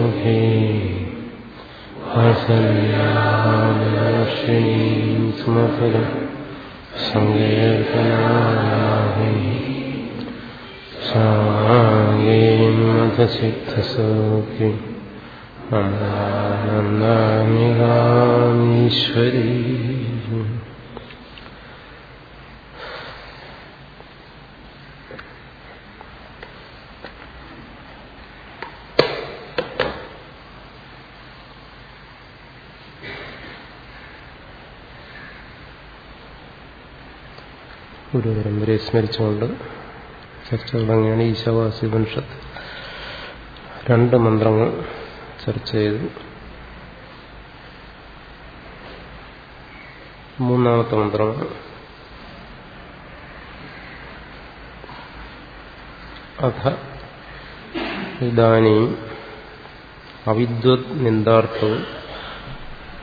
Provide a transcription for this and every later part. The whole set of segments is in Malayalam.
मुखे वासल्यामर्षिणीं स्मफलम् सङ्गीर्तनाहि साङ्गीं मधसिद्धसौख्यम् अमरानन्दामिगामीश्वरी ഗുരുപരമ്പരയെ സ്മരിച്ചുകൊണ്ട് ചർച്ച തുടങ്ങിയാണ് ഈശാവാസി ഉപനിഷത്ത്. രണ്ട് മന്ത്രങ്ങൾ ചർച്ച ചെയ്തു. മൂന്നാമത്തെ മന്ത്രമാണ് അഥ ഇതാനീ അവിദ്വത് നിന്ദാർത്ഥവും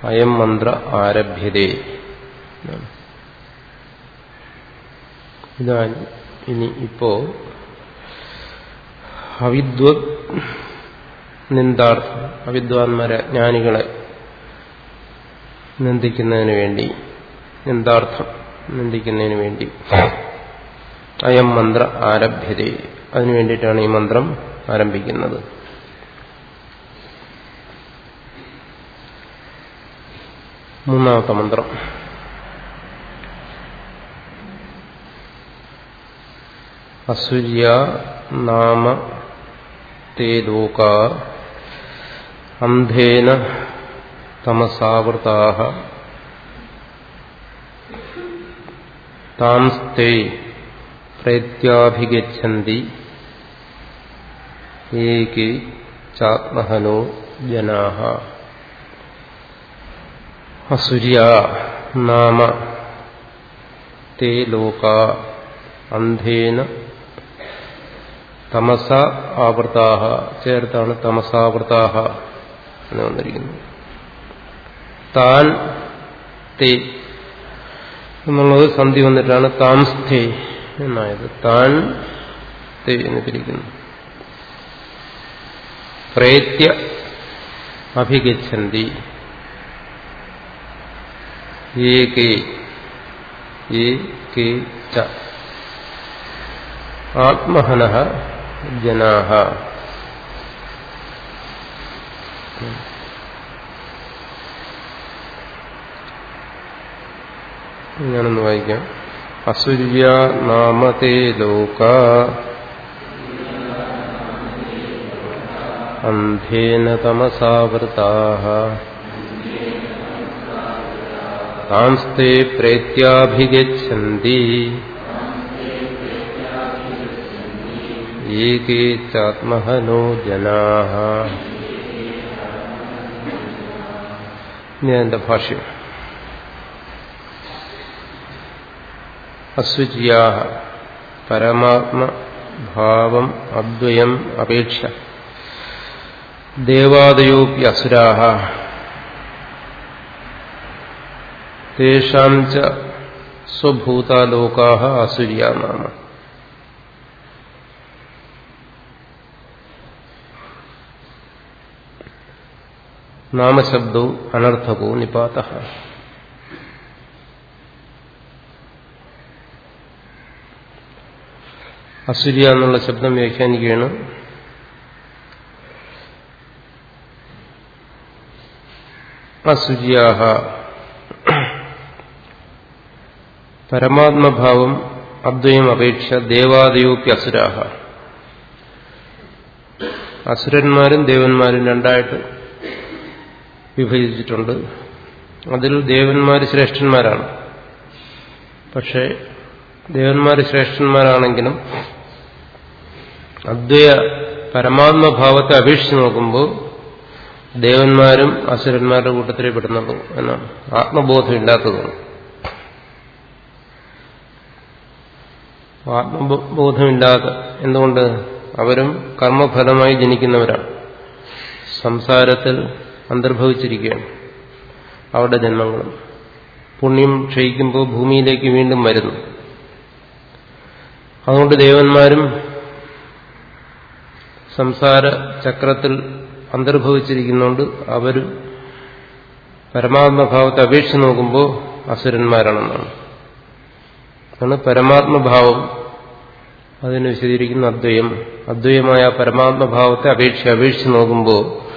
അയം മന്ത്ര ആരഭ്യതേ. ഇതാ ഇനി ഇപ്പോ അവിദ്വ നിന്ദാർത്ഥം. അവിദ്വാന്മാരെ ജ്ഞാനികളെ നിന്ദിക്കുന്നതിന് വേണ്ടി നിന്ദാർത്ഥം നിന്ദിക്കുന്നതിന് വേണ്ടി അയം മന്ത്ര ആരഭ്യത. അതിനു വേണ്ടിയിട്ടാണ് ഈ മന്ത്രം ആരംഭിക്കുന്നത്. മൂന്നാമത്തെ മന്ത്രം. അസുര്യ നാമ തേ ലോക അന്ധേന തമസാവൃതാ താംസ്തേ പ്രേത്യാഭിഗച്ഛന്തി ഏകി ചാത്മഹനോ ജനാ അസുര്യ നാമ തേ ലോക അന്ധേന തമസ ആവൃതാഹ ചേർത്താണ് തമസാവൃത്താഹ എന്ന് വന്നിരിക്കുന്നത് താൻ തേ എന്നുള്ളത് സന്ധി വന്നിട്ടാണ് താംസ്ഥേ എന്നായത്. താൻ തേ എന്ന് പിരിക്കുന്നു പ്രേത്യ അഭിഗച്ഛന്തി. ഏകേ ഏകേ ച. ആത്മഹന ജനാഹ ഞാനൊന്ന് വായിക്കാം. അസുര്യ നാമത്തെ ലോക അന്ധേന തമസാവൃതാ താംസ്തേ പ്രേത്യാഭിഗച്ഛന്തി ഏകേ ചാത്മഹനോ ജനാ ഇനി എന്റെ ഭാഷ്യം അസ്വച്യാ പരമാത്മഭാവം അദ്വയം അപേക്ഷ ദേവാദയോപ്പി അസുരാ തേഷാം ച സ്വഭൂതാലോകാ അസുര്യാ നാമ നാമശബ്ദവും അനർത്ഥകവും നിപാത അസുര്യ എന്നുള്ള ശബ്ദം വ്യാഖ്യാനിക്കുകയാണ്. അസുര്യാഹ. പരമാത്മഭാവം അദ്വയം അപേക്ഷ ദേവാദയോപ്യ അസുരാഹ. അസുരന്മാരും ദേവന്മാരും രണ്ടായിട്ട് വിഭജിച്ചിട്ടുണ്ട്. അതിൽ ദേവന്മാർ ശ്രേഷ്ഠന്മാരാണ്. പക്ഷേ ദേവന്മാർ ശ്രേഷ്ഠന്മാരാണെങ്കിലും അദ്വയ പരമാത്മഭാവത്തെ അപേക്ഷിച്ച് നോക്കുമ്പോൾ ദേവന്മാരും അസുരന്മാരുടെ കൂട്ടത്തിലേ പെടുന്നുള്ളൂ എന്നാണ്. ആത്മബോധമില്ലാത്തതാണ് ആത്മബോധമില്ലാതെ എന്തുകൊണ്ട്? അവരും കർമ്മഫലമായി ജനിക്കുന്നവരാണ്. സംസാരത്തിൽ അന്തർഭവിച്ചിരിക്കുകയാണ്. അവരുടെ ജന്മങ്ങളും പുണ്യം ക്ഷയിക്കുമ്പോൾ ഭൂമിയിലേക്ക് വീണ്ടും വരുന്നു. അതുകൊണ്ട് ദേവന്മാരും സംസാര ചക്രത്തിൽ അന്തർഭവിച്ചിരിക്കുന്നതുകൊണ്ട് അവർ പരമാത്മഭാവത്തെ അപേക്ഷിച്ച് നോക്കുമ്പോൾ അസുരന്മാരാണെന്നാണ്. അതാണ് പരമാത്മഭാവം. അതിന് വിശദീകരിക്കുന്ന അദ്വയം. അദ്വയമായ പരമാത്മഭാവത്തെ അപേക്ഷ അപേക്ഷിച്ച് നോക്കുമ്പോൾ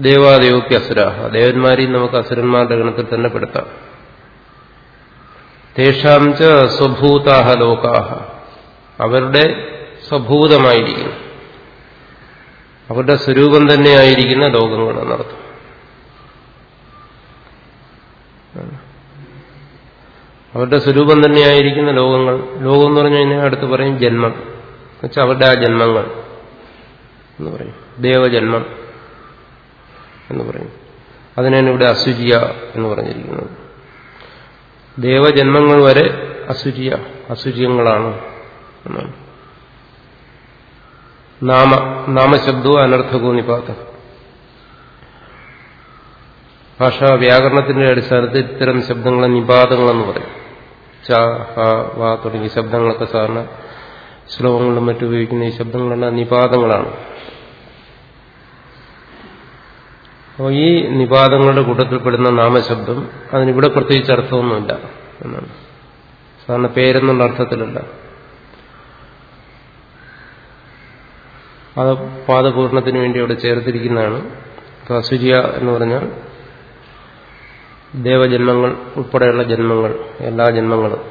ദേവാദേവയ്ക്ക് അസുര ദേവന്മാരെയും നമുക്ക് അസുരന്മാരുടെ ഗണത്തിൽ തന്നെ പെടുത്താം. തേഷാം ച സ്വഭൂതാഹ ലോകാഹ. അവരുടെ സ്വഭൂതമായിരിക്കുന്നു. അവരുടെ സ്വരൂപം തന്നെയായിരിക്കുന്ന ലോകങ്ങൾ എന്നർത്ഥം അവരുടെ സ്വരൂപം തന്നെയായിരിക്കുന്ന ലോകങ്ങൾ. ലോകം എന്ന് പറഞ്ഞു കഴിഞ്ഞാൽ അടുത്ത് പറയും ജന്മം. എന്നുവെച്ചാൽ അവരുടെ ആ ജന്മങ്ങൾ എന്ന് പറയും. ദേവജന്മം. എന്ന് പറയും. അതിനാണ് ഇവിടെ അസുചിയ എന്ന് പറഞ്ഞിരിക്കുന്നത്. ദേവജന്മങ്ങൾ വരെ അസുചിയ അസുചിയങ്ങളാണ് എന്നാണ്. നാമ നാമശബ്ദവും അനർത്ഥകവും നിപാത ഭാഷാ വ്യാകരണത്തിന്റെ അടിസ്ഥാനത്തിൽ ഇത്തരം ശബ്ദങ്ങളെ നിപാതങ്ങളെന്ന് പറയും. ച ഹ വ തുടങ്ങിയ ശബ്ദങ്ങളൊക്കെ സാധാരണ ശ്ലോകങ്ങളിലും മറ്റുപയോഗിക്കുന്ന ഈ ശബ്ദങ്ങളെല്ലാം നിപാതങ്ങളാണ്. അപ്പോൾ ഈ നിപാതങ്ങളുടെ കൂട്ടത്തിൽപ്പെടുന്ന നാമശബ്ദം അതിനിവിടെ പ്രത്യേകിച്ച് അർത്ഥമൊന്നുമില്ല എന്നാണ്. സാധാരണ പേരെന്നുള്ള അർത്ഥത്തിലല്ല. അത് പാദപൂർണത്തിന് വേണ്ടി അവിടെ ചേർത്തിരിക്കുന്നതാണ്. അസുര്യ എന്ന് പറഞ്ഞാൽ ദേവജന്മങ്ങൾ ഉൾപ്പെടെയുള്ള ജന്മങ്ങൾ എല്ലാ ജന്മങ്ങളും.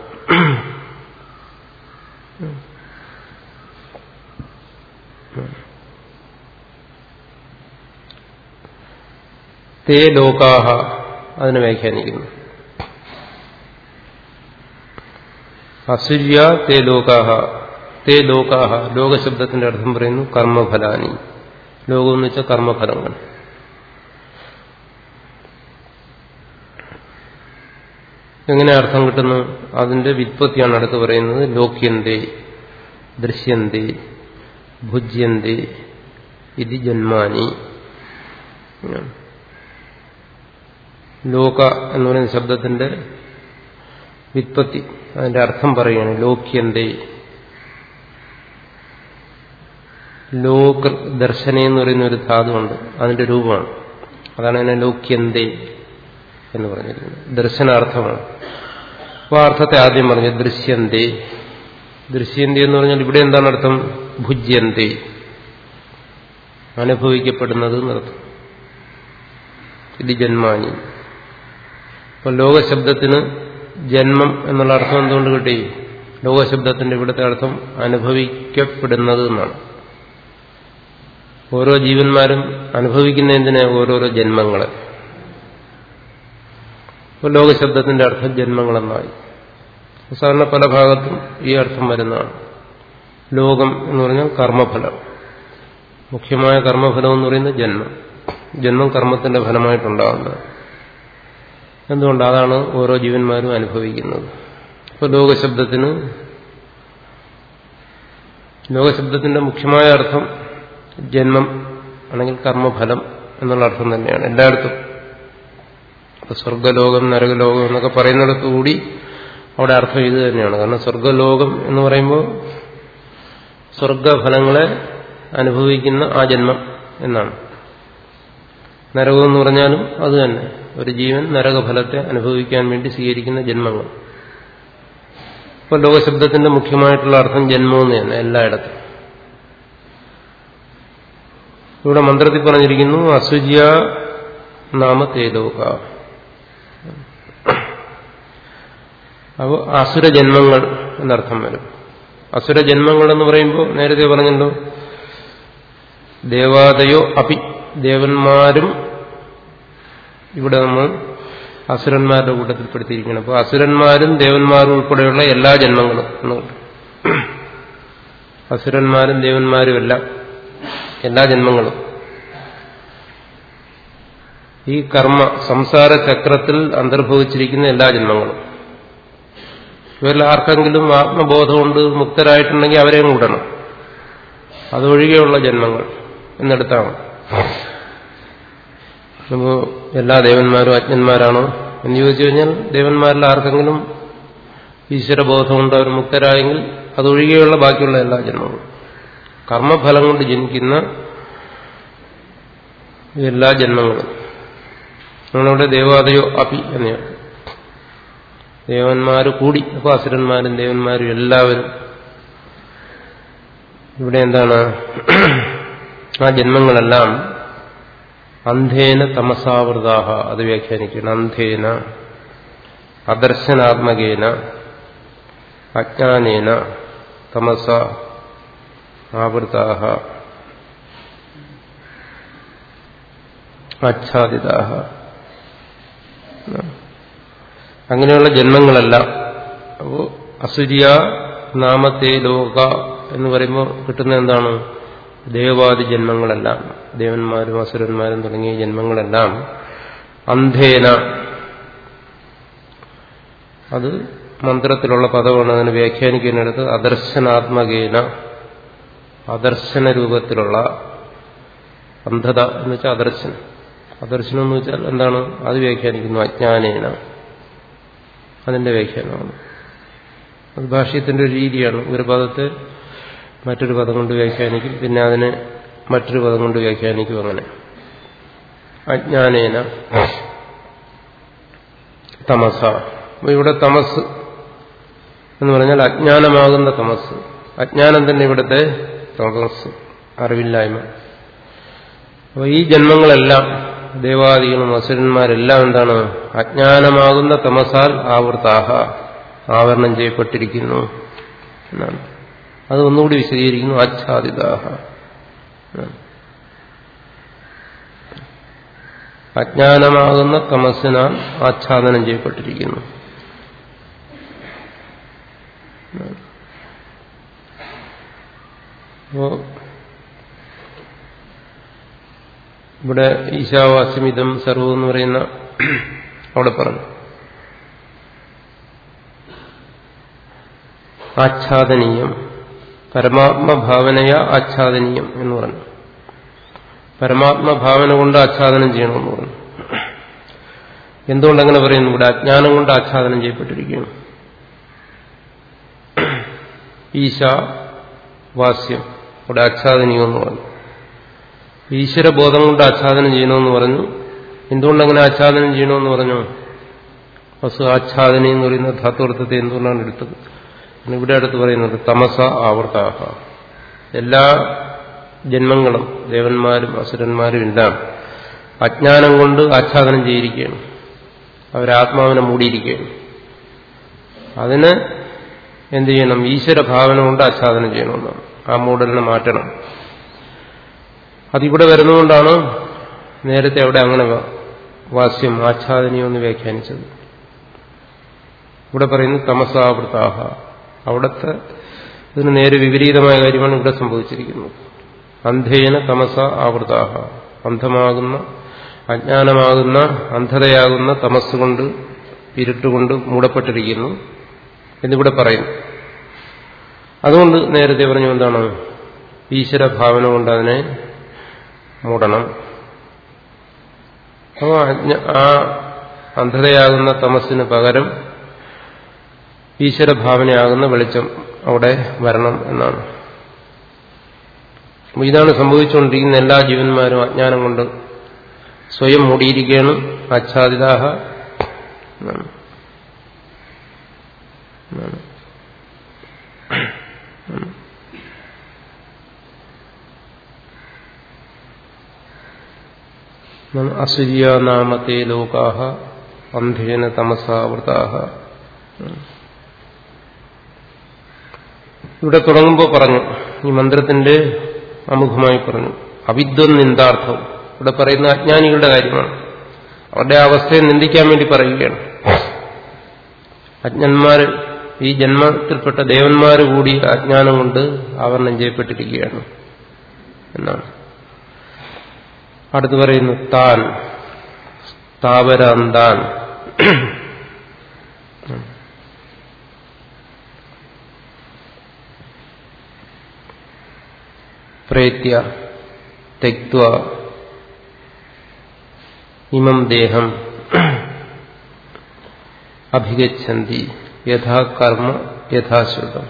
തേ ലോകാഹ. അതിനെ വ്യാഖ്യാനിക്കുന്നു. അസുര്യ തേ ലോകാഹ. തേ ലോകാഹ. ലോകശബ്ദത്തിന്റെ അർത്ഥം പറയുന്നു കർമ്മഫലാനി. ലോകം എന്ന് വെച്ചാൽ കർമ്മഫലങ്ങൾ. എങ്ങനെ അർത്ഥം കിട്ടുന്നു? അതിന്റെ വിത്പത്തിയാണ് അടുത്ത് പറയുന്നത് ലോക്യന്തേ ദൃശ്യന്തേ ഭുജ്യന്തേ ഇതി ജന്മാനി. ലോക എന്ന് പറയുന്ന ശബ്ദത്തിന്റെ വിത്പത്തി അതിന്റെ അർത്ഥം പറയുകയാണ് ലോക്യന്തേ. ലോക ദർശന എന്ന് പറയുന്ന ഒരു ധാതുണ്ട് അതിന്റെ രൂപമാണ്. അതാണ് അതിനെ ലോക്യന്തേ എന്ന് പറഞ്ഞിരിക്കുന്നത്. ദർശനാർത്ഥമാണ്. അപ്പോൾ ആ അർത്ഥത്തെ ആദ്യം പറഞ്ഞു ദൃശ്യന്തേ. ദൃശ്യന്തേ എന്ന് പറഞ്ഞാൽ ഇവിടെ എന്താണ് അർത്ഥം? ഭുജ്യന്തേ. അനുഭവിക്കപ്പെടുന്നത് എന്നർത്ഥം. ഇത് ജന്മാനി. അപ്പോൾ ലോകശബ്ദത്തിന് ജന്മം എന്നുള്ള അർത്ഥം എന്തുകൊണ്ട് കിട്ടി? ലോകശബ്ദത്തിന്റെ ഇവിടുത്തെ അർത്ഥം അനുഭവിക്കപ്പെടുന്നത് എന്നാണ്. ഓരോ ജീവന്മാരും അനുഭവിക്കുന്ന എന്തിനാ ഓരോരോ ജന്മങ്ങളെ? അപ്പോൾ ലോകശബ്ദത്തിന്റെ അർത്ഥം ജന്മങ്ങളെന്നായി. സാധാരണ പല ഭാഗത്തും ഈ അർത്ഥം വരുന്നതാണ്. ലോകം എന്ന് പറഞ്ഞാൽ കർമ്മഫലം. മുഖ്യമായ കർമ്മഫലം എന്ന് പറയുന്നത് ജന്മം. ജന്മം കർമ്മത്തിന്റെ ഫലമായിട്ടുണ്ടാകുന്നത് എന്തുകൊണ്ട് അതാണ് ഓരോ ജീവന്മാരും അനുഭവിക്കുന്നത്? ഇപ്പൊ ലോകശബ്ദത്തിന് ലോകശബ്ദത്തിന്റെ മുഖ്യമായ അർത്ഥം ജന്മം അല്ലെങ്കിൽ കർമ്മഫലം എന്നുള്ള അർത്ഥം തന്നെയാണ് എല്ലായിടത്തും. ഇപ്പൊ സ്വർഗലോകം നരകലോകം എന്നൊക്കെ പറയുന്നിടത്തു കൂടി അവിടെ അർത്ഥം ഇത് തന്നെയാണ്. കാരണം സ്വർഗലോകം എന്ന് പറയുമ്പോൾ സ്വർഗഫലങ്ങളെ അനുഭവിക്കുന്ന ആ ജന്മം എന്നാണ്. നരകം എന്ന് പറഞ്ഞാലും അത് തന്നെ. ഒരു ജീവൻ നരകഫലത്തെ അനുഭവിക്കാൻ വേണ്ടി സ്വീകരിക്കുന്ന ജന്മങ്ങൾ. ഇപ്പൊ ലോകശബ്ദത്തിന്റെ മുഖ്യമായിട്ടുള്ള അർത്ഥം ജന്മമെന്ന് തന്നെ എല്ലായിടത്തും. ഇവിടെ മന്ത്രത്തിൽ പറഞ്ഞിരിക്കുന്നു അസുജിയ നാമ തേലോക അപ്പോൾ അസുരജന്മങ്ങൾ എന്നർത്ഥം വരും. അസുര ജന്മങ്ങൾ എന്ന് പറയുമ്പോൾ നേരത്തെ പറഞ്ഞല്ലോ ദേവാദയോ അപി ദേവന്മാരും ഇവിടെ നമ്മൾ അസുരന്മാരുടെ കൂട്ടത്തിൽപ്പെടുത്തിയിരിക്കുകയാണ് അപ്പോൾ അസുരന്മാരും ദേവന്മാരും ഉൾപ്പെടെയുള്ള എല്ലാ ജന്മങ്ങളും എന്നുണ്ട് അസുരന്മാരും ദേവന്മാരും എല്ലാം എല്ലാ ജന്മങ്ങളും. ഈ കർമ്മ സംസാര ചക്രത്തിൽ അന്തർഭവിച്ചിരിക്കുന്ന എല്ലാ ജന്മങ്ങളും. ഇവരിൽ ആർക്കെങ്കിലും ആത്മബോധമുണ്ട് മുക്തരായിട്ടുണ്ടെങ്കിൽ അവരെയും കൂടണം. അതൊഴികെയുള്ള ജന്മങ്ങൾ എന്നെടുത്താണ്. അപ്പോൾ എല്ലാ ദേവന്മാരും അജ്ഞന്മാരാണോ? എന്ന് ചോദിച്ചു കഴിഞ്ഞാൽ ദേവന്മാരിൽ ആർക്കെങ്കിലും ഈശ്വരബോധമുണ്ട് അവർ മുക്തരായെങ്കിൽ അതൊഴികെയുള്ള ബാക്കിയുള്ള എല്ലാ ജന്മങ്ങളും കർമ്മഫലം കൊണ്ട് ജനിക്കുന്ന എല്ലാ ജന്മങ്ങളും. നമ്മളിവിടെ ദേവാദയോ അപി എന്നെയാണ് ദേവന്മാർ കൂടി അപ്പോൾ അസുരന്മാരും ദേവന്മാരും എല്ലാവരും. ഇവിടെ എന്താണ്? ആ ജന്മങ്ങളെല്ലാം അന്ധേന തമസാവൃതാഹ അത് വ്യാഖ്യാനിക്കണം അന്ധേന അദർശനാത്മകേന അജ്ഞാനേന തമസ ആവൃതാഹ ആച്ഛാദിതാഹ അങ്ങനെയുള്ള ജന്മങ്ങളെല്ലാം. അപ്പോൾ അസുര്യ നാമത്തെ ലോക എന്ന് പറയുമ്പോൾ കിട്ടുന്ന എന്താണ്? ദേവാദി ജന്മങ്ങളെല്ലാം ദേവന്മാരും അസുരന്മാരും തുടങ്ങിയ ജന്മങ്ങളെല്ലാം അന്ധേന. അത് മന്ത്രത്തിലുള്ള പദമാണ്. അതിന് വ്യാഖ്യാനിക്കുന്നിടത്ത് അദർശനാത്മകേന അദർശന രൂപത്തിലുള്ള അന്ധത എന്ന് വെച്ചാൽ അദർശനം അദർശനം എന്ന് വെച്ചാൽ എന്താണ്? അത് വ്യാഖ്യാനിക്കുന്നു അജ്ഞാനേന. അതിന്റെ വ്യാഖ്യാനമാണ്. അത് ഭാഷ്യത്തിന്റെ ഒരു രീതിയാണ്. ഒരു പദത്തെ മറ്റൊരു പദം കൊണ്ട് വ്യാഖ്യാനിക്കും. പിന്നെ അതിനെ മറ്റൊരു പദം കൊണ്ട് വ്യാഖ്യാനിക്കും അങ്ങനെ. അജ്ഞാനേന തമസ. ഇവിടെ തമസ് എന്ന് പറഞ്ഞാൽ അജ്ഞാനമാകുന്ന തമസ്. അജ്ഞാനം തന്നെ ഇവിടുത്തെ തമസ് അറിവില്ലായ്മ. അപ്പോൾ ഈ ജന്മങ്ങളെല്ലാം ദേവാദികളും അസുരന്മാരെല്ലാം എന്താണ്? അജ്ഞാനമാകുന്ന തമസാൽ ആവൃത്താഹ ആവരണം ചെയ്യപ്പെട്ടിരിക്കുന്നു എന്നാണ്. അത് ഒന്നുകൂടി വിശദീകരിക്കുന്നു. ആച്ഛാദിതാഹ അജ്ഞാനമാകുന്ന തമസ്സിനാൽ ആച്ഛാദനം ചെയ്യപ്പെട്ടിരിക്കുന്നു. ഇവിടെ ഈശാവാസ്യമിതം സർവം എന്ന് പറയുന്ന അവിടെ പറഞ്ഞു. ആച്ഛാദനീയം. പരമാത്മഭാവനയ ആച്ഛാദനീയം എന്ന് പറഞ്ഞു. പരമാത്മഭാവന കൊണ്ട് ആച്ഛാദനം ചെയ്യണമെന്ന് പറഞ്ഞു. എന്തുകൊണ്ടങ്ങനെ പറയുന്നു? ഇവിടെ അജ്ഞാനം കൊണ്ട് ആച്ഛാദനം ചെയ്യപ്പെട്ടിരിക്കുകയാണ് ഈശ വാസ്യം ഇവിടെ ആച്ഛാദനീയമെന്ന് പറഞ്ഞു. ഈശ്വരബോധം കൊണ്ട് ആച്ഛാദനം ചെയ്യണമെന്ന് പറഞ്ഞു. എന്തുകൊണ്ടങ്ങനെ ആച്ഛാദനം ചെയ്യണമെന്ന് പറഞ്ഞു? വസ്തു ആച്ഛാദന എന്ന് പറയുന്ന ധാത്വർത്ഥത്തെ എന്തുകൊണ്ടാണ് എടുത്തത്? ഇവിടെ അടുത്ത് പറയുന്നത് തമസ ആവർത്താഹ എല്ലാ ജന്മങ്ങളും ദേവന്മാരും അസുരന്മാരും എല്ലാം അജ്ഞാനം കൊണ്ട് ആച്ഛാദനം ചെയ്തിരിക്കുകയാണ്. അവരാത്മാവിനെ മൂടിയിരിക്കുകയാണ്. അതിന് എന്ത് ചെയ്യണം? ഈശ്വര ഭാവന കൊണ്ട് ആച്ഛാദനം ചെയ്യണമെന്നാണ്. ആ മൂടലിനെ മാറ്റണം. അതിവിടെ വരുന്നതുകൊണ്ടാണ് നേരത്തെ അവിടെ അങ്ങനെ വാസ്യം ആച്ഛാദനീയം എന്ന് വ്യാഖ്യാനിച്ചത്. ഇവിടെ പറയുന്നു തമസാവൃത്താഹ. അവിടുത്തെ ഇതിന് നേരെ വിപരീതമായ കാര്യമാണ് ഇവിടെ സംഭവിച്ചിരിക്കുന്നത്. അന്ധേന തമസ ആവൃതാഹ. അന്ധമാകുന്ന അജ്ഞാനമാകുന്ന അന്ധതയാകുന്ന തമസ്സുകൊണ്ട് ഇരുട്ടുകൊണ്ട് മൂടപ്പെട്ടിരിക്കുന്നു എന്നിവിടെ പറയുന്നു. അതുകൊണ്ട് നേരത്തെ പറഞ്ഞു എന്താണ്? ഈശ്വരഭാവന കൊണ്ട് അതിനെ മൂടണം. അപ്പോൾ ആ അന്ധതയാകുന്ന തമസ്സിന് പകരം ഈശ്വരഭാവനയാകുന്ന വെളിച്ചം അവിടെ വരണം എന്നാണ്. ഇതാണ് സംഭവിച്ചുകൊണ്ടിരിക്കുന്ന എല്ലാ ജീവന്മാരും അജ്ഞാനം കൊണ്ട് സ്വയം മൂടിയിരിക്കുകയാണ്. ആച്ഛാദിതാഹ അസുര്യാനാമത്തെ ലോകാഹ അന്ധേന തമസാവൃതാഹ. ഇവിടെ തുടങ്ങുമ്പോൾ പറഞ്ഞു ഈ മന്ത്രത്തിന്റെ അമുഖമായി പറഞ്ഞു അവിദ്വം നിന്ദാർത്ഥം. ഇവിടെ പറയുന്ന അജ്ഞാനികളുടെ കാര്യമാണ്. അവരുടെ അവസ്ഥയെ നിന്ദിക്കാൻ വേണ്ടി പറയുകയാണ്. അജ്ഞന്മാർ ഈ ജന്മത്തിൽപ്പെട്ട ദേവന്മാർ കൂടി അജ്ഞാനം കൊണ്ട് ആവരണം ചെയ്യപ്പെട്ടിരിക്കുകയാണ് എന്നാണ്. അടുത്ത് പറയുന്നു താൻ സ്ഥാപരാന്താൻ പ്രേത്യ തെക്വ ഇമം ദേഹം അഭിഗച്ഛന്തി യഥാ കർമ്മ യഥാശ്രുതം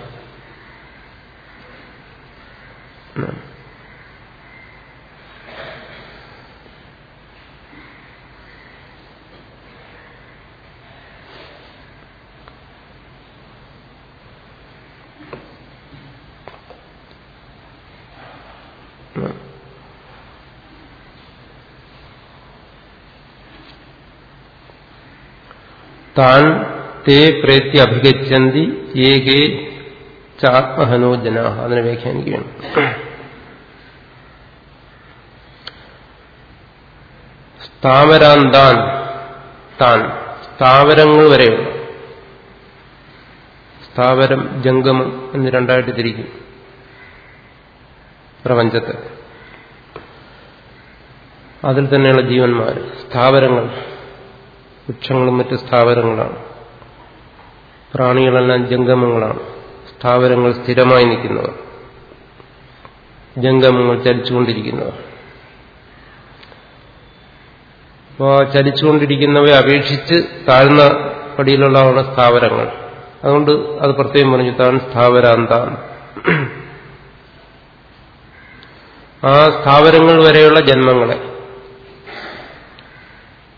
താൻ തേ പ്രേത്യ അഭിഗച്ഛന്തി ഏകേ ചാത്മഹനോ ജനാ അതിനെ വ്യാഖ്യാനിക്കുകയാണ് സ്ഥാവരാന്താൻ താൻ സ്ഥാവരങ്ങൾ വരെയുള്ള സ്ഥാവരം ജംഗമം എന്ന് രണ്ടായിട്ട് തിരിക്കും. പ്രപഞ്ചത്തെ. അതിൽ തന്നെയുള്ള ജീവന്മാർ സ്ഥാവരങ്ങൾ. വൃക്ഷങ്ങളും മറ്റ് സ്ഥാപനങ്ങളാണ് പ്രാണികളെല്ലാം ജംഗമങ്ങളാണ്. സ്ഥാപനങ്ങൾ സ്ഥിരമായി നിൽക്കുന്നവർ. ജംഗമങ്ങൾ ചലിച്ചുകൊണ്ടിരിക്കുന്നവർ. അപ്പോൾ ആ ചലിച്ചുകൊണ്ടിരിക്കുന്നവയെ അപേക്ഷിച്ച് താഴ്ന്ന പടിയിലുള്ളതാണ് സ്ഥാപനങ്ങൾ അതുകൊണ്ട് അത് പ്രത്യേകം പറഞ്ഞു താൻ സ്ഥാപരാന്താണ് ആ സ്ഥാപനങ്ങൾ വരെയുള്ള ജന്മങ്ങളെ.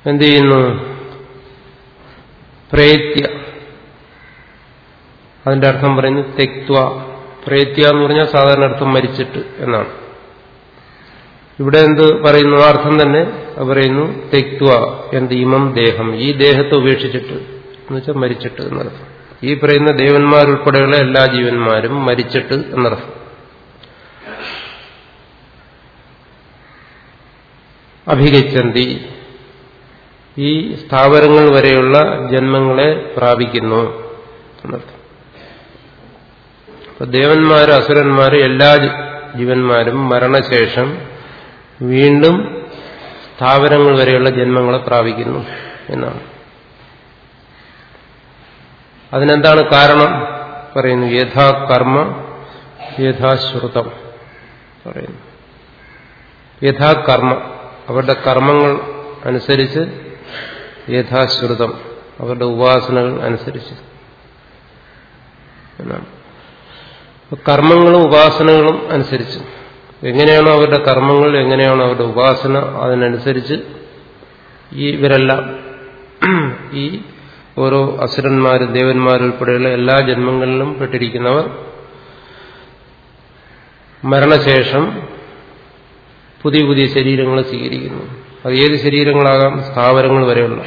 എന്ത് ചെയ്യുന്നു? പ്രേത്യ. അതിന്റെ അർത്ഥം പറയുന്നത് തെക്വ. പ്രേത്യ എന്ന് പറഞ്ഞാൽ സാധാരണ അർത്ഥം മരിച്ചിട്ട് എന്നാണ്. ഇവിടെ എന്ത് പറയുന്നു? ആ അർത്ഥം തന്നെ പറയുന്നു തെക്വ എന്ത് ഇമം ദേഹം. ഈ ദേഹത്തെ ഉപേക്ഷിച്ചിട്ട് എന്ന് വെച്ചാൽ മരിച്ചിട്ട് എന്നർത്ഥം. ഈ പറയുന്ന ദേവന്മാരുൾപ്പെടെയുള്ള എല്ലാ ജീവന്മാരും മരിച്ചിട്ട് എന്നർത്ഥം. അഭിഗച്ഛന്തി. ഈ സ്ഥാപനങ്ങൾ വരെയുള്ള ജന്മങ്ങളെ പ്രാപിക്കുന്നു. അപ്പൊ ദേവന്മാര് അസുരന്മാര് എല്ലാ ജീവന്മാരും മരണശേഷം വീണ്ടും സ്ഥാപനങ്ങൾ വരെയുള്ള ജന്മങ്ങളെ പ്രാപിക്കുന്നു എന്നാണ്. അതിനെന്താണ് കാരണം? പറയുന്നു യഥാ കർമ്മ യഥാശ്രുതം പറയുന്നു. യഥാ കർമ്മ അവരുടെ കർമ്മങ്ങൾ അനുസരിച്ച് യഥാശ്രുതം അവരുടെ ഉപാസനകൾ അനുസരിച്ച്. കർമ്മങ്ങളും ഉപാസനകളും അനുസരിച്ച്. എങ്ങനെയാണോ അവരുടെ കർമ്മങ്ങൾ എങ്ങനെയാണോ അവരുടെ ഉപാസന അതിനനുസരിച്ച് ഈ ഇവരെല്ലാം ഈ ഓരോ അസുരന്മാരും ദേവന്മാരുൾപ്പെടെയുള്ള എല്ലാ ജന്മങ്ങളിലും പെട്ടിരിക്കുന്നവർ മരണശേഷം പുതിയ പുതിയ ശരീരങ്ങൾ സ്വീകരിക്കുന്നു. അത് ഏത് ശരീരങ്ങളാകാം? സ്ഥാവരങ്ങൾ വരെയുള്ള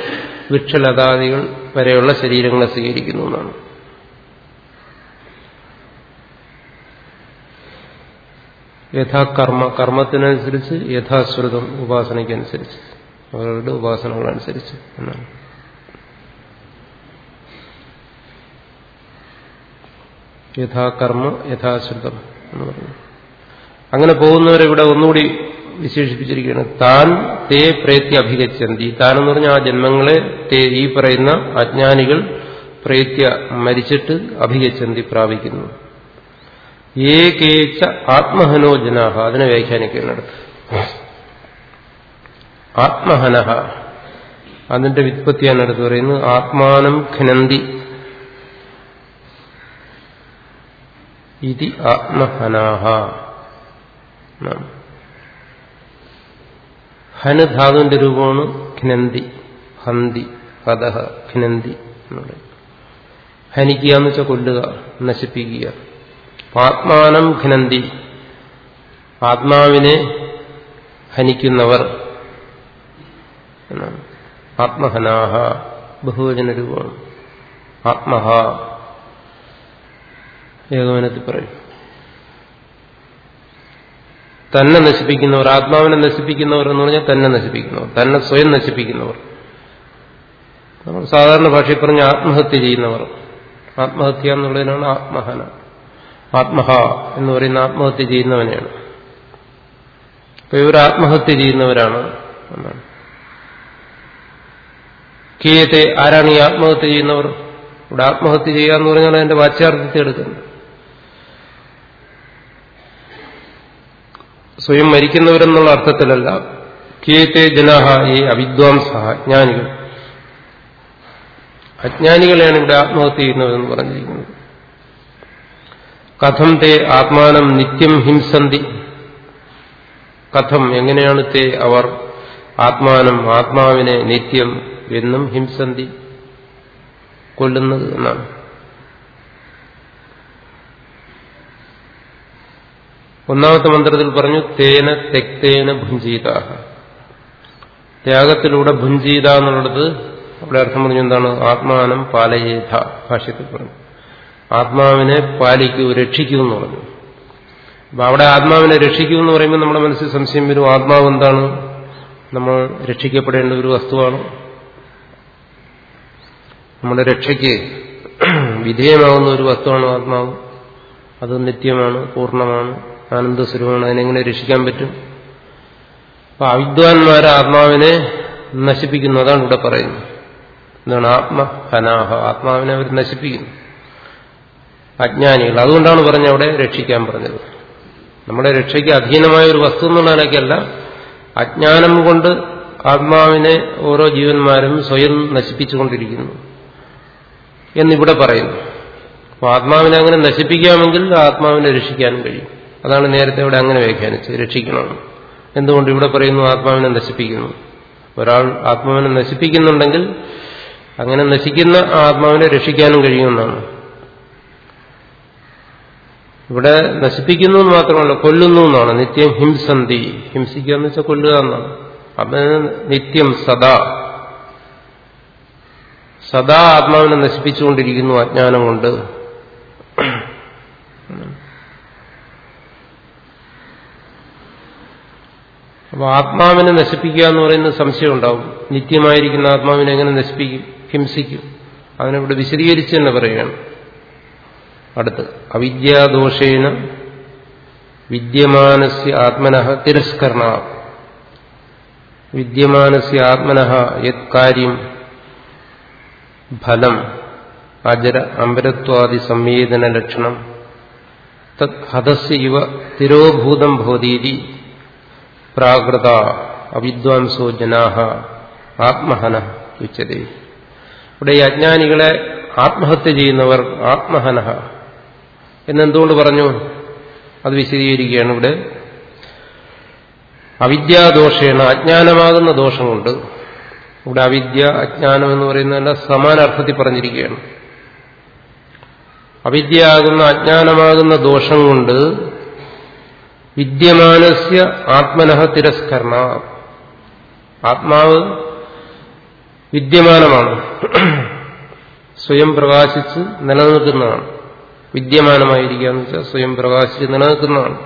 വൃക്ഷലതാദികൾ വരെയുള്ള ശരീരങ്ങളെ സ്വീകരിക്കുന്നു എന്നാണ്. യഥാകർമ്മ കർമ്മത്തിനനുസരിച്ച് യഥാശ്രുതം ഉപാസനയ്ക്കനുസരിച്ച് അവരുടെ ഉപാസനകളനുസരിച്ച് എന്നാണ്. യഥാകർമ്മ യഥാശ്രുതം എന്ന് പറഞ്ഞു അങ്ങനെ പോകുന്നവരിവിടെ ഒന്നുകൂടി വിശേഷിപ്പിച്ചിരിക്കുകയാണ് താൻ തേ പ്രേത്യ അഭികച്ചന്തി താൻ എന്ന് പറഞ്ഞ ആ ജന്മങ്ങളെ തേ ഈ പറയുന്ന അജ്ഞാനികൾ പ്രേത്യ മരിച്ചിട്ട് അഭിഗച്ഛന്തി പ്രാപിക്കുന്നു. ഏകേച്ച ആത്മഹനോ അതിനെ വ്യാഖ്യാനിക്കുന്നിടത്ത് ആത്മഹനഹ അതിന്റെ വിത്പത്തിയാണ് അടുത്ത് പറയുന്നത്. ആത്മാനം ഖനന്തി. ഇതി ആത്മഹനാഹ. ഹന ധാതുവിന്റെ രൂപമാണ് ഖിനന്തി ഹന്തി ഹതഹ ഖിനന്തി ഹനിക്കുക എന്ന് വെച്ചാൽ കൊല്ലുക നശിപ്പിക്കുക. ആത്മാനം ഖിനന്തി ആത്മാവിനെ ഹനിക്കുന്നവർ ആത്മഹനാഹ ബഹുവചന രൂപമാണ്. ആത്മഹ ഏകവനത്തിൽ പറയും. തന്നെ നശിപ്പിക്കുന്നവർ ആത്മാവിനെ നശിപ്പിക്കുന്നവർ എന്ന് പറഞ്ഞാൽ തന്നെ നശിപ്പിക്കുന്നവർ തന്നെ സ്വയം നശിപ്പിക്കുന്നവർ. നമ്മൾ സാധാരണ ഭാഷയിൽ പറഞ്ഞ ആത്മഹത്യ ചെയ്യുന്നവർ. ആത്മഹത്യ എന്നുള്ളതിനാണ് ആത്മഹന. ആത്മഹ എന്ന് പറയുന്ന ആത്മഹത്യ ചെയ്യുന്നവനെയാണ്. അപ്പൊ ഇവർ ആത്മഹത്യ ചെയ്യുന്നവരാണ് എന്നാണ്. കീയത്തെ ആരാണ് ഈ ആത്മഹത്യ ചെയ്യുന്നവർ? ഇവിടെ ആത്മഹത്യ ചെയ്യുക എന്ന് പറഞ്ഞാൽ അതിന്റെ വാച്യാർത്ഥത്തെ എടുക്കുന്നത് സ്വയം മരിക്കുന്നവരെന്നുള്ള അർത്ഥത്തിലല്ല. കീത്തെ ജനാഹ ഈ അവിദ്വാംസ അജ്ഞാനികൾ. അജ്ഞാനികളെയാണ് ഇവിടെ ആത്മഹത്യ ചെയ്യുന്നതെന്ന് പറഞ്ഞിരിക്കുന്നത്. കഥം തേ ആത്മാനം നിത്യം ഹിംസന്തി. കഥം എങ്ങനെയാണ് തേ അവർ ആത്മാനം ആത്മാവിനെ നിത്യം എന്നും ഹിംസന്തി കൊല്ലുന്നത് എന്നാണ്. ഒന്നാമത്തെ മന്ത്രത്തിൽ പറഞ്ഞു തേന തെക്തേന ഭുഞ്ചീത ത്യാഗത്തിലൂടെ ഭുഞ്ചീത എന്നുള്ളത് അവിടെ അർത്ഥം പറഞ്ഞു എന്താണ്? ആത്മാനം പാലയേത ഭാഷ്യത്തിൽ പറഞ്ഞു. ആത്മാവിനെ പാലിക്കൂ രക്ഷിക്കൂ എന്ന് പറഞ്ഞു. അപ്പൊ അവിടെ ആത്മാവിനെ രക്ഷിക്കൂ എന്ന് പറയുമ്പോൾ നമ്മുടെ മനസ്സിൽ സംശയം വരും ആത്മാവ് എന്താണ്? നമ്മൾ രക്ഷിക്കപ്പെടേണ്ട ഒരു വസ്തുവാണ്. നമ്മുടെ രക്ഷയ്ക്ക് വിധേയമാവുന്ന ഒരു വസ്തുവാണ് ആത്മാവ്. അത് നിത്യമാണ് പൂർണമാണ്. ആനന്ദസ്വരൂപമാണ് അതിനെങ്ങനെ രക്ഷിക്കാൻ പറ്റും? അപ്പൊ അവിദ്വാൻമാരെ ആത്മാവിനെ നശിപ്പിക്കുന്നു. അതാണ് ഇവിടെ പറയുന്നത്. എന്താണ്? ആത്മഹനാഹ ആത്മാവിനെ അവർ നശിപ്പിക്കുന്നു. അജ്ഞാനികൾ. അതുകൊണ്ടാണ് പറഞ്ഞ അവിടെ രക്ഷിക്കാൻ പറഞ്ഞത്. നമ്മുടെ രക്ഷയ്ക്ക് അധീനമായ ഒരു വസ്തു എന്നുള്ള നിലയ്ക്കല്ല. അജ്ഞാനം കൊണ്ട് ആത്മാവിനെ ഓരോ ജീവന്മാരും സ്വയം നശിപ്പിച്ചുകൊണ്ടിരിക്കുന്നു എന്നിവിടെ പറയുന്നു. അപ്പോൾ ആത്മാവിനെ അങ്ങനെ നശിപ്പിക്കാമെങ്കിൽ ആത്മാവിനെ രക്ഷിക്കാനും കഴിയും. അതാണ് നേരത്തെ ഇവിടെ അങ്ങനെ വ്യാഖ്യാനിച്ചത്. രക്ഷിക്കണം. എന്തുകൊണ്ട് ഇവിടെ പറയുന്നു ആത്മാവിനെ നശിപ്പിക്കുന്നു? ഒരാൾ ആത്മാവിനെ നശിപ്പിക്കുന്നുണ്ടെങ്കിൽ അങ്ങനെ നശിക്കുന്ന ആത്മാവിനെ രക്ഷിക്കാനും കഴിയുമെന്നാണ്. ഇവിടെ നശിപ്പിക്കുന്നു എന്ന് മാത്രമല്ല കൊല്ലുന്നു എന്നാണ്. നിത്യം ഹിംസന്തി. ഹിംസിക്കുക എന്ന് വെച്ചാൽ കൊല്ലുക എന്നാണ്. അപ്പം നിത്യം സദാ. സദാ ആത്മാവിനെ നശിപ്പിച്ചുകൊണ്ടിരിക്കുന്നു അജ്ഞാനം കൊണ്ട്. അപ്പോൾ ആത്മാവിനെ നശിപ്പിക്കുക എന്ന് പറയുന്ന സംശയം ഉണ്ടാവും. നിത്യമായിരിക്കുന്ന ആത്മാവിനെ എങ്ങനെ നശിപ്പിക്കും? ഹിംസിക്കും. അതിനിവിടെ വിശദീകരിച്ച് തന്നെ പറയുകയാണ്. അടുത്ത് അവിദ്യാദോഷേന വിദ്യമാനസ്യ ആത്മനഹ തിരസ്കരണ. വിദ്യമാനസ്യ ആത്മനഹ യത് കാര്യം ഫലം അജര അമ്പരത്വാദി സംവേദന ലക്ഷണം. തത് ഹതസ് ഇവ തിരോഭൂതം ഭവതീതി. പ്രാകൃത അവിദ്വാംസോ ജനാഹ ആത്മഹന ഉച്ചതേ ഇവിടെ ഈ അജ്ഞാനികളെ ആത്മഹത്യ ചെയ്യുന്നവർ ആത്മഹന എന്നെന്തുകൊണ്ട് പറഞ്ഞു? അത് വിശദീകരിക്കുകയാണ് ഇവിടെ. അവിദ്യാദോഷേണ അജ്ഞാനമാകുന്ന ദോഷം കൊണ്ട് ഇവിടെ അവിദ്യ അജ്ഞാനം എന്ന് പറയുന്നതല്ല സമാനാർത്ഥത്തിൽ പറഞ്ഞിരിക്കുകയാണ്. അവിദ്യയാകുന്ന അജ്ഞാനമാകുന്ന ദോഷം കൊണ്ട് വിദ്യമാനസ്യ ആത്മനഹ തിരസ്കരണ. ആത്മാവ് വിദ്യമാനമാണ്. സ്വയം പ്രകാശിച്ച് നിലനിൽക്കുന്നതാണ്. വിദ്യമാനമായിരിക്കുക എന്ന് വെച്ചാൽ സ്വയം പ്രകാശിച്ച് നിലനിൽക്കുന്നതാണ്.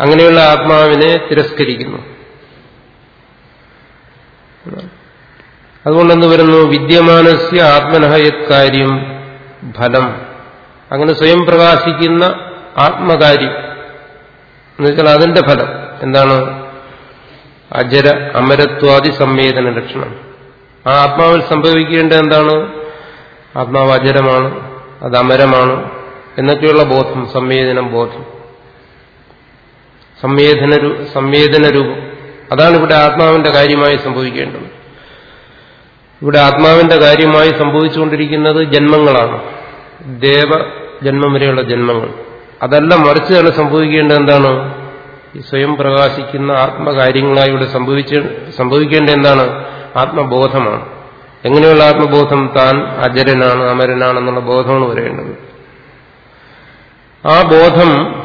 അങ്ങനെയുള്ള ആത്മാവിനെ തിരസ്കരിക്കുന്നു. അതുകൊണ്ടെന്ത് വരുന്നു? വിദ്യമാനസ്യ ആത്മനഹയത്കാര്യം യത് കാര്യം ഫലം. അങ്ങനെ സ്വയം പ്രകാശിക്കുന്ന ആത്മകാര്യം. എന്നുവെച്ചാൽ അതിന്റെ ഫലം എന്താണ്? അജര അമരത്വാദി സംവേദന ലക്ഷണം. ആ ആത്മാവിൽ സംഭവിക്കേണ്ട എന്താണ്? ആത്മാവ് അജരമാണ് അത് അമരമാണ് എന്നൊക്കെയുള്ള ബോധം സംവേദനം ബോധം. സംവേദന സംവേദന രൂപം. അതാണ് ഇവിടെ ആത്മാവിന്റെ കാര്യമായി സംഭവിക്കേണ്ടത്. ഇവിടെ ആത്മാവിന്റെ കാര്യമായി സംഭവിച്ചുകൊണ്ടിരിക്കുന്നത് ജന്മങ്ങളാണ്. ദേവ ജന്മം വരെയുള്ള ജന്മങ്ങൾ. അതല്ല തന്നെ സംഭവിക്കേണ്ടത് എന്താണ്? ഈ സ്വയം പ്രകാശിക്കുന്ന ആത്മകാര്യങ്ങളായി ഇവിടെ സംഭവിച്ച സംഭവിക്കേണ്ട എന്താണ്? ആത്മബോധമാണ്. എങ്ങനെയുള്ള ആത്മബോധം? താൻ അജരനാണ് അമരനാണെന്നുള്ള ബോധമാണ് വരേണ്ടത്. ആ ബോധം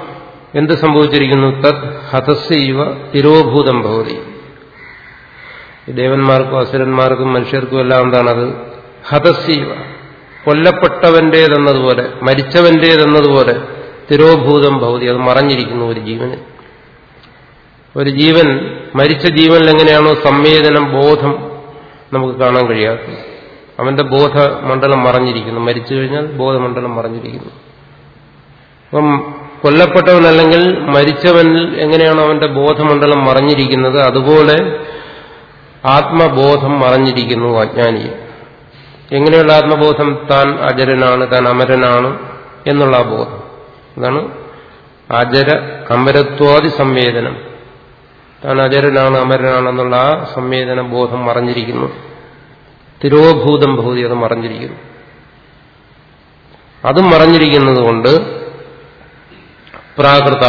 എന്ത് സംഭവിച്ചിരിക്കുന്നു? തത് ഹതസ്യവ തിരോഭൂതം ഭവതി. ദേവന്മാർക്കും അസുരന്മാർക്കും മനുഷ്യർക്കും എല്ലാം എന്താണത്? ഹതസ്യവ കൊല്ലപ്പെട്ടവന്റേതെന്നതുപോലെ മരിച്ചവന്റേതെന്നതുപോലെ തിരോഭൂതം ഭൗതി അത് മറഞ്ഞിരിക്കുന്നു ഒരു ജീവന്. ഒരു ജീവൻ മരിച്ച ജീവനിൽ എങ്ങനെയാണോ സംവേദനം ബോധം നമുക്ക് കാണാൻ കഴിയാത്തത് അവന്റെ ബോധമണ്ഡലം മറഞ്ഞിരിക്കുന്നു. മരിച്ചു കഴിഞ്ഞാൽ ബോധമണ്ഡലം മറഞ്ഞിരിക്കുന്നു. അപ്പം കൊല്ലപ്പെട്ടവനല്ലെങ്കിൽ മരിച്ചവനിൽ എങ്ങനെയാണോ അവന്റെ ബോധമണ്ഡലം മറഞ്ഞിരിക്കുന്നത് അതുപോലെ ആത്മബോധം മറഞ്ഞിരിക്കുന്നു അജ്ഞാനിയെ. എങ്ങനെയുള്ള ആത്മബോധം? താൻ അജരനാണ് താൻ അമരനാണ് എന്നുള്ള ബോധം. അതാണ് അജര അമരത്വാദി സംവേദനം. അതാണ് അജരനാണ് അമരനാണെന്നുള്ള ആ സംവേദന ബോധം മറഞ്ഞിരിക്കുന്നു. തിരോഭൂതം ഭൂതി അത് മറഞ്ഞിരിക്കുന്നു. അതും മറഞ്ഞിരിക്കുന്നത് കൊണ്ട് പ്രാകൃത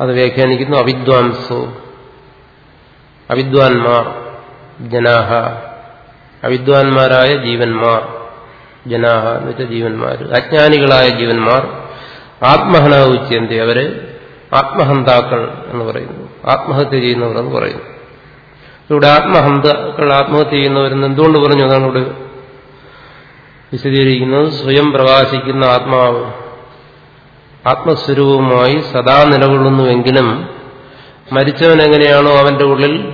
അത് വ്യാഖ്യാനിക്കുന്നു അവിദ്വാൻസോ. അവിദ്വാൻമാർ ജനാഹ. അവിദ്വാൻമാരായ ജീവന്മാർ. ജനാഹ എന്ന് വെച്ചാൽ ജീവന്മാർ അജ്ഞാനികളായ ജീവന്മാർ ആത്മഹന ഉച്ചന്തി അവരെ ആത്മഹന്താക്കൾ എന്ന് പറയുന്നു. ആത്മഹത്യ ചെയ്യുന്നവർ എന്ന് പറയുന്നു. ഇവിടെ ആത്മഹന്താക്കൾ ആത്മഹത്യ ചെയ്യുന്നവരെന്ന് എന്തുകൊണ്ട് പറഞ്ഞു അതാണ് ഇവിടെ വിശദീകരിക്കുന്നത്? സ്വയം പ്രകാശിക്കുന്ന ആത്മാവ് ആത്മസ്വരൂപമായി സദാ നിലകൊള്ളുന്നുവെങ്കിലും മരിച്ചവൻ എങ്ങനെയാണോ അവന്റെ ഉള്ളിൽ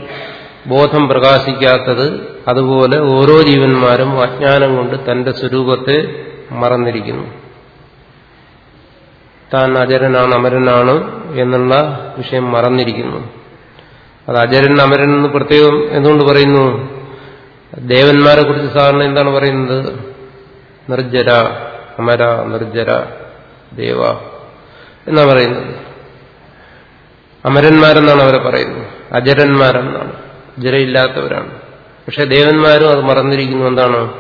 ബോധം പ്രകാശിക്കാത്തത് അതുപോലെ ഓരോ ജീവന്മാരും അജ്ഞാനം കൊണ്ട് തന്റെ സ്വരൂപത്തെ മറന്നിരിക്കുന്നു. താൻ അജരനാണ് അമരനാണ് എന്നുള്ള വിഷയം മറന്നിരിക്കുന്നു. അത് അജരൻ അമരൻ എന്ന് പ്രത്യേകം എന്തുകൊണ്ട് പറയുന്നു? ദേവന്മാരെ കുറിച്ച് സാധാരണ എന്താണ് പറയുന്നത്? നിർജര അമര നിർജര ദേവ എന്നാണ് പറയുന്നത്. അമരന്മാരെന്നാണ് അവരെ പറയുന്നത്. അജരന്മാരെന്നാണ് ജരയില്ലാത്തവരാണ് പക്ഷെ ദേവന്മാരും അത് മറന്നിരിക്കുന്നു. എന്താണ്?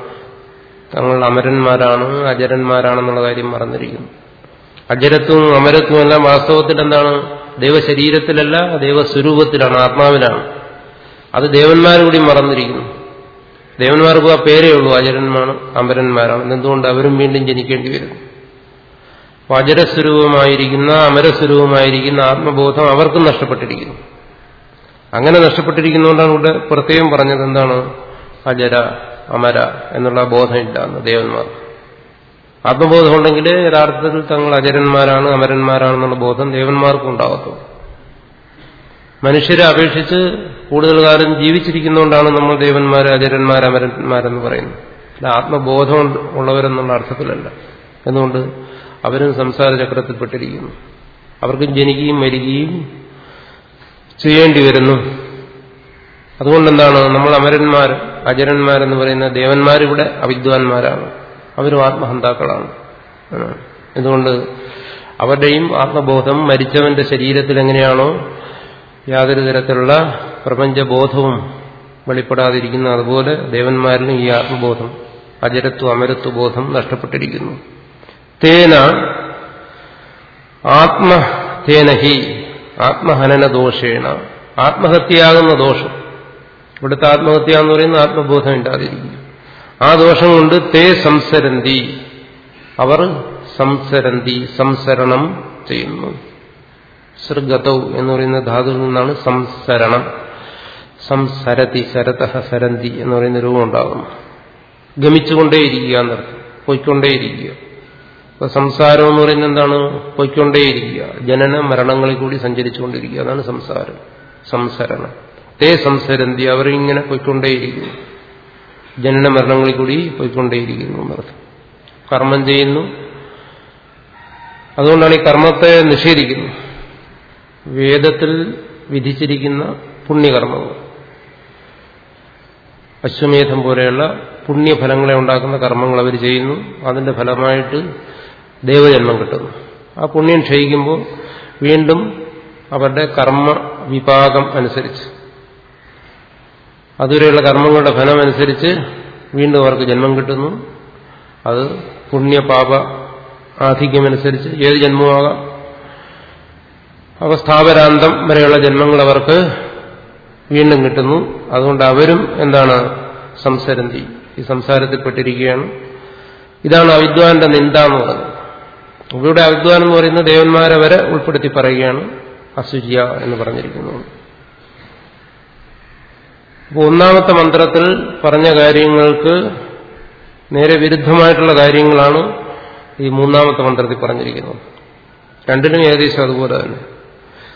തങ്ങൾ അമരന്മാരാണ് അജരന്മാരാണെന്നുള്ള കാര്യം മറന്നിരിക്കുന്നു. അജരത്വവും അമരത്വവും എല്ലാം വാസ്തവത്തിൽ എന്താണ്? ദൈവശരീരത്തിലല്ല ദൈവസ്വരൂപത്തിലാണ് ആത്മാവിലാണ്. അത് ദേവന്മാരുകൂടി മറന്നിരിക്കുന്നു. ദേവന്മാർക്ക് ആ പേരേ ഉള്ളൂ അജരന്മാണ് അമരന്മാരാണ്. എന്തുകൊണ്ട്? അവരും വീണ്ടും ജനിക്കേണ്ടി വരുന്നു അപ്പൊ അജരസ്വരൂപമായിരിക്കുന്ന അമരസ്വരൂപമായിരിക്കുന്ന ആത്മബോധം അവർക്കും നഷ്ടപ്പെട്ടിരിക്കുന്നു. അങ്ങനെ നഷ്ടപ്പെട്ടിരിക്കുന്നതുകൊണ്ടാണ് ഇവിടെ പ്രത്യേകം പറഞ്ഞത് എന്താണ്? അജര അമര എന്നുള്ള ബോധമില്ല എന്ന് ദേവന്മാർ. ആത്മബോധം ഉണ്ടെങ്കിൽ യഥാർത്ഥത്തിൽ തങ്ങൾ അജരന്മാരാണ് അമരന്മാരാണെന്നുള്ള ബോധം ദേവന്മാർക്കും ഉണ്ടാകത്തുള്ളൂ. മനുഷ്യരെ അപേക്ഷിച്ച് കൂടുതൽ കാലം ജീവിച്ചിരിക്കുന്നതുകൊണ്ടാണ് നമ്മൾ ദേവന്മാർ അജരന്മാർ അമരന്മാരെന്ന് പറയുന്നത്. അല്ല ആത്മബോധം ഉള്ളവരെന്നുള്ള അർത്ഥത്തിലല്ല. എന്തുകൊണ്ട്? അവരും സംസാര ചക്രത്തിൽപ്പെട്ടിരിക്കുന്നു അവർക്കും ജനിക്കുകയും മരിക്കുകയും ചെയ്യേണ്ടി വരുന്നു അതുകൊണ്ടെന്താണ് നമ്മൾ അമരന്മാർ അജരന്മാരെന്ന് പറയുന്ന ദേവന്മാരിവിടെ അവിദ്വാൻമാരാണ്. അവരും ആത്മഹന്താക്കളാണ്. എന്തുകൊണ്ട് അവരുടെയും ആത്മബോധം മരിച്ചവന്റെ ശരീരത്തിൽ എങ്ങനെയാണോ യാതൊരു തരത്തിലുള്ള പ്രപഞ്ചബോധവും വെളിപ്പെടാതിരിക്കുന്ന അതുപോലെ ദേവന്മാരിലും ഈ ആത്മബോധം അജരത്വ അമരത്വ ബോധം നഷ്ടപ്പെട്ടിരിക്കുന്നു. തേന ആത്മ ഹി ആത്മഹനന ദോഷേണ. ആത്മഹത്യയാകുന്ന ദോഷം. ഇവിടുത്തെ ആത്മഹത്യ എന്ന് പറയുന്ന ആത്മബോധം ഇല്ലാതിരിക്കുന്നു ആ ദോഷം കൊണ്ട് തേ സംസരന്തി. അവർ സംസരന്തി സംസരണം ചെയ്യുന്നു. സൃഗതൗ എന്ന് പറയുന്ന ധാതുവിൽ നിന്നാണ് സംസരണം. സംസരതി ശരത സരന്തി എന്ന് പറയുന്ന രൂപം ഉണ്ടാകുന്നു ഗമിച്ചുകൊണ്ടേയിരിക്കുക എന്നർത്ഥം. പൊയ്ക്കൊണ്ടേയിരിക്കുക. അപ്പൊ സംസാരം എന്ന് പറയുന്നത് എന്താണ്? പൊയ്ക്കൊണ്ടേയിരിക്കുക. ജനന മരണങ്ങളിൽ കൂടി സഞ്ചരിച്ചുകൊണ്ടിരിക്കുക. അതാണ് സംസാരം. സംസരണം. തേ സംസരന്തി അവർ ഇങ്ങനെ പൊയ്ക്കൊണ്ടേയിരിക്കുന്നു. ജനന മരണങ്ങളിൽ കൂടി പോയിക്കൊണ്ടേയിരിക്കുന്നു എന്നർത്ഥം കർമ്മം ചെയ്യുന്നു. അതുകൊണ്ടാണ് ഈ കർമ്മത്തെ നിഷേധിക്കുന്നത് വേദത്തിൽ വിധിച്ചിരിക്കുന്ന പുണ്യകർമ്മങ്ങൾ. അശ്വമേധം പോലെയുള്ള പുണ്യഫലങ്ങളെ ഉണ്ടാക്കുന്ന കർമ്മങ്ങൾ അവർ ചെയ്യുന്നു. അതിന്റെ ഫലമായിട്ട് ദേവജന്മം കിട്ടുന്നു. ആ പുണ്യം ക്ഷയിക്കുമ്പോൾ വീണ്ടും അവരുടെ കർമ്മ വിഭാഗം അനുസരിച്ച് അതുവരെയുള്ള കർമ്മങ്ങളുടെ ഫലം അനുസരിച്ച് വീണ്ടും അവർക്ക് ജന്മം കിട്ടുന്നു. അത് പുണ്യപാപ ആധിക്യമനുസരിച്ച് ഏത് ജന്മമാകാം? അവസ്ഥാപരാന്തം വരെയുള്ള ജന്മങ്ങൾ അവർക്ക് വീണ്ടും കിട്ടുന്നു. അതുകൊണ്ട് അവരും എന്താണ് സംസരന്തി. ഈ സംസാരത്തിൽപ്പെട്ടിരിക്കുകയാണ് ഇതാണ് അവിദ്വാന്റെ നിന്ദ എന്ന് പറയുന്നത്. ഇവിടെ അവിദ്വാൻ എന്ന് പറയുന്ന ദേവന്മാരെ വരെ ഉൾപ്പെടുത്തി പറയുകയാണ് അസുര്യ എന്ന് പറഞ്ഞിരിക്കുന്നു. അപ്പോൾ ഒന്നാമത്തെ മന്ത്രത്തിൽ പറഞ്ഞ കാര്യങ്ങൾക്ക് നേരെ വിരുദ്ധമായിട്ടുള്ള കാര്യങ്ങളാണ് ഈ മൂന്നാമത്തെ മന്ത്രത്തിൽ പറഞ്ഞിരിക്കുന്നത്. രണ്ടിനും ഏകദേശം അതുപോലെ തന്നെ.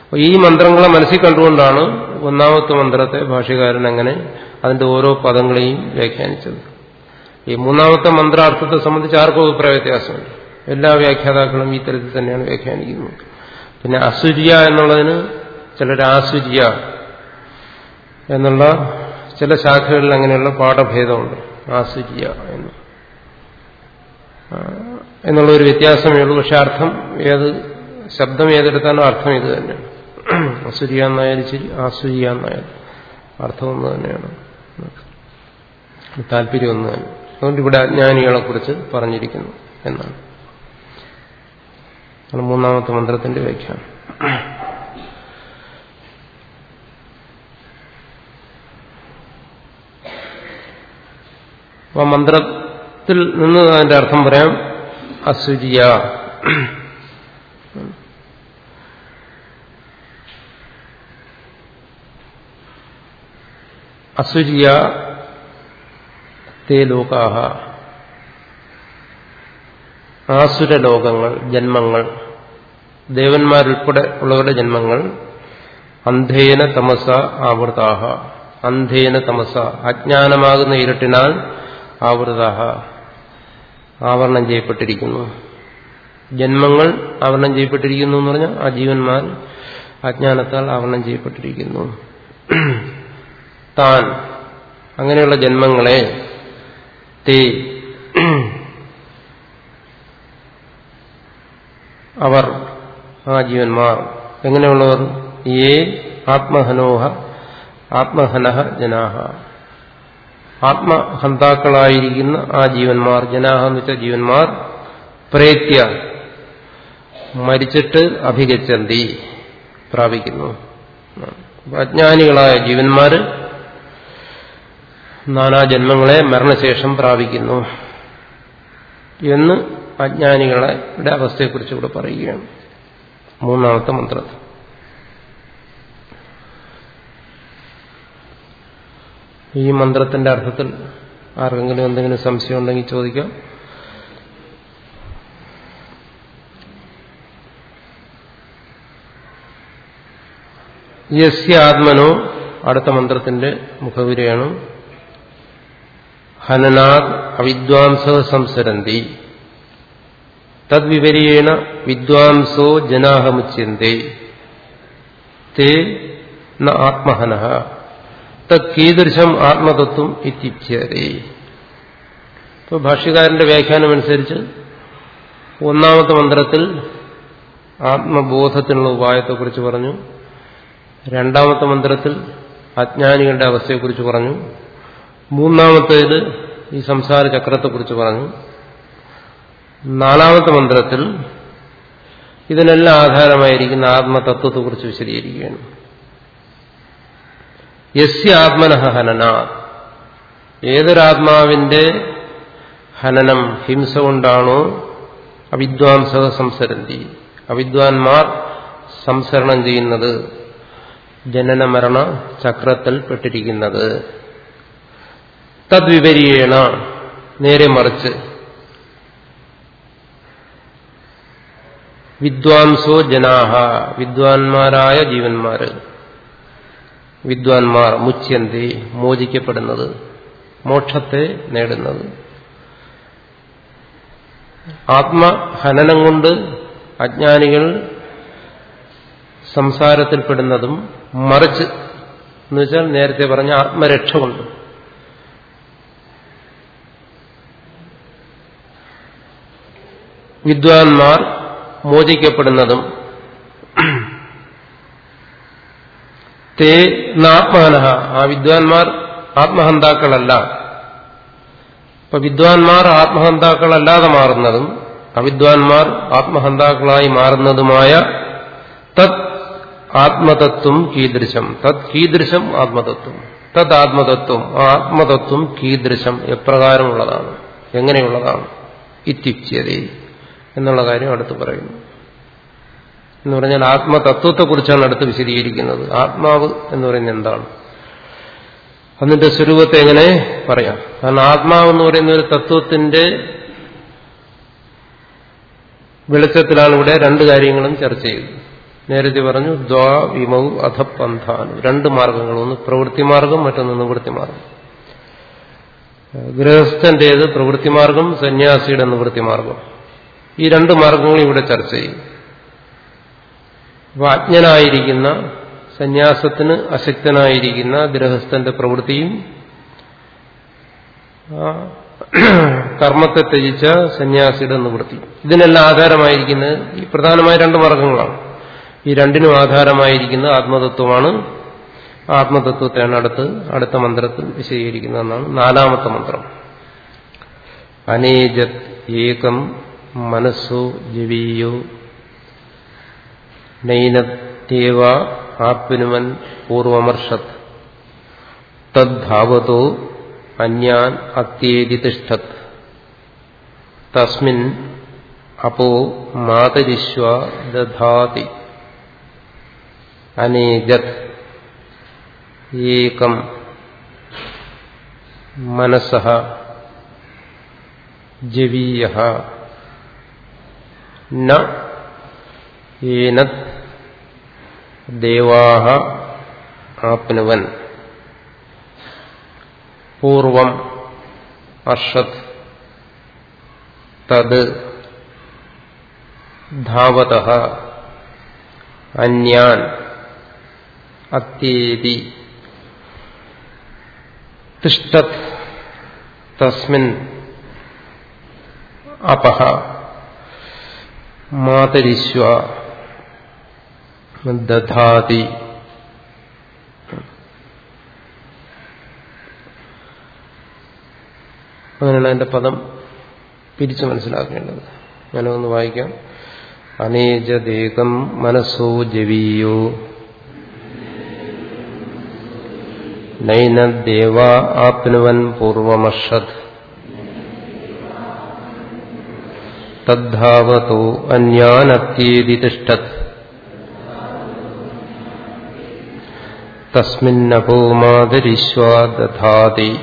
അപ്പോൾ ഈ മന്ത്രങ്ങളെ മനസ്സിൽ കണ്ടുകൊണ്ടാണ് ഒന്നാമത്തെ മന്ത്രത്തെ ഭാഷകാരൻ അങ്ങനെ അതിന്റെ ഓരോ പദങ്ങളെയും വ്യാഖ്യാനിച്ചത്. ഈ മൂന്നാമത്തെ മന്ത്രാർത്ഥത്തെ സംബന്ധിച്ച് ആർക്കും അഭിപ്രായ വ്യത്യാസമുണ്ട് എല്ലാ വ്യാഖ്യാതാക്കളും ഈ തരത്തിൽ തന്നെയാണ് വ്യാഖ്യാനിക്കുന്നത്. പിന്നെ അസുര്യ എന്നുള്ളതിന് ചിലർ ആസുര്യ എന്നുള്ള ചില ശാഖകളിൽ അങ്ങനെയുള്ള പാഠഭേദമുണ്ട്. ആസുര്യ എന്ന്. എന്നുള്ള ഒരു വ്യത്യാസമേ ഉള്ളൂ. പക്ഷെ അർത്ഥം ഏത് ശബ്ദം ഏതെടുത്താലും അർത്ഥം ഇത് തന്നെയാണ്. അസുര്യ എന്നായാലും ശരി ആസുര്യ എന്നായാലും അർത്ഥം ഒന്ന് തന്നെയാണ്. താല്പര്യം ഒന്ന് തന്നെ. അതുകൊണ്ട് ഇവിടെ അജ്ഞാനികളെ കുറിച്ച് പറഞ്ഞിരിക്കുന്നു എന്നാണ്. മൂന്നാമത്തെ മന്ത്രത്തിന്റെ വ്യാഖ്യാനം. അപ്പൊ മന്ത്രത്തിൽ നിന്ന് അതിന്റെ അർത്ഥം പറയാം അസുചിയ അസുചിയ തേ ലോകാഹ. ആസുര ലോകങ്ങൾ ജന്മങ്ങൾ ദേവന്മാരുൾപ്പെടെ ഉള്ളവരുടെ ജന്മങ്ങൾ അന്ധേന തമസ ആവൃതാഹ. അന്ധേന തമസ. അജ്ഞാനമാകുന്ന ഇരുട്ടിനാൽ ആവൃതാഹ. ആവരണം ചെയ്യപ്പെട്ടിരിക്കുന്നു. ജന്മങ്ങൾ ആവരണം ചെയ്യപ്പെട്ടിരിക്കുന്നു എന്ന് പറഞ്ഞാൽ ആ ജീവന്മാർ അജ്ഞാനത്താൽ ആവരണം ചെയ്യപ്പെട്ടിരിക്കുന്നു. താൻ അങ്ങനെയുള്ള ജന്മങ്ങളെ തേ അവർ ആ ജീവന്മാർ എങ്ങനെയുള്ളവർ? ഏ ആത്മഹനോഹ ആത്മഹനഹ ജനാഹ. ആത്മഹന്താക്കളായിരിക്കുന്ന ആ ജീവന്മാർ ജനാഹ എന്ന് വെച്ച ജീവന്മാർ പ്രേത്യ. മരിച്ചിട്ട് അഭിഗച്ചന്തി പ്രാപിക്കുന്നു. അജ്ഞാനികളായ ജീവന്മാർ നാനാജന്മങ്ങളെ മരണശേഷം പ്രാപിക്കുന്നു എന്ന് അജ്ഞാനികളുടെ അവസ്ഥയെക്കുറിച്ച് ഇവിടെ പറയുകയാണ്. മൂന്നാമത്തെ മന്ത്രത്തിൽ ഈ മന്ത്രത്തിന്റെ അർത്ഥത്തിൽ ആർക്കെങ്കിലും എന്തെങ്കിലും സംശയം ഉണ്ടെങ്കിൽ ചോദിക്കാം. യസ്യ ആത്മനോ അടുത്ത മന്ത്രത്തിന്റെ മുഖവിരയാണ്. ഹനനാത് അവിദ്വാംസ സംസരന്തി. തദ്വിപരീണ വിദ്വാംസോ ജനാഹമുച്യന്തെ. തേ ന ആത്മഹന. തീദൃശം ആത്മതത്വം ഇത്യുച്യതേ. ഇപ്പോൾ ഭാഷ്യകാരന്റെ വ്യാഖ്യാനമനുസരിച്ച് ഒന്നാമത്തെ മന്ത്രത്തിൽ ആത്മബോധത്തിനുള്ള ഉപായത്തെക്കുറിച്ച് പറഞ്ഞു. രണ്ടാമത്തെ മന്ത്രത്തിൽ അജ്ഞാനികളുടെ അവസ്ഥയെക്കുറിച്ച് പറഞ്ഞു. മൂന്നാമത്തേത് ഈ സംസാര ചക്രത്തെക്കുറിച്ച് പറഞ്ഞു. നാലാമത്തെ മന്ത്രത്തിൽ ഇതിനെല്ലാം ആധാരമായിരിക്കുന്ന ആത്മതത്വത്തെക്കുറിച്ച് വിശദീകരിക്കുകയാണ്. യസ്യ ആത്മന ഹനന. ഏതൊരാത്മാവിന്റെ ഹനനം ഹിംസ കൊണ്ടാണോ അവിദ്വാംസക സംസരന്തി. അവിദ്വാൻമാർ സംസരണം ചെയ്യുന്നത് ജനന മരണ ചക്രത്തിൽ പെട്ടിരിക്കുന്നത്. തദ്വിപരീണ നേരെ മറിച്ച് വിദ്വാംസോ ജനാഹ. വിദ്വാൻമാരായ ജീവന്മാര്. വിദ്വാൻമാർ മുച്യന്തി മോചിക്കപ്പെടുന്നത് മോക്ഷത്തെ നേടുന്നത്. ആത്മഹനനം കൊണ്ട് അജ്ഞാനികൾ സംസാരത്തിൽപ്പെടുന്നതും മറിച്ച് എന്നുവെച്ചാൽ നേരത്തെ പറഞ്ഞ ആത്മരക്ഷ കൊണ്ട്. വിദ്വാൻമാർ മോചിക്കപ്പെടുന്നതും തേ ആത്മഹനഹ ആ വിദ്വാൻമാർ ആത്മഹന്താക്കളല്ല. ഇപ്പൊ വിദ്വാൻമാർ ആത്മഹന്താക്കളല്ലാതെ മാറുന്നതും അവിദ്വാൻമാർ ആത്മഹന്താക്കളായി മാറുന്നതുമായ തത് ആത്മതത്വം കീദൃശം. തത് കീദൃശം ആത്മതത്വം. തത് ആത്മതത്വം. ആത്മതത്വം കീദൃശം എപ്രകാരമുള്ളതാണ്. എങ്ങനെയുള്ളതാണ്? ഇത്യുച്യതേ. എന്നുള്ള കാര്യം അടുത്ത് പറയുന്നു. എന്ന് പറഞ്ഞാൽ ആത്മതത്വത്തെക്കുറിച്ചാണ് അടുത്ത് വിശദീകരിക്കുന്നത്. ആത്മാവ് എന്ന് പറയുന്നത് എന്താണ്? അതിന്റെ സ്വരൂപത്തെ എങ്ങനെ പറയാം? കാരണം ആത്മാവ് എന്ന് പറയുന്ന ഒരു തത്വത്തിന്റെ വെളിച്ചത്തിലാണ് ഇവിടെ രണ്ട് കാര്യങ്ങളും ചർച്ച ചെയ്തത് നേരത്തെ പറഞ്ഞു ദ്വാ വിമൗ അധപന്ഥാനു രണ്ട് മാർഗങ്ങൾ ഒന്ന് പ്രവൃത്തി മാർഗം മറ്റൊന്ന് നിവൃത്തി മാർഗം. ഗൃഹസ്ഥന്റേത് പ്രവൃത്തി മാർഗം സന്യാസിയുടെ നിവൃത്തി മാർഗം. ഈ രണ്ട് മാർഗങ്ങളും ഇവിടെ ചർച്ച ചെയ്യും. അപ്പൊ അജ്ഞനായിരിക്കുന്ന സന്യാസത്തിന് അശക്തനായിരിക്കുന്ന ഗൃഹസ്ഥന്റെ പ്രവൃത്തിയും കർമ്മത്തെ ത്യജിച്ച സന്യാസിയുടെ നിവൃത്തി. ഇതിനെല്ലാം ആധാരമായിരിക്കുന്നത് ഈ പ്രധാനമായ രണ്ട് മാർഗങ്ങളാണ്. ഈ രണ്ടിനും ആധാരമായിരിക്കുന്ന ആത്മതത്വമാണ്. ആത്മതത്വത്തെയാണ് അടുത്ത് അടുത്ത മന്ത്രത്തിൽ വിശദീകരിക്കുന്നതെന്നാണ് നാലാമത്തെ മന്ത്രം. അനേജത് ഏകം മനസ്സോ ജവീയോ നൈനത്യേവ ആപ്നുവൻ പൂർവമർഷത് തദ്ഭാവതോ അന്യാൻ അത്യേതി തിഷ്ഠത് തസ്മിൻ അപ്പോ മാതരിശ്വ ദധാതി അനേജത് ഏകം മനസ്സ ജവീയ ന ഏനത് ദേവാഹ ആപ്നുവൻ. പൂർവം അർഷത് തത് ധാവത അന്യാൻ അത്യേതി തിഷ്ടത് തസ്മിൻ അപഹ. മാതരിശ്വ ദധാതി. അങ്ങനെയാണ് അതിന്റെ പദം പിരിച്ചു മനസ്സിലാക്കേണ്ടത്. ഞാനൊന്ന് വായിക്കാം. അനേജദേകം മനസ്സോ ജവീയോ. നൈനദേവ ആപ്നുവൻ പൂർവമർഷത് തദ്ധാവതോ അന്യാനത്യേതി തിഷ്ടത് തസ്മിന്നപോ മാതരിശ്വാ ദധാതി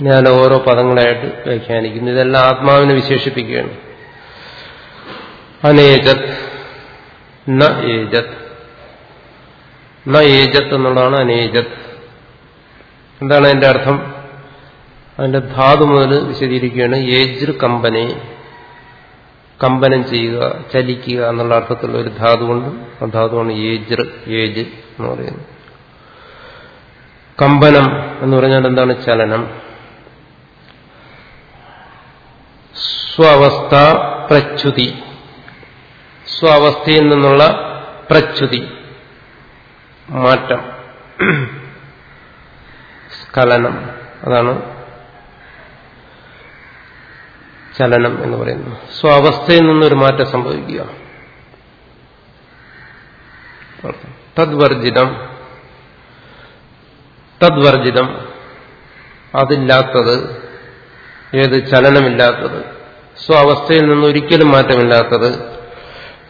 ഞാൻ ഓരോ പദങ്ങളായിട്ട് വ്യാഖ്യാനിക്കുന്നു. ഇതെല്ലാം ആത്മാവിനെ വിശേഷിപ്പിക്കുകയാണ്. അനേജത് ന ഏജത്. ന ഏജത്ത് എന്നുള്ളതാണ് അനേജത്. എന്താണ് അതിന്റെ അർത്ഥം? അതിന്റെ ധാതു മുതൽ വിശദീകരിക്കുകയാണ് ഏജ് കമ്പനെ കമ്പനം ചെയ്യുക ചലിക്കുക എന്നുള്ള അർത്ഥത്തിലുള്ള ഒരു ധാതുകൊണ്ട് ആ ധാതുവാണ് ഏജ് ഏജ് എന്ന് പറയുന്നത്. കമ്പനം എന്ന് പറഞ്ഞാൽ എന്താണ്? ചലനം. സ്വവസ്ഥ പ്രച്യുതി. സ്വാവസ്ഥയിൽ നിന്നുള്ള പ്രച്യുതി. മാറ്റം. സ്കലനം. അതാണ് ചലനം എന്ന് പറയുന്നത്. സ്വാവസ്ഥയിൽ നിന്നൊരു മാറ്റം സംഭവിക്കുക. തദ്വർജിതം. തദ്വർജിതം. അതില്ലാത്തത്. ഏത് ചലനമില്ലാത്തത്. സ്വാവസ്ഥയിൽ നിന്ന് ഒരിക്കലും മാറ്റമില്ലാത്തത്.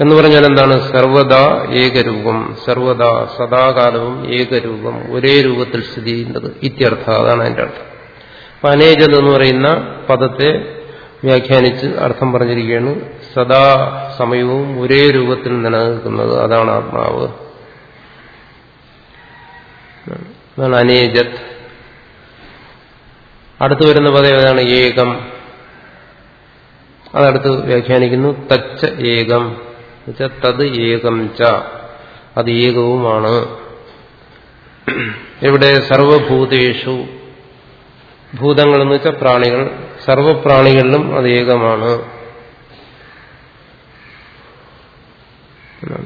എന്ന് പറഞ്ഞാൽ എന്താണ്? സർവദാ ഏകരൂപം. സർവദാ സദാകാലവും ഏകരൂപം. ഒരേ രൂപത്തിൽ സ്ഥിതി ചെയ്യുന്നത്. ഇത്യർത്ഥ. അതാണ് അതിന്റെ അർത്ഥം. അനേജത് എന്ന് പറയുന്ന പദത്തെ വ്യാഖ്യാനിച്ച് അർത്ഥം പറഞ്ഞിരിക്കുകയാണ്. സദാ സമയവും ഒരേ രൂപത്തിൽ നിലനിൽക്കുന്നത് അതാണ് ആത്മാവ്. അതാണ് അനേജത്. അടുത്തു വരുന്ന പദം ഏതാണ്? ഏകം. അതടുത്ത് വ്യാഖ്യാനിക്കുന്നു തച്ച ഏകം. തത് ഏകം ച. അത് ഏകവുമാണ്. ഇവിടെ സർവഭൂതേഷു ഭൂതങ്ങൾ എന്ന് വെച്ചാൽ പ്രാണികൾ സർവപ്രാണികളിലും അത് ഏകമാണ്.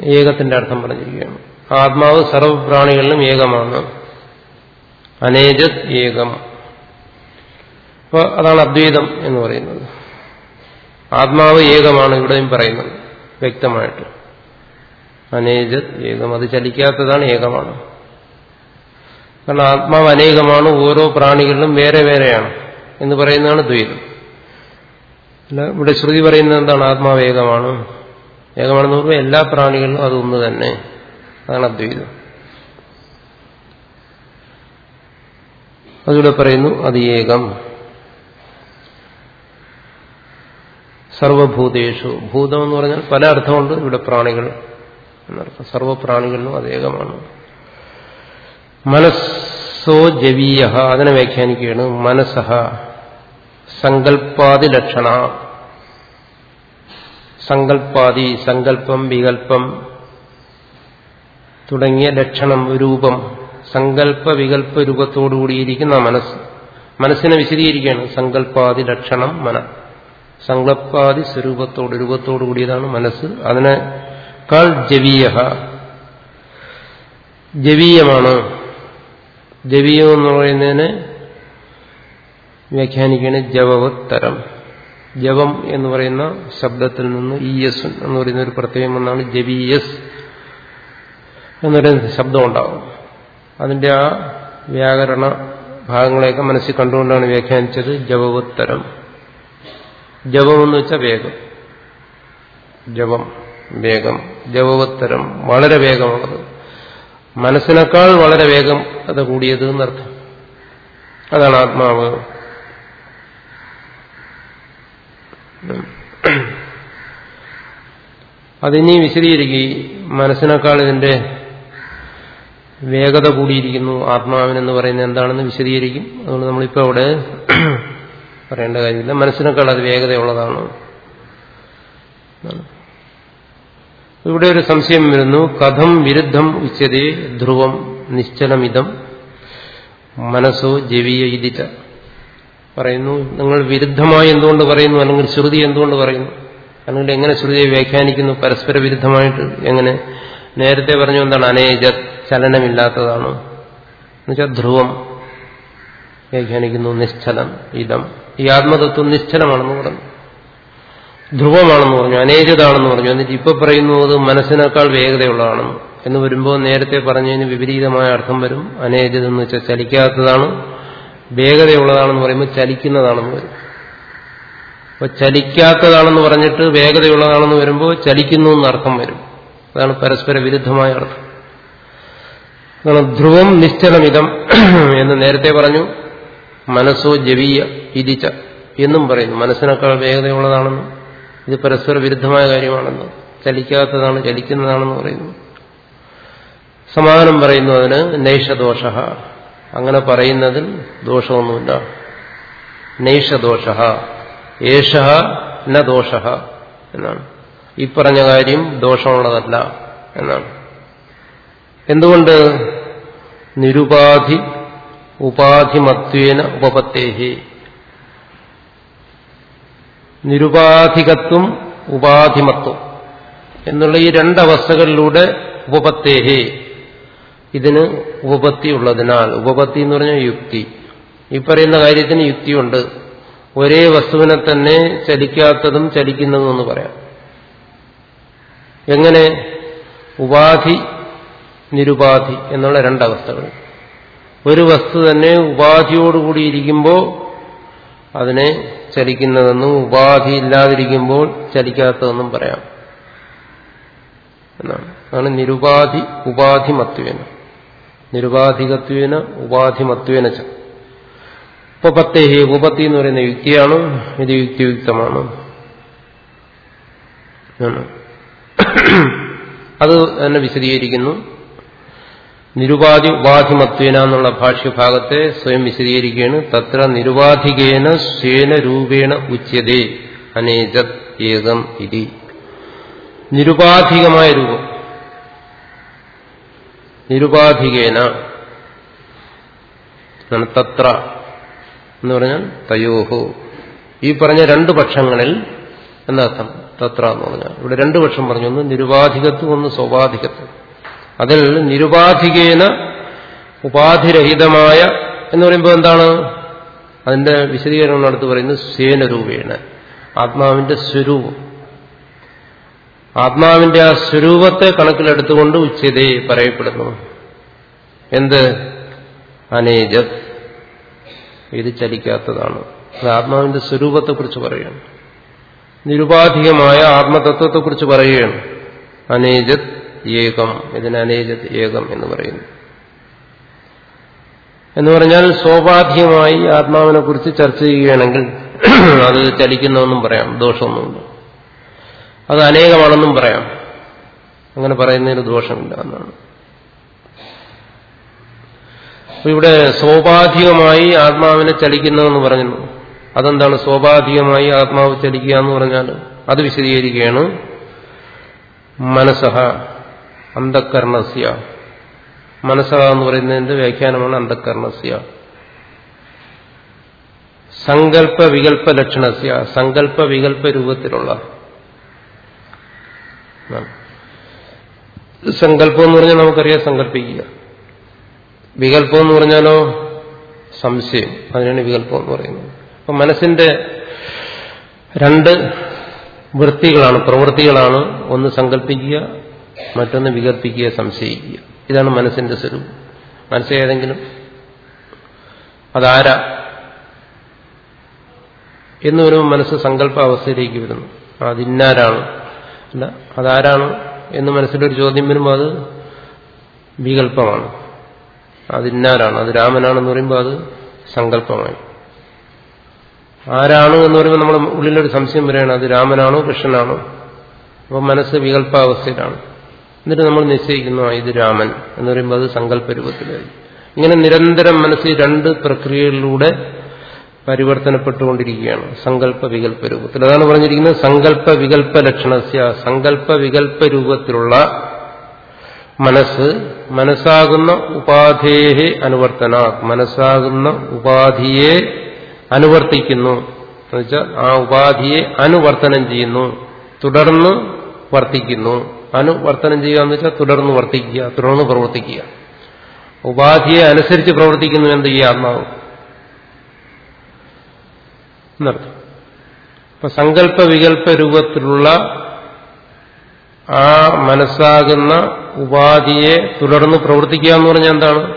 ഏകത്തിന്റെ അർത്ഥം പറഞ്ഞിരിക്കുകയാണ്. ആത്മാവ് സർവപ്രാണികളിലും ഏകമാണ്. അനേജത് ഏകം. അപ്പോൾ അതാണ് അദ്വൈതം എന്ന് പറയുന്നത്. ആത്മാവ് ഏകമാണ് ഇവിടെയും പറയുന്നത് വ്യക്തമായിട്ട്. അനേജത് ഏകം. അത് ചലിക്കാത്തതാണ് ഏകമാണ്. കാരണം ആത്മാവ് അനേകമാണ് ഓരോ പ്രാണികളിലും വേറെ വേറെയാണ് എന്ന് പറയുന്നതാണ് ദ്വൈതം. അല്ല ഇവിടെ ശ്രുതി പറയുന്നത് എന്താണ്? ആത്മാവ് ഏകമാണ്. ഏകമാണെന്ന് പറയുമ്പോൾ എല്ലാ പ്രാണികളിലും അതൊന്ന് തന്നെ. അതാണ് അദ്വൈതം അതിവിടെ പറയുന്നു അത് ഏകം. സർവഭൂതേഷു. ഭൂതം എന്ന് പറഞ്ഞാൽ പല അർത്ഥമുണ്ട് ഇവിടെ പ്രാണികൾ. എന്നർത്ഥം സർവപ്രാണികളിലും അത് ഏകമാണ്. മനസ്സോ ജവീയ അതിനെ വ്യാഖ്യാനിക്കുകയാണ് മനസ്സഹ. സങ്കല്പാദി ലക്ഷണ. സങ്കല്പാദി സങ്കല്പം വികല്പം തുടങ്ങിയ ലക്ഷണം രൂപം. സങ്കല്പ വികല്പ രൂപത്തോടുകൂടിയിരിക്കുന്ന മനസ്സ്. മനസ്സിനെ വിശദീകരിക്കുകയാണ്. സങ്കല്പാതി ലക്ഷണം മന. സങ്കല്പാതി സ്വരൂപത്തോട് രൂപത്തോടു കൂടിയതാണ് മനസ്സ്. അതിനേക്കാൾ ജവീയ ജവീയമാണ്. ജവീയം എന്ന് പറയുന്നതിന് വ്യാഖ്യാനിക്കുകയാണ് ജവവത്തരം ജവം എന്ന് പറയുന്ന ശബ്ദത്തിൽ നിന്ന് ഇ എസ് എന്ന് പറയുന്ന ഒരു പ്രത്യേകം വന്നാണ് ജവീയസ് എന്നൊരു ശബ്ദം ഉണ്ടാവും. അതിന്റെ ആ വ്യാകരണ ഭാഗങ്ങളെയൊക്കെ മനസ്സിൽ കണ്ടുകൊണ്ടാണ് വ്യാഖ്യാനിച്ചത് ജവവത്തരം ജപം എന്ന് വെച്ചാൽ വേഗം. ജപം വേഗം ജപവത്തരം വളരെ വേഗമുള്ളത്. മനസ്സിനേക്കാൾ വളരെ വേഗം അത് കൂടിയത് എന്നർത്ഥം. അതാണ് ആത്മാവ്. അതിനി വിശദീകരിക്കുക മനസ്സിനേക്കാൾ ഇതിന്റെ വേഗത കൂടിയിരിക്കുന്നു ആത്മാവിനെന്ന് പറയുന്നത് എന്താണെന്ന് വിശദീകരിക്കും. അതുകൊണ്ട് നമ്മളിപ്പോൾ അവിടെ പറയേണ്ട കാര്യമില്ല. മനസ്സിനേക്കാൾ അത് വേഗതയുള്ളതാണ്. ഇവിടെ ഒരു സംശയം വരുന്നു. കഥം വിരുദ്ധം ഉച്ചതേ ധ്രുവം നിശ്ചലമിതം മനസ്സോ ജവീയ ഇതിച്ച പറയുന്നു നിങ്ങൾ വിരുദ്ധമായി എന്തുകൊണ്ട് പറയുന്നു? അല്ലെങ്കിൽ ശ്രുതി എന്തുകൊണ്ട് പറയുന്നു? അല്ലെങ്കിൽ എങ്ങനെ ശ്രുതിയെ വ്യാഖ്യാനിക്കുന്നു? പരസ്പര വിരുദ്ധമായിട്ട് എങ്ങനെ? നേരത്തെ പറഞ്ഞു എന്താണ്? അനേജ ചലനമില്ലാത്തതാണ്. എന്നുവെച്ചാൽ ധ്രുവം വ്യാഖ്യാനിക്കുന്നു നിശ്ചലം ഇതം. ഈ ആത്മതത്വം നിശ്ചലമാണെന്ന് പറഞ്ഞു. ധ്രുവമാണെന്ന് പറഞ്ഞു അനേജതാണെന്ന് പറഞ്ഞു. എന്നിട്ട് ഇപ്പൊ പറയുന്നത് മനസ്സിനേക്കാൾ വേഗതയുള്ളതാണെന്ന്. എന്ന് വരുമ്പോൾ നേരത്തെ പറഞ്ഞതിന് വിപരീതമായ അർത്ഥം വരും. അനേജതെന്ന് വെച്ചാൽ ചലിക്കാത്തതാണ് വേഗതയുള്ളതാണെന്ന് പറയുമ്പോൾ ചലിക്കുന്നതാണെന്ന് വരും. അപ്പൊ ചലിക്കാത്തതാണെന്ന് പറഞ്ഞിട്ട് വേഗതയുള്ളതാണെന്ന് വരുമ്പോൾ ചലിക്കുന്നു എന്നർത്ഥം വരും. അതാണ് പരസ്പര വിരുദ്ധമായ അർത്ഥം. അതാണ് ധ്രുവം നിശ്ചലമിതം എന്ന് നേരത്തെ പറഞ്ഞു. മനസ്സോ ജവീയ ഇതിച്ച എന്നും പറയുന്നു. മനസ്സിനേക്കാൾ വേഗതയുള്ളതാണെന്ന്. ഇത് പരസ്പര വിരുദ്ധമായ കാര്യമാണെന്ന് ചലിക്കാത്തതാണ് ചലിക്കുന്നതാണെന്ന് പറയുന്നു. സമാധാനം പറയുന്നു അതിന് നൈഷദോഷ. അങ്ങനെ പറയുന്നതിൽ ദോഷമൊന്നുമില്ല. നൈഷദോഷ. ഏഷ ന ദോഷ എന്നാണ്. ഈ പറഞ്ഞ കാര്യം ദോഷമുള്ളതല്ല എന്നാണ്. എന്തുകൊണ്ട്? നിരുപാധി ഉപാധിമത്വേന ഉപപത്തേഹി. നിരുപാധികത്വം ഉപാധിമത്വം എന്നുള്ള ഈ രണ്ടവസ്ഥകളിലൂടെ ഉപപത്തേഹി. ഇതിന് ഉപപത്തി ഉള്ളതിനാൽ ഉപപത്തി എന്ന് പറഞ്ഞാൽ യുക്തി. ഈ പറയുന്ന കാര്യത്തിന് യുക്തിയുണ്ട്. ഒരേ വസ്തുവിനെ തന്നെ ചലിക്കാത്തതും ചലിക്കുന്നതും എന്ന് പറയാം. എങ്ങനെ? ഉപാധി നിരുപാധി എന്നുള്ള രണ്ടവസ്ഥകൾ. ഒരു വസ്തു തന്നെ ഉപാധിയോടുകൂടി ഇരിക്കുമ്പോൾ അതിനെ ചലിക്കുന്നതെന്നും ഉപാധി ഇല്ലാതിരിക്കുമ്പോൾ ചലിക്കാത്തതെന്നും പറയാം. എന്നാണ്. അതാണ് നിരുപാധി ഉപാധിമത്വേന. നിരുപാധികത്വേന ഉപാധിമത്വേന ച. ഉപപത്തേഹി ഉപപത്തി എന്ന് പറയുന്ന യുക്തിയാണ്? ഇത് യുക്തിയുക്തമാണ്? അത് തന്നെ വിശദീകരിക്കുന്നു. നിരുപാധി ഉപാധിമത്വേന എന്നുള്ള ഭാഷ്യഭാഗത്തെ സ്വയം വിശദീകരിക്കുകയാണ്. തത്ര നിരുപാധികേന സ്വേന രൂപേണ ഉച്യതേ അനേജത് ഏകം ഇതി. നിരുപാധികമായ രൂപം. നിരുപാധികേന തത്ര എന്ന് പറഞ്ഞാൽ തയോഹോ. ഈ പറഞ്ഞ രണ്ടു പക്ഷങ്ങളിൽ എന്നർത്ഥം തത്ര എന്ന് പറഞ്ഞാൽ. ഇവിടെ രണ്ടു പക്ഷം പറഞ്ഞു ഒന്ന് നിരുപാധികത്വം ഒന്ന് സ്വാഭാധികത്വം അതിൽ നിരുപാധികേന ഉപാധിരഹിതമായ എന്ന് പറയുമ്പോൾ എന്താണ്? അതിന്റെ വിശദീകരണം അടുത്ത് പറയുന്നത് സേനരൂപേണ ആത്മാവിന്റെ സ്വരൂപം. ആത്മാവിന്റെ ആ സ്വരൂപത്തെ കണക്കിലെടുത്തുകൊണ്ട് ഉച്ചതേ പറയപ്പെടുന്നു. എന്ത്? അനേജ ഇത് ചലിക്കാത്തതാണ്. അത് ആത്മാവിന്റെ സ്വരൂപത്തെക്കുറിച്ച് പറയുകയാണ്. നിരുപാധികമായ ആത്മതത്വത്തെക്കുറിച്ച് പറയുകയാണ്. അനേജത്. ഏകം ഇതിന് അനേജത് ഏകം എന്ന് പറയുന്നു. എന്ന് പറഞ്ഞാൽ സ്വാഭാവികമായി ആത്മാവിനെ കുറിച്ച് ചർച്ച ചെയ്യുകയാണെങ്കിൽ അത് ചലിക്കുന്നതെന്നും പറയാം ദോഷമൊന്നുമില്ല. അത് അനേകമാണെന്നും പറയാം. അങ്ങനെ പറയുന്നതിന് ദോഷമില്ല എന്നാണ്. ഇവിടെ സ്വാഭാവികമായി ആത്മാവിനെ ചലിക്കുന്നതെന്ന് പറഞ്ഞു അതെന്താണ് സ്വാഭാവികമായി ആത്മാവ് ചലിക്കുക എന്ന് പറഞ്ഞാൽ അത് വിശദീകരിക്കുകയാണ് മനസ്സഹ അന്ധക്കരണസ്യ മനസ്സാന്ന് പറയുന്നതിന്റെ വ്യാഖ്യാനമാണ് അന്ധക്കരണസ്യ സങ്കല്പ വികല്പ ലക്ഷണസ്യ സങ്കല്പ വികല്പ രൂപത്തിലുള്ള സങ്കല്പം എന്ന് പറഞ്ഞാൽ നമുക്കറിയാം സങ്കല്പിക്കുക. വികല്പം എന്ന് പറഞ്ഞാലോ? സംശയം. അതിനാണ് വികല്പം എന്ന് പറയുന്നത്. അപ്പൊ മനസ്സിന്റെ രണ്ട് വൃത്തികളാണ് പ്രവൃത്തികളാണ് ഒന്ന് സങ്കല്പിക്കുക മറ്റൊന്ന് വികർപ്പിക്കുക സംശയിക്കുക. ഇതാണ് മനസ്സിന്റെ സ്വരൂപം. മനസ്സേതെങ്കിലും അതാരാ എന്ന് വരുമ്പോൾ മനസ്സ് സങ്കല്പാവസ്ഥയിലേക്ക് വരുന്നു. അതിന്നാരാണ്? അല്ല അതാരാണ് എന്ന് മനസ്സിലൊരു ചോദ്യം വരുമ്പോൾ അത് വികല്പമാണ് അതിന്നാരാണ്? അത് രാമനാണെന്ന് പറയുമ്പോൾ അത് സങ്കല്പമായി ആരാണ് എന്ന് പറയുമ്പോൾ നമ്മൾ ഉള്ളിലൊരു സംശയം വരികയാണ്. അത് രാമനാണോ കൃഷ്ണനാണോ? അപ്പോൾ മനസ്സ് വികല്പാവസ്ഥയിലാണ് എന്നിട്ട് നമ്മൾ നിശ്ചയിക്കുന്നു ഇത് രാമൻ എന്ന് പറയുമ്പോൾ അത് സങ്കല്പരൂപത്തിലായി ഇങ്ങനെ നിരന്തരം മനസ്സിൽ രണ്ട് പ്രക്രിയകളിലൂടെ പരിവർത്തനപ്പെട്ടുകൊണ്ടിരിക്കുകയാണ്. സങ്കല്പ വികല്പ രൂപത്തിൽ അതാണ് പറഞ്ഞിരിക്കുന്നത് സങ്കല്പ വികല്പ ലക്ഷണസ്യ സങ്കല്പ വികല്പ രൂപത്തിലുള്ള മനസ്സ് മനസ്സാകുന്ന ഉപാധേയെ അനുവർത്തന. മനസ്സാകുന്ന ഉപാധിയെ അനുവർത്തിക്കുന്നു. എന്നുവെച്ചാൽ ആ ഉപാധിയെ അനുവർത്തനം ചെയ്യുന്നു. തുടർന്ന് വർത്തിക്കുന്നു. അനുവർത്തനം ചെയ്യുക എന്ന് വെച്ചാൽ തുടർന്ന് വർത്തിക്കുക തുടർന്ന് പ്രവർത്തിക്കുക. ഉപാധിയെ അനുസരിച്ച് പ്രവർത്തിക്കുന്നു എന്ത് ചെയ്യുക? ആത്മാവ്. എന്നർത്ഥം. അപ്പൊ സങ്കല്പ വികല്പ രൂപത്തിലുള്ള ആ മനസ്സാകുന്ന ഉപാധിയെ തുടർന്ന് പ്രവർത്തിക്കുക എന്ന് പറഞ്ഞാൽ എന്താണ്?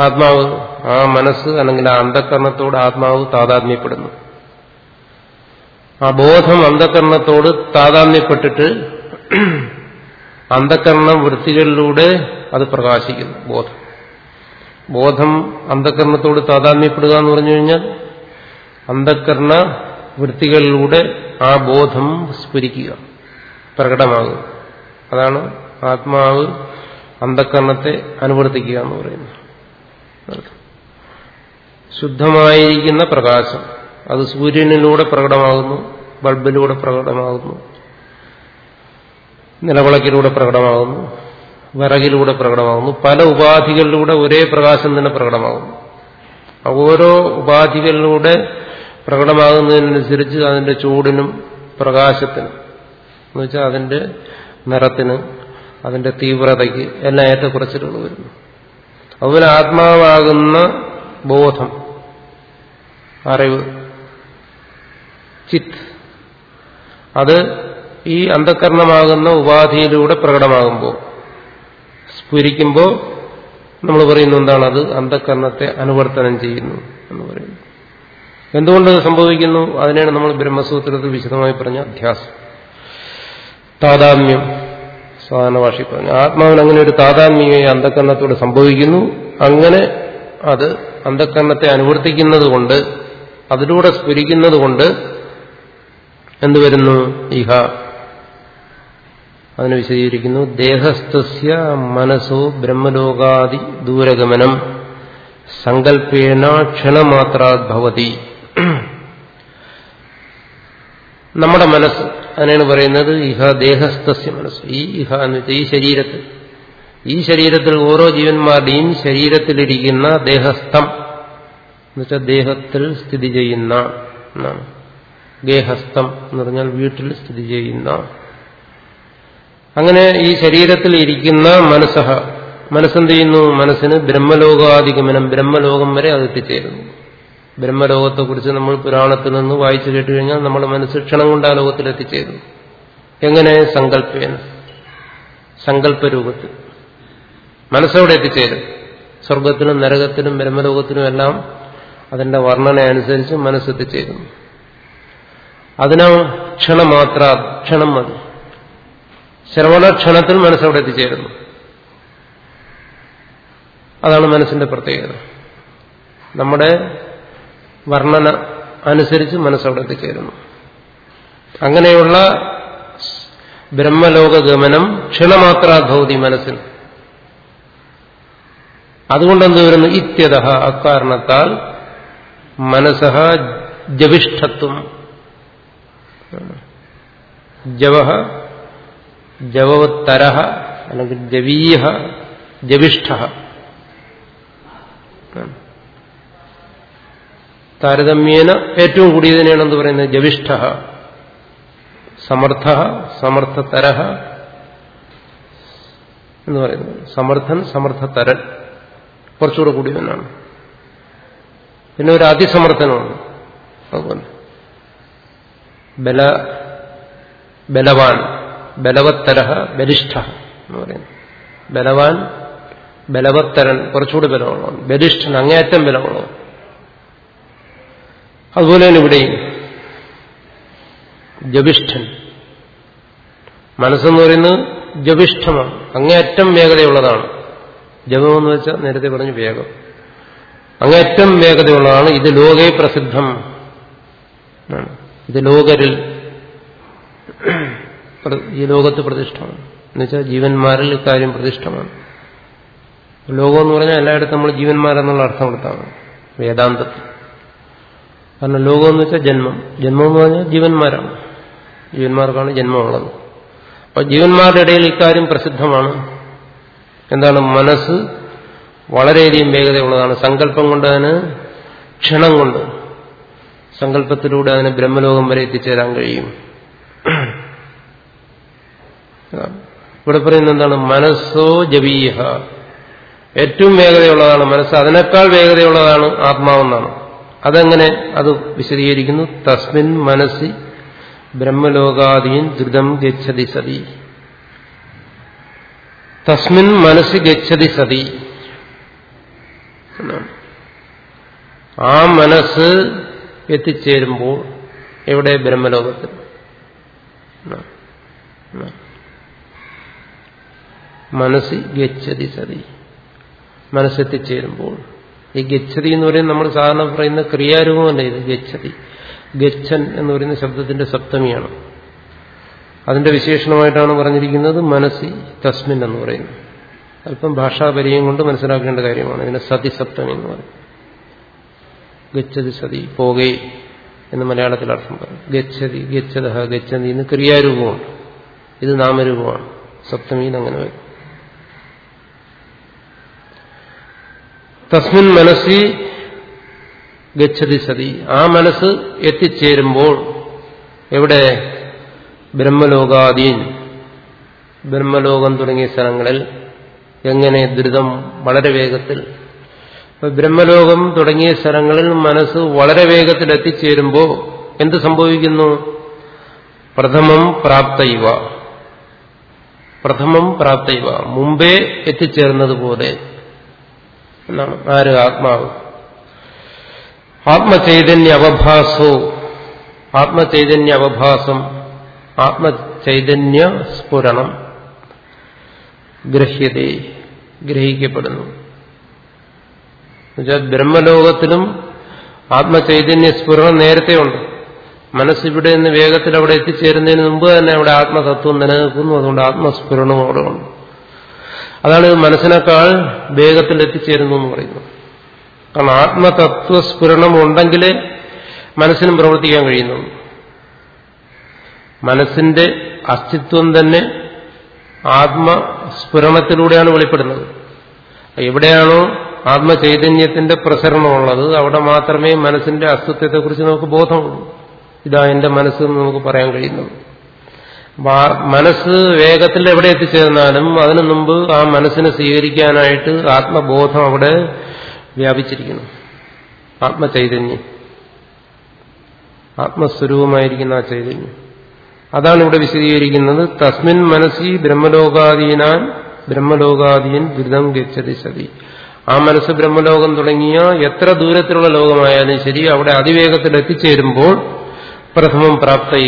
ആത്മാവ്. ആ മനസ്സ് അല്ലെങ്കിൽ ആ അന്ധകരണത്തോട് ആത്മാവ് താതാത്മ്യപ്പെടുന്നു. ആ ബോധം അന്ധകരണത്തോട് താതാത്മ്യപ്പെട്ടിട്ട് അന്ധകരണ വൃത്തികളിലൂടെ അത് പ്രകാശിക്കുന്നു. ബോധം. ബോധം അന്ധകരണത്തോട് താതാത്മ്യപ്പെടുക എന്ന് പറഞ്ഞു കഴിഞ്ഞാൽ അന്ധകരണ വൃത്തികളിലൂടെ ആ ബോധം സ്ഫുരിക്കുക പ്രകടമാകുക. അതാണ് ആത്മാവ് അന്ധകരണത്തെ അനുവർത്തിക്കുക എന്ന് പറയുന്നത്. ശുദ്ധമായിരിക്കുന്ന പ്രകാശം. അത് സൂര്യനിലൂടെ പ്രകടമാകുന്നു ബൾബിലൂടെ പ്രകടമാകുന്നു നിലവിളക്കിലൂടെ പ്രകടമാകുന്നു വിറകിലൂടെ പ്രകടമാകുന്നു പല ഉപാധികളിലൂടെ ഒരേ പ്രകാശം തന്നെ പ്രകടമാകുന്നു. ഓരോ ഉപാധികളിലൂടെ പ്രകടമാകുന്നതിനനുസരിച്ച് അതിന്റെ ചൂടിനും പ്രകാശത്തിനും എന്ന് വെച്ചാൽ അതിന്റെ നിറത്തിന് അതിന്റെ തീവ്രതയ്ക്ക് എല്ലാം ഏറ്റക്കുറച്ചിലുകൾ വരുന്നു. അതുപോലെ ആത്മാവാകുന്ന ബോധം അറിവ് ചിത്ത് അത് ഈ അന്ധകരണമാകുന്ന ഉപാധിയിലൂടെ പ്രകടമാകുമ്പോൾ സ്ഫുരിക്കുമ്പോൾ നമ്മൾ പറയുന്നു എന്താണത്? അന്ധകരണത്തെ അനുവർത്തനം ചെയ്യുന്നു എന്ന് പറയുന്നു. എന്തുകൊണ്ട് സംഭവിക്കുന്നു? അതിനാണ് നമ്മൾ ബ്രഹ്മസൂത്രത്തിൽ വിശദമായി പറഞ്ഞ അധ്യാസം. താതാമ്യം സാധാരണ ഭാഷയിൽ പറഞ്ഞു. ആത്മാവിന് അങ്ങനെ ഒരു താതാത്മ്യം ഈ അന്ധകരണത്തോട് സംഭവിക്കുന്നു. അങ്ങനെ അത് അന്ധകരണത്തെ അനുവർത്തിക്കുന്നത് കൊണ്ട് അതിലൂടെ സ്ഫുരിക്കുന്നത് കൊണ്ട് എന്തുവരുന്നു ഇഹ അതിന് വിശദീകരിക്കുന്നു. ദേഹസ്ഥസ്യ മനസ്സോ ബ്രഹ്മലോകാദി ദൂരഗമനം. സങ്കല്പേന ക്ഷണമാത്രാദ്ഭവതി നമ്മുടെ മനസ്സ് അതിനാണ് പറയുന്നത് ഇഹ ദേഹസ്ഥസ്യ മനസ്സ്. ഈ ഇഹ എന്ന് ഈ ശരീരത്തിൽ. ഈ ശരീരത്തിൽ ഓരോ ജീവന്മാരുടെയും ശരീരത്തിലിരിക്കുന്ന ദേഹസ്ഥം എന്നുവെച്ചാൽ ദേഹത്തിൽ സ്ഥിതി ചെയ്യുന്ന ഗേഹസ്ഥം എന്ന് പറഞ്ഞാൽ വീട്ടിൽ സ്ഥിതി ചെയ്യുന്ന അങ്ങനെ ഈ ശരീരത്തിൽ ഇരിക്കുന്ന മനസ്സഹ മനസ്സെന്ത് ചെയ്യുന്നു? മനസ്സിന് ബ്രഹ്മലോകാധിഗമനം ബ്രഹ്മലോകം വരെ അത് എത്തിച്ചേരുന്നു. ബ്രഹ്മലോകത്തെക്കുറിച്ച് നമ്മൾ പുരാണത്തിൽ നിന്ന് വായിച്ചു കേട്ടു കഴിഞ്ഞാൽ നമ്മുടെ മനസ്സ് ക്ഷണം കൊണ്ട് ആ ലോകത്തിൽ എത്തിച്ചേരുന്നു. എങ്ങനെ? സങ്കല്പേന. സങ്കല്പരൂപത്തിൽ. മനസ്സവിടെ എത്തിച്ചേരും. സ്വർഗത്തിനും നരകത്തിലും ബ്രഹ്മലോകത്തിനും എല്ലാം അതിന്റെ വർണന അനുസരിച്ച് മനസ്സെത്തിച്ചേരുന്നു അതിന് ക്ഷണമാത്ര ക്ഷണം മതി. ശ്രവണക്ഷണത്തിൽ മനസ്സവിടെ എത്തിച്ചേരുന്നു. അതാണ് മനസ്സിന്റെ പ്രത്യേകത. നമ്മുടെ വർണന അനുസരിച്ച് മനസ്സവിടെ എത്തിച്ചേരുന്നു. അങ്ങനെയുള്ള ബ്രഹ്മലോക ഗമനം ക്ഷണമാത്രാധൗതി മനസ്സിൽ. അതുകൊണ്ടെന്ത് വരുന്നു? ഇത്യത അക്കാരണത്താൽ മനസ്സഹ ജവിഷ്ഠത്വം. ജവ ജവത്തര അല്ലെങ്കിൽ ജവീയ ജവിഷ്ഠ. താരതമ്യേന ഏറ്റവും കൂടിയതിനെയാണ് എന്ന് പറയുന്നത് ജവിഷ്ഠ. സമർത്ഥ സമർത്ഥതര എന്ന് പറയുന്നത്. സമർത്ഥൻ സമർത്ഥതരൻ. കുറച്ചുകൂടെ കൂടിയവനാണ് പിന്നെ ഒരു അതിസമർത്ഥനുമാണ് അതുപോലെ. ബല ബലവാൻ. ബലവത്തര ബലിഷ്ഠ എന്ന് പറയുന്നത് ബലവാൻ ബലവത്തരൻ കുറച്ചുകൂടി ബലമുള്ളവൻ. ബലിഷ്ഠൻ അങ്ങേയറ്റം ബലമുള്ളവൻ. അതുപോലെ തന്നെ ഇവിടെയും ജപിഷ്ഠൻ. മനസ്സെന്ന് പറയുന്നത് ജപിഷ്ഠമാണ്. അങ്ങേയറ്റം വേഗതയുള്ളതാണ്. ജപമെന്ന് വെച്ചാൽ നേരത്തെ പറഞ്ഞു വേഗം. അങ്ങേറ്റം വേഗതയുള്ളതാണ്. ഇത് ലോകേ പ്രസിദ്ധം. ഇത് ലോകരിൽ ഈ ലോകത്ത് പ്രതിഷ്ഠമാണ്. എന്നുവെച്ചാൽ ജീവന്മാരിൽ ഇക്കാര്യം പ്രതിഷ്ഠമാണ്. ലോകം എന്ന് പറഞ്ഞാൽ എല്ലായിടത്തും നമ്മൾ ജീവന്മാരെന്നുള്ള അർത്ഥം കൊടുത്താണ്. വേദാന്തത്തിൽ. കാരണം ലോകം എന്ന് വെച്ചാൽ ജന്മം. ജന്മം എന്ന് പറഞ്ഞാൽ ജീവന്മാരാണ്. ജീവന്മാർക്കാണ് ജന്മമുള്ളത്. അപ്പൊ ജീവന്മാരുടെ ഇടയിൽ ഇക്കാര്യം പ്രസിദ്ധമാണ്. എന്താണ്? മനസ്സ് വളരെയധികം വേഗതയുള്ളതാണ്. സങ്കല്പം കൊണ്ട് അതിന് ക്ഷണം കൊണ്ട് സങ്കല്പത്തിലൂടെ അതിന് ബ്രഹ്മലോകം വരെ എത്തിച്ചേരാൻ കഴിയും. ഇവിടെ പറയുന്നത് എന്താണ്? മനസ്സോ ജവീയ ഏറ്റവും വേഗതയുള്ളതാണ് മനസ്സ്. അതിനേക്കാൾ വേഗതയുള്ളതാണ് ആത്മാവെന്നാണ്. അതെങ്ങനെ? അത് വിശദീകരിക്കുന്നു. തസ്മിൻ മനസ്സി ബ്രഹ്മലോകാദീൻ ദ്രുതം ഗച്ഛതി സതി. തസ്മിൻ മനസ്സി ഗച്ഛതി സതി. ആ മനസ്സ് എത്തിച്ചേരുമ്പോൾ എവിടെ? ബ്രഹ്മലോകത്തിൽ. മനസ്സി ഗച്ഛതി സതി. മനസ്സെത്തിച്ചേരുമ്പോൾ ഈ ഗച്ഛതി എന്ന് പറയുന്നത് നമ്മൾ സാധാരണ പറയുന്ന ക്രിയാരൂപമല്ല ഇത് ഗച്ഛതി. ഗച്ഛൻ എന്ന് പറയുന്ന ശബ്ദത്തിന്റെ സപ്തമിയാണ്. അതിന്റെ വിശേഷണമായിട്ടാണ് പറഞ്ഞിരിക്കുന്നത് മനസ്സി തസ്മിൻ എന്ന് പറയുന്നത്. അല്പം ഭാഷാപരിയം കൊണ്ട് മനസ്സിലാക്കേണ്ട കാര്യമാണ്. ഇതിനെ സതി സപ്തമി എന്ന് പറയും. ഗച്ഛതി സതി പോകേ എന്ന് മലയാളത്തിൽ അർത്ഥം പറയും. ഗച്ഛതി ഗച്ഛത ഗച്ഛതി എന്ന് ക്രിയാരൂപമാണ് ഇത് നാമരൂപമാണ്. സപ്തമിയിൽ അങ്ങനെ വരും. തസ്മിൻ മനസ്സി ഗച്ഛതി സതി. ആ മനസ്സ് എത്തിച്ചേരുമ്പോൾ എവിടെ? ബ്രഹ്മലോകാദീൻ ബ്രഹ്മലോകം തുടങ്ങിയ സ്ഥലങ്ങളിൽ എങ്ങനെ ദ്രുതം വളരെ വേഗത്തിൽ. ബ്രഹ്മലോകം തുടങ്ങിയ സ്ഥലങ്ങളിൽ മനസ്സ് വളരെ വേഗത്തിൽ എത്തിച്ചേരുമ്പോൾ എന്ത് സംഭവിക്കുന്നു? പ്രഥമം പ്രാപ്തയുവ പ്രഥമം പ്രാപ്തയുവ മുമ്പേ എത്തിച്ചേർന്നതുപോലെ എന്നാണ് ആര് ആത്മാവ്? ആത്മചൈതന്യ അവഭാസോ ആത്മചൈതന്യ അവഭാസം ആത്മചൈതന്യ സ്ഫുരണം ഗ്രഹ്യതേ ഗ്രഹിക്കപ്പെടുന്നു. എന്നുവെച്ചാൽ ബ്രഹ്മലോകത്തിലും ആത്മചൈതന്യ സ്ഫുരണം നേരത്തെയുണ്ട്. മനസ്സിവിടെ നിന്ന് വേഗത്തിൽ അവിടെ എത്തിച്ചേരുന്നതിന് മുമ്പ് തന്നെ അവിടെ ആത്മതത്വം നിലനിൽക്കുന്നു. അതുകൊണ്ട് ആത്മസ്ഫുരണവും അവിടെ ഉണ്ട് അതാണ് മനസ്സിനേക്കാൾ വേഗത്തിൽ എത്തിച്ചേരുന്നു എന്ന് പറയുന്നത്. കാരണം ആത്മതത്വസ്ഫുരണം ഉണ്ടെങ്കിലേ മനസ്സിനും പ്രവർത്തിക്കാൻ കഴിയുന്നു. മനസ്സിന്റെ അസ്തിത്വം തന്നെ ആത്മസ്ഫുരണത്തിലൂടെയാണ് വെളിപ്പെടുന്നത്. എവിടെയാണോ ആത്മചൈതന്യത്തിന്റെ പ്രസരണമുള്ളത് അവിടെ മാത്രമേ മനസ്സിന്റെ അസ്തിത്വത്തെക്കുറിച്ച് നമുക്ക് ബോധമുള്ളൂ. ഇതാ എന്റെ മനസ്സെന്ന് നമുക്ക് പറയാൻ ആ മനസ്സ് വേഗത്തിൽ എവിടെ എത്തിച്ചേർന്നാലും അതിനു മുമ്പ് ആ മനസ്സിനെ സ്വീകരിക്കാനായിട്ട് ആത്മബോധം അവിടെ വ്യാപിച്ചിരിക്കുന്നു. ആത്മചൈതന്യം. ആത്മസ്വരൂപമായിരിക്കുന്ന ആ ചൈതന്യം. അതാണ് ഇവിടെ വിശദീകരിക്കുന്നത്. തസ്മിൻ മനസ്സി ബ്രഹ്മലോകാദീനാൻ ബ്രഹ്മലോകാദീൻ ദുരിതം ഗച്ഛതി സതി. ആ മനസ്സ് ബ്രഹ്മലോകം തുടങ്ങിയ എത്ര ദൂരത്തിലുള്ള ലോകമായാലും ശരി അവിടെ അതിവേഗത്തിൽ എത്തിച്ചേരുമ്പോൾ പ്രഥമം പ്രാപ്ത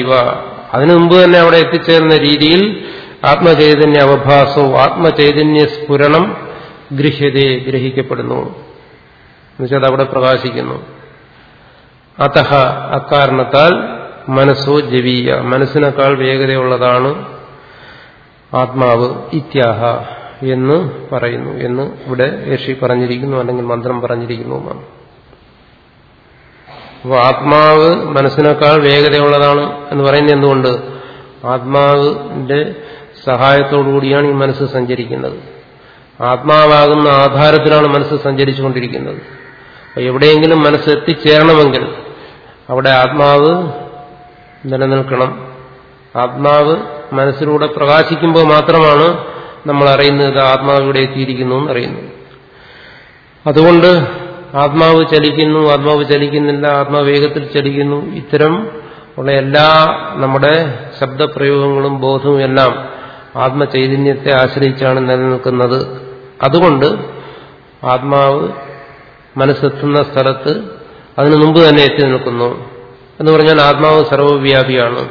അതിനു മുമ്പ് തന്നെ അവിടെ എത്തിച്ചേർന്ന രീതിയിൽ ആത്മചൈതന്യ അവഭാസവും ആത്മചൈതന്യ സ്ഫുരണം ഗൃഹ്യതയെ ഗ്രഹിക്കപ്പെടുന്നു. എന്നുവെച്ചാൽ അവിടെ പ്രകാശിക്കുന്നു. അതഹ അക്കാരണത്താൽ മനസ്സോ ജവീയ. മനസ്സിനേക്കാൾ വേഗതയുള്ളതാണ് ആത്മാവ് ഇത്യാഹ എന്ന് പറയുന്നു എന്ന് ഇവിടെ ഋഷി പറഞ്ഞിരിക്കുന്നു അല്ലെങ്കിൽ മന്ത്രം പറഞ്ഞിരിക്കുന്നു എന്നാണ്. അപ്പോൾ ആത്മാവ് മനസ്സിനേക്കാൾ വേഗതയുള്ളതാണ് എന്ന് പറയുന്നത് എന്തുകൊണ്ട്? ആത്മാവിന്റെ സഹായത്തോടുകൂടിയാണ് ഈ മനസ്സ് സഞ്ചരിക്കുന്നത്. ആത്മാവാകുന്ന ആധാരത്തിലാണ് മനസ്സ് സഞ്ചരിച്ചുകൊണ്ടിരിക്കുന്നത്. അപ്പോൾ എവിടെയെങ്കിലും മനസ്സ് എത്തിച്ചേരണമെങ്കിൽ അവിടെ ആത്മാവ് നിലനിൽക്കണം. ആത്മാവ് മനസ്സിലൂടെ പ്രകാശിക്കുമ്പോൾ മാത്രമാണ് നമ്മൾ അറിയുന്നത് ആത്മാവ് ഇവിടെ എത്തിയിരിക്കുന്നു എന്നറിയുന്നത് അതുകൊണ്ട് ആത്മാവ് ചലിക്കുന്നു ആത്മാവ് ചലിക്കുന്നില്ല ആത്മാവേഗത്തിൽ ചലിക്കുന്നു. ഇത്തരം ഉള്ള എല്ലാ നമ്മുടെ ശബ്ദപ്രയോഗങ്ങളും ബോധവും എല്ലാം ആത്മചൈതന്യത്തെ ആശ്രയിച്ചാണ് നിലനിൽക്കുന്നത്. അതുകൊണ്ട് ആത്മാവ് മനസ്സെത്തുന്ന സ്ഥലത്ത് അതിനു മുമ്പ് തന്നെ എത്തി നിൽക്കുന്നു. എന്ന് പറഞ്ഞാൽ ആത്മാവ് സർവവ്യാപിയാണ്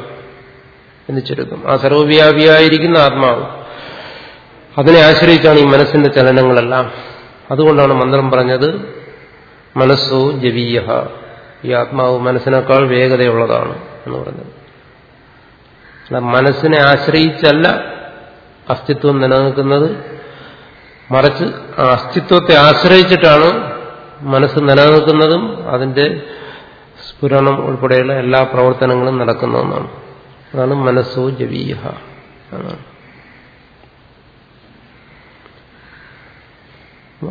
എന്ന് ചുരുക്കം. ആ സർവവ്യാപിയായിരിക്കുന്ന ആത്മാവ് അതിനെ ആശ്രയിച്ചാണ് ഈ മനസ്സിന്റെ ചലനങ്ങളെല്ലാം. അതുകൊണ്ടാണ് മന്ത്രം പറഞ്ഞത് മനസ്സോ ജവീയ ഈ ആത്മാവ് മനസ്സിനേക്കാൾ വേഗതയുള്ളതാണ് എന്ന് പറഞ്ഞത്. മനസ്സിനെ ആശ്രയിച്ചല്ല അസ്തിത്വം നിലനിൽക്കുന്നത്. മറിച്ച് ആ അസ്തിത്വത്തെ ആശ്രയിച്ചിട്ടാണ് മനസ്സ് നിലനിൽക്കുന്നതും അതിന്റെ സ്ഫുരണം ഉൾപ്പെടെയുള്ള എല്ലാ പ്രവർത്തനങ്ങളും നടക്കുന്നതെന്നാണ്. അതാണ് മനസ്സോ ജവീയ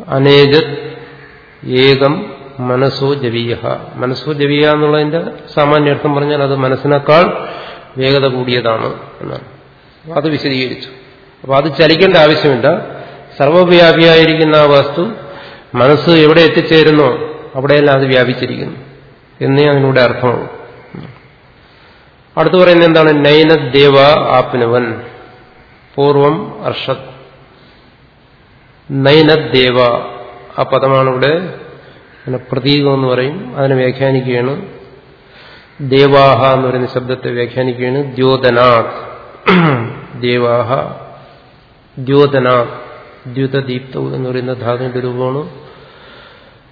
അനേജത് ഏകം മനസ്സോ ജവീയ. മനസ്സോ ജവീയ എന്നുള്ളതിന്റെ സാമാന്യ അർത്ഥം പറഞ്ഞാൽ അത് മനസ്സിനേക്കാൾ വേഗത കൂടിയതാണ് എന്നാണ്. അത് വിശദീകരിച്ചു. അപ്പൊ അത് ചലിക്കേണ്ട ആവശ്യമില്ല. സർവവ്യാപിയായിരിക്കുന്ന ആ വസ്തു മനസ്സ് എവിടെ എത്തിച്ചേരുന്നോ അവിടെയെല്ലാം അത് വ്യാപിച്ചിരിക്കുന്നു എന്നേ അതിനൂടെ അർത്ഥമുള്ളൂ. അടുത്തു പറയുന്നത് എന്താണ്? നൈന ദേവ ആപ്നുവൻ. പൂർവം അർഷത് നൈനദേവ ആ പദമാണ് ഇവിടെ പ്രതീകം എന്ന് പറയും. അതിനെ വ്യാഖ്യാനിക്കുകയാണ്. ദേവാഹ എന്ന് പറയുന്ന ശബ്ദത്തെ വ്യാഖ്യാനിക്കുകയാണ്. ദ്യോതനാഥ് ദേവാഹ. ദ്യോതനാഥ് ദ്യുതദീപ്ത എന്ന് പറയുന്ന ധാതുവിന്റെ രൂപമാണ്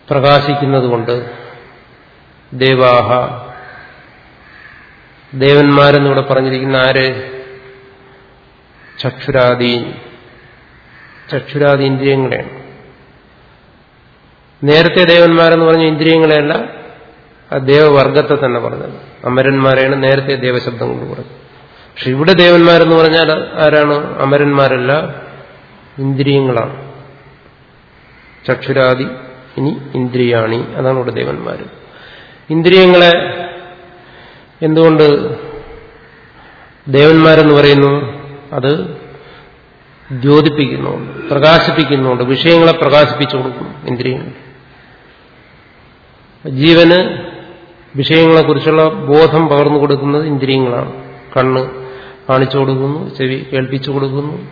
പ്രകാശിക്കുന്നത് കൊണ്ട് ദേവാഹ. ദേവന്മാരെന്നിവിടെ പറഞ്ഞിരിക്കുന്ന ആര്? ചക്ഷുരാദീൻ. ചക്ഷുരാദി ഇന്ദ്രിയങ്ങളെയാണ്. നേരത്തെ ദേവന്മാരെന്ന് പറഞ്ഞ ഇന്ദ്രിയങ്ങളെയല്ല ആ ദേവവർഗത്തെ തന്നെ പറഞ്ഞത്. അമരന്മാരെയാണ് നേരത്തെ ദേവശബ്ദം കൊണ്ട് പറഞ്ഞത്. പക്ഷെ ഇവിടെ ദേവന്മാരെന്ന് പറഞ്ഞാൽ ആരാണ്? അമരന്മാരല്ല ഇന്ദ്രിയങ്ങളാണ്. ചക്ഷുരാദി ഇനി ഇന്ദ്രിയാണി. അതാണ് ഇവിടെ ദേവന്മാർ. ഇന്ദ്രിയങ്ങളെ എന്തുകൊണ്ട് ദേവന്മാരെന്ന് പറയുന്നു? അത് ദ്യോതിപ്പിക്കുന്നുണ്ട് പ്രകാശിപ്പിക്കുന്നുണ്ട് വിഷയങ്ങളെ പ്രകാശിപ്പിച്ചു കൊടുക്കുന്നു ഇന്ദ്രിയങ്ങൾ. ജീവന് വിഷയങ്ങളെക്കുറിച്ചുള്ള ബോധം പകർന്നു കൊടുക്കുന്നത് ഇന്ദ്രിയങ്ങളാണ്. കണ്ണ് കാണിച്ചു കൊടുക്കുന്നു ചെവി കേൾപ്പിച്ചു കൊടുക്കുന്നു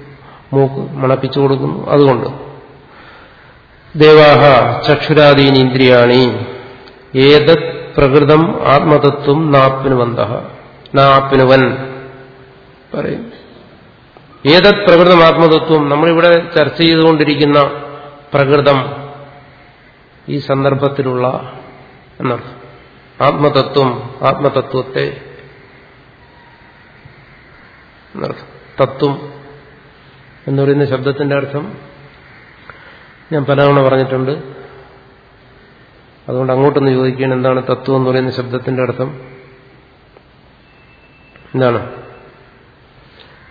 മൂക്ക് മണപ്പിച്ചു കൊടുക്കുന്നു. അതുകൊണ്ട് ദേവാഹ ചക്ഷുരാദീൻ ഇന്ദ്രിയാണി. ഏത് പ്രകൃതം ആത്മതത്വം നാപ്നുവന്ത നാപ്നുവൻ പറയും. ഏതത് പ്രകൃതം ആത്മതത്വം നമ്മളിവിടെ ചർച്ച ചെയ്തുകൊണ്ടിരിക്കുന്ന പ്രകൃതം ഈ സന്ദർഭത്തിലുള്ള എന്നർത്ഥം. ആത്മതത്വം ആത്മതത്വത്തെ തത്വം എന്ന് പറയുന്ന ശബ്ദത്തിന്റെ അർത്ഥം ഞാൻ പലതവണ പറഞ്ഞിട്ടുണ്ട്. അതുകൊണ്ട് അങ്ങോട്ടൊന്ന് ചോദിക്കുകയാണ് എന്താണ് തത്വം എന്ന് പറയുന്ന ശബ്ദത്തിന്റെ അർത്ഥം? എന്താണ്?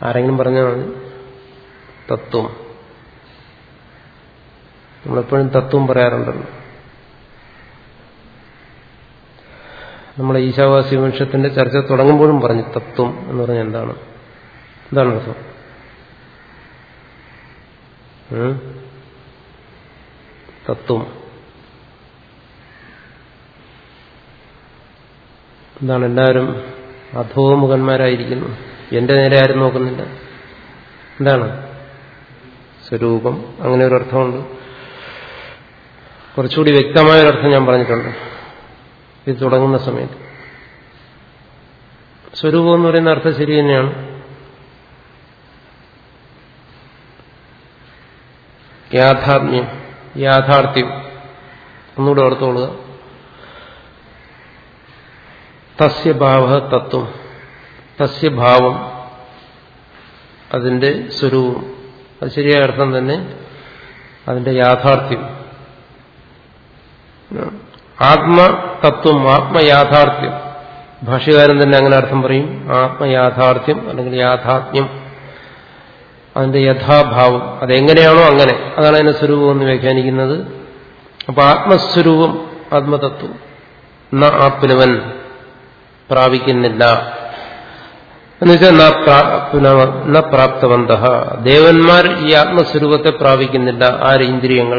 ആരെങ്കിലും പറഞ്ഞാണ് മതി. തത്വം. നമ്മളെപ്പോഴും തത്വം പറയാറുണ്ടല്ലോ. നമ്മളെ ഈശാവാസി വംശത്തിന്റെ ചർച്ച തുടങ്ങുമ്പോഴും പറഞ്ഞു തത്വം എന്ന് പറഞ്ഞാൽ എന്താണ്? എന്താണ് അർത്ഥം? തത്വം. എന്താണ് എല്ലാവരും അധോമുഖന്മാരായിരിക്കുന്നു. എന്റെ നേരെ ആരും നോക്കുന്നില്ല. എന്താണ്? സ്വരൂപം. അങ്ങനെ ഒരു അർത്ഥമുണ്ട്. കുറച്ചുകൂടി വ്യക്തമായ ഒരർത്ഥം ഞാൻ പറഞ്ഞിട്ടുണ്ട്. ഇത് തുടങ്ങുന്ന സമയത്ത്. സ്വരൂപം എന്ന് പറയുന്ന അർത്ഥം ശരി തന്നെയാണ്. യാഥാത്മ്യം യാഥാർത്ഥ്യം. ഒന്നുകൂടെ ഓർത്തോളുക തസ്യഭാവ തത്വം. തസ്യഭാവം അതിന്റെ സ്വരൂപം. അത് ശരിയായ അർത്ഥം തന്നെ അതിന്റെ യാഥാർത്ഥ്യം. ആത്മതത്വം ആത്മയാഥാർത്ഥ്യം. ഭാഷകാരൻ തന്നെ അങ്ങനെ അർത്ഥം പറയും. ആത്മയാഥാർത്ഥ്യം അല്ലെങ്കിൽ യാഥാത്മ്യം. അതിന്റെ യഥാഭാവം. അതെങ്ങനെയാണോ അങ്ങനെ. അതാണ് അതിന്റെ സ്വരൂപം എന്ന് വ്യാഖ്യാനിക്കുന്നത്. അപ്പൊ ആത്മസ്വരൂപം ആത്മതത്വം. ന ആത്മനവൻ പ്രാപിക്കുന്നില്ല. എന്നുവെച്ചാൽ പ്രാപ്തവന്ത ദേവന്മാർ ഈ ആത്മസ്വരൂപത്തെ പ്രാപിക്കുന്നില്ല ആര് ഇന്ദ്രിയങ്ങൾ.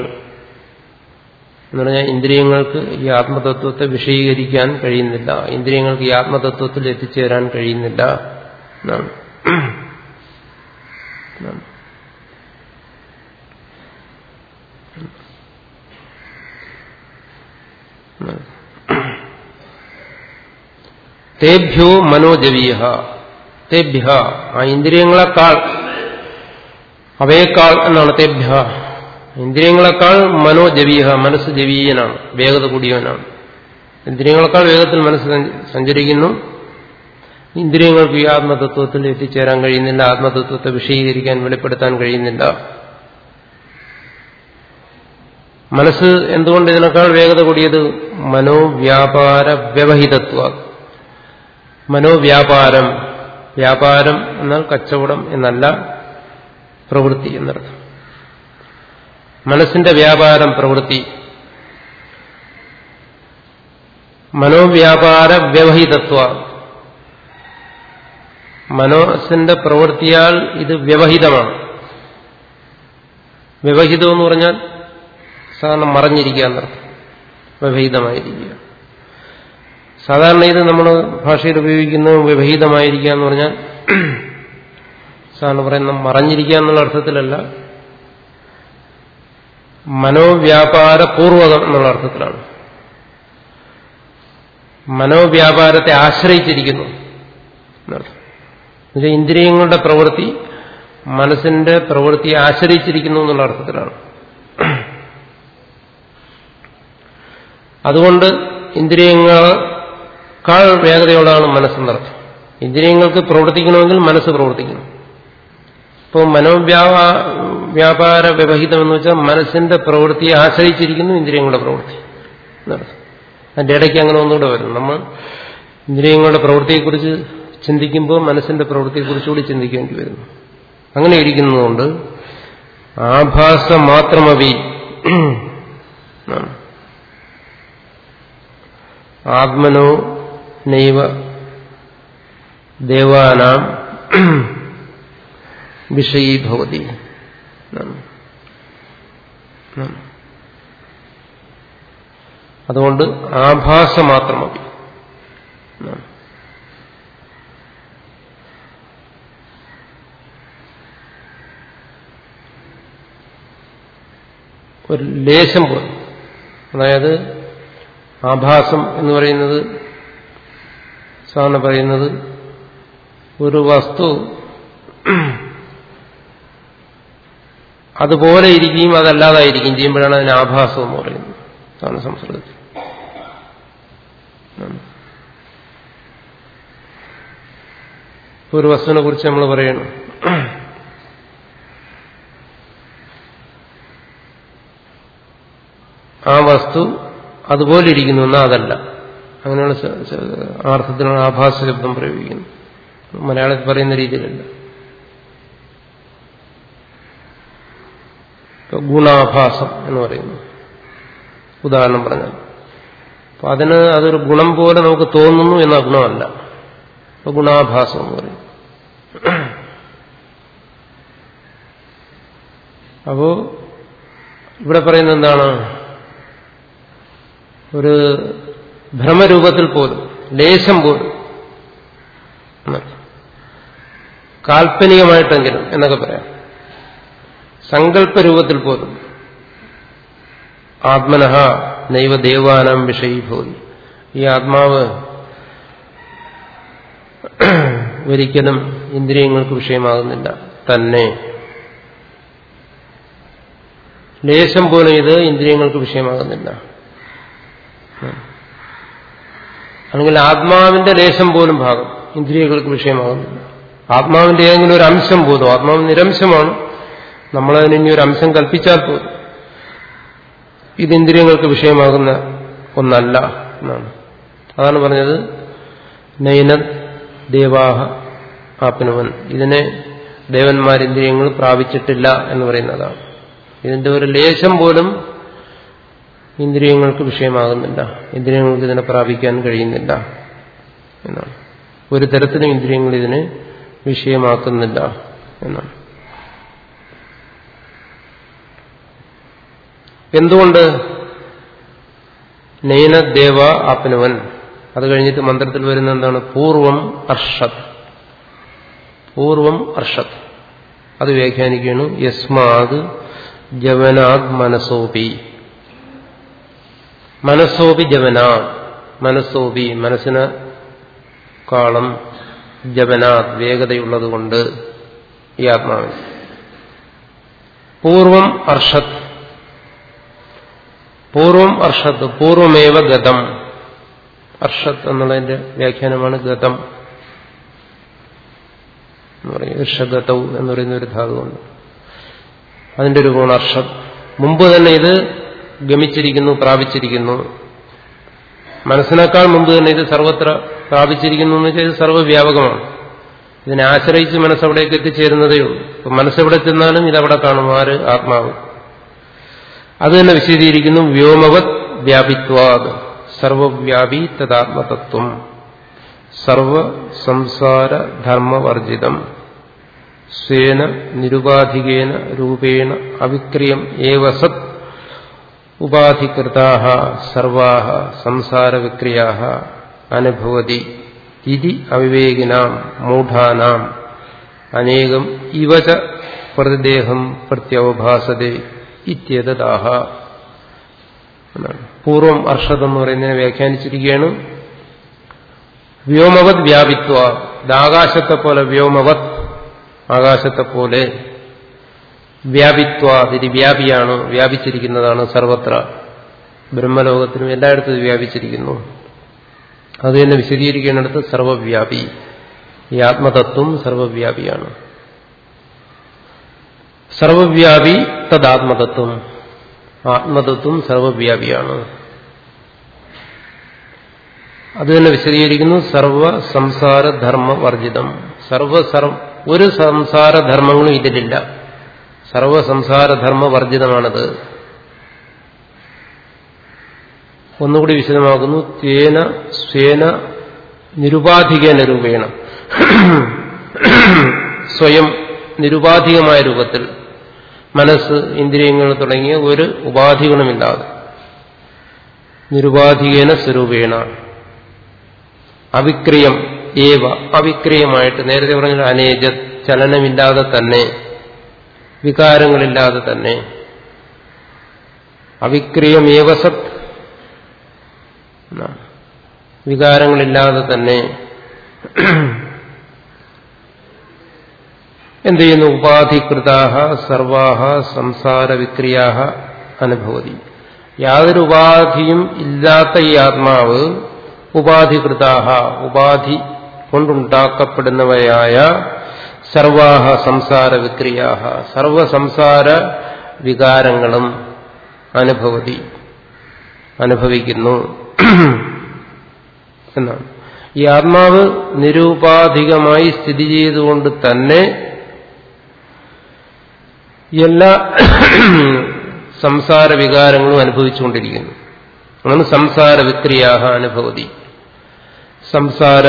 എന്ന് പറഞ്ഞാൽ ഇന്ദ്രിയങ്ങൾക്ക് ഈ ആത്മതത്വത്തെ വിഷയീകരിക്കാൻ കഴിയുന്നില്ല. ഇന്ദ്രിയങ്ങൾക്ക് ഈ ആത്മതത്വത്തിൽ എത്തിച്ചേരാൻ കഴിയുന്നില്ല. എന്നാണ്. തേഭ്യോ മനോജവീയ തേഭ്യ ആ ഇന്ദ്രിയങ്ങളെക്കാൾ അവയേക്കാൾ എന്നാണ് തേഭ്യ ഇന്ദ്രിയങ്ങളെക്കാൾ മനോജവീഹ മനസ്സ് ജവീയനാണ് വേഗത കൂടിയവനാണ്. ഇന്ദ്രിയങ്ങളെക്കാൾ വേഗത്തിൽ മനസ്സ് സഞ്ചരിക്കുന്നു. ഇന്ദ്രിയങ്ങൾക്ക് ഈ ആത്മതത്വത്തിൽ എത്തിച്ചേരാൻ കഴിയുന്നില്ല ആത്മതത്വത്തെ വിഷയീകരിക്കാൻ വെളിപ്പെടുത്താൻ കഴിയുന്നില്ല. മനസ്സ് എന്തുകൊണ്ട് ഇതിനേക്കാൾ വേഗത കൂടിയത്? മനോവ്യാപാര വ്യവഹിതത്വ മനോവ്യാപാരം വ്യാപാരം എന്നാൽ കച്ചവടം എന്നല്ല പ്രവൃത്തി എന്നർത്ഥം. മനസ്സിന്റെ വ്യാപാരം പ്രവൃത്തി. മനോവ്യാപാര വ്യവഹിതത്വ. മനസ്സിന്റെ പ്രവൃത്തിയാൽ ഇത് വ്യവഹിതമാണ്. വ്യവഹിതം എന്ന് പറഞ്ഞാൽ സാധാരണ മറഞ്ഞിരിക്കുക എന്നർത്ഥം. വ്യവഹിതമായിരിക്കുക. സാധാരണ ഇത് നമ്മൾ ഭാഷയിൽ ഉപയോഗിക്കുന്നത് വിപരീതമായിരിക്കുക എന്ന് പറഞ്ഞാൽ സാധാരണ പറയുന്ന മറഞ്ഞിരിക്കുക എന്നുള്ള അർത്ഥത്തിലല്ല. മനോവ്യാപാര പൂർവകം എന്നുള്ള അർത്ഥത്തിലാണ്. മനോവ്യാപാരത്തെ ആശ്രയിച്ചിരിക്കുന്നു എന്നുവെച്ചാൽ ഇന്ദ്രിയങ്ങളുടെ പ്രവൃത്തി മനസ്സിന്റെ പ്രവൃത്തിയെ ആശ്രയിച്ചിരിക്കുന്നു എന്നുള്ള അർത്ഥത്തിലാണ്. അതുകൊണ്ട് ഇന്ദ്രിയങ്ങളെക്കാൾ മനസ്സ് മനസ്സെന്നർത്ഥം ഇന്ദ്രിയങ്ങൾക്ക് പ്രവർത്തിക്കണമെങ്കിൽ മനസ്സ് പ്രവർത്തിക്കണം. ഇപ്പോൾ മനോവ്യാ വ്യാപാര വ്യവഹിതം എന്ന് വെച്ചാൽ മനസ്സിന്റെ പ്രവൃത്തിയെ ആശ്രയിച്ചിരിക്കുന്നു ഇന്ദ്രിയങ്ങളുടെ പ്രവൃത്തി എന്നർത്ഥം അതിന്റെ ഇടയ്ക്ക് അങ്ങനെ ഒന്നുകൂടെ വരും. നമ്മൾ ഇന്ദ്രിയങ്ങളുടെ പ്രവൃത്തിയെക്കുറിച്ച് ചിന്തിക്കുമ്പോൾ മനസ്സിന്റെ പ്രവൃത്തിയെക്കുറിച്ചുകൂടി ചിന്തിക്കേണ്ടി വരുന്നു അങ്ങനെ ഇരിക്കുന്നതുകൊണ്ട് ആഭാസ മാത്രമവി. ആത്മനോ വിഷയീഭവതി അതുകൊണ്ട് ആഭാസ മാത്രമതി. ഒരു ലേശം പോലും. അതായത് ആഭാസം എന്ന് പറയുന്നത് സാധാരണ പറയുന്നത് ഒരു വസ്തു അതുപോലെ ഇരിക്കുകയും അതല്ലാതായിരിക്കുകയും ചെയ്യുമ്പോഴാണ് അതിന് ആഭാസം എന്ന് പറയുന്നത്. അതാണ് സംസ്കൃതത്തിൽ. ഒരു വസ്തുവിനെ കുറിച്ച് നമ്മൾ പറയണം. ആ വസ്തു അതുപോലെ ഇരിക്കുന്നു എന്നാൽ അതല്ല. അങ്ങനെയുള്ള അർത്ഥത്തിലാണ് ആഭാസ ശബ്ദം പ്രയോഗിക്കുന്നത്. മലയാളത്തിൽ പറയുന്ന രീതിയിലല്ല. ഗുണാഭാസം എന്ന് പറയുന്നു. ഉദാഹരണം പറഞ്ഞാൽ. അപ്പൊ അതിന് അതൊരു ഗുണം പോലെ നമുക്ക് തോന്നുന്നു എന്ന ഗുണമല്ല. അപ്പൊ ഗുണാഭാസം എന്ന് പറയും. അപ്പോ ഇവിടെ പറയുന്നത് എന്താണ്? ഒരു ഭ്രമരൂപത്തിൽ പോലും ലേശം പോലും. കാൽപ്പനികമായിട്ടെങ്കിലും എന്നൊക്കെ പറയാം. സങ്കല്പരൂപത്തിൽ പോലും. ആത്മനഹ നൈവ ദേവാനാം വിഷയീഭൂതി ഈ ആത്മാവ് ഒരിക്കലും ഇന്ദ്രിയങ്ങൾക്ക് വിഷയമാകുന്നില്ല. തന്നെ. ലേശം പോലും ഇത് ഇന്ദ്രിയങ്ങൾക്ക് വിഷയമാകുന്നില്ല. അല്ലെങ്കിൽ ആത്മാവിന്റെ ലേശം പോലും ഭാഗം ഇന്ദ്രിയങ്ങൾക്ക് വിഷയമാകുന്നില്ല ആത്മാവിന്റെ ഏതെങ്കിലും ഒരു അംശം പോലും ആത്മാവ് നിരംശമാണ്. നമ്മളതിന് ഇനി ഒരു അംശം കൽപ്പിച്ചാൽ പോലും ഇത് ഇന്ദ്രിയങ്ങൾക്ക് വിഷയമാകുന്ന ഒന്നല്ല എന്നാണ്. അതാണ് പറഞ്ഞത് നൈന ദേവാഹ ആപ്പിനുവൻ ഇതിനെ ദേവന്മാർ ഇന്ദ്രിയങ്ങൾ പ്രാപിച്ചിട്ടില്ല എന്ന് പറയുന്നതാണ്. ഇതിന്റെ ഒരു ലേശം പോലും ഇന്ദ്രിയങ്ങൾക്ക് വിഷയമാകുന്നില്ല. ഇന്ദ്രിയങ്ങൾക്ക് ഇതിനെ പ്രാപിക്കാൻ കഴിയുന്നില്ല എന്നാണ്. ഒരു തരത്തിലും ഇന്ദ്രിയങ്ങൾ ഇതിനെ വിഷയമാക്കുന്നില്ല എന്നാണ്. എന്തുകൊണ്ട് നൈനദേവ ആപ്നവൻ? അത് കഴിഞ്ഞിട്ട് മന്ത്രത്തിൽ വരുന്ന എന്താണ്? പൂർവം അർഷത്. പൂർവം അർഷത്. അത് വ്യാഖ്യാനിക്കുകയാണ്. യസ്മാത് ജവനാത് മനസ്സോപി മനസ്സോപി ജവന. മനസ്സോപി മനസ്സിന് കാളം ജവനാത് വേഗതയുള്ളതുകൊണ്ട് ഈ ആത്മാവിന് പൂർവം അർഷത്. പൂർവം അർഷത് പൂർവമേവ ഗതം. അർഷത് എന്നുള്ളതിന്റെ വ്യാഖ്യാനമാണ് ഗതം. എന്ന് ഇർഷഗതൗ എന്ന് പറയുന്ന ഒരു ധാതുണ്ട് അതിന്റെ ഒരു ഗുണർഷം മുമ്പ് തന്നെ ഇത് ഗമിച്ചിരിക്കുന്നു പ്രാപിച്ചിരിക്കുന്നു. മനസ്സിനേക്കാൾ മുമ്പ് തന്നെ ഇത് സർവത്ര പ്രാപിച്ചിരിക്കുന്നു എന്ന് വെച്ചാൽ ഇത് സർവവ്യാപകമാണ് ഇതിനെ ആശ്രയിച്ച് മനസ്സവിടേക്ക് എത്തിച്ചേരുന്നതേ ഉള്ളൂ. ഇപ്പൊ മനസ്സെവിടെ ചെന്നാലും ഇതവിടെ കാണും ആര്? ആത്മാവ്. അത് തന്നെ വിശദീകരിക്കുന്നു വ്യോമവത് വ്യാപിത്വാത് സർവവ്യാപി തദാത്മതത്വം. സർവ സംസാര ധർമ്മവർജിതം. സ്വേന നിരുപാധികേന രൂപേണ അവിക്രിയം ഏവ സത് ഉപാധികൃതാ സർവാ സംസാരവിക്രിയാ അനുഭവതി ഇതി അവിവേകിനാം മൂഢാനാം. അനേകം ഇവച പ്രതിദേഹം പ്രത്യവഭാസതേ ഇത്യതാഹ പൂർവം അർഷദം എന്ന് പറയുന്നതിനെ വ്യാഖ്യാനിച്ചിരിക്കുകയാണ്. വ്യോമവത് വ്യാപിത്വ. ആകാശത്തെ പോലെ വ്യോമവത് ആകാശത്തെ പോലെ വ്യാപിത്വ ഇത് വ്യാപിയാണ് വ്യാപിച്ചിരിക്കുന്നതാണ് സർവത്ര. ബ്രഹ്മലോകത്തിനും എല്ലായിടത്തും വ്യാപിച്ചിരിക്കുന്നു. അത് തന്നെ വിശദീകരിക്കേണ്ടടുത്ത് സർവവ്യാപി. ഈ ആത്മതത്വം സർവവ്യാപിയാണ്. സർവവ്യാപി തദാത്മതത്വം. ആത്മതത്വം സർവവ്യാപിയാണ്. അത് തന്നെ വിശദീകരിക്കുന്നു സർവ സംസാരധർമ്മ വർജിതം സർവ ഒരു സംസാരധർമ്മങ്ങളും ഇതിലില്ല. സർവ സംസാര ധർമ്മ വർജിതമാണത് ഒന്നുകൂടി വിശദമാക്കുന്നു. തേന സ്വേന നിരുപാധികേന രൂപേണ. സ്വയം നിരുപാധികമായ രൂപത്തിൽ മനസ്സ് ഇന്ദ്രിയങ്ങൾ തുടങ്ങിയ ഒരു ഉപാധികളുമില്ലാതെ നിരുപാധികേന സ്വരൂപേണ. അവിക്രിയം ഏവ അവിക്രിയമായിട്ട് നേരത്തെ പറഞ്ഞ അനേജ ചലനമില്ലാതെ തന്നെ. വികാരങ്ങളില്ലാതെ തന്നെ. അവിക്രിയമേവസത് വികാരങ്ങളില്ലാതെ തന്നെ. എന്ത് ചെയ്യുന്നു? ഉപാധികൃതാഹ സർവാഹ സംസാര വിക്രിയാഹ അനുഭവതി. യാതൊരു ഉപാധിയും ഇല്ലാത്ത ഈ ആത്മാവ് ഉപാധികൃതാഹ ഉപാധി കൊണ്ടുണ്ടാക്കപ്പെടുന്നവയായ സർവാഹ സംസാര വിക്രിയാഹ. സർവസംസാര വികാരങ്ങളും അനുഭവതി അനുഭവിക്കുന്നു എന്നാണ്. ഈ ആത്മാവ് നിരൂപാധികമായി സ്ഥിതി ചെയ്തുകൊണ്ട് തന്നെ എല്ലാ സംസാര വികാരങ്ങളും അനുഭവിച്ചുകൊണ്ടിരിക്കുന്നു. അതാണ് സംസാര വിക്രിയാഹ അനുഭവതി. സംസാര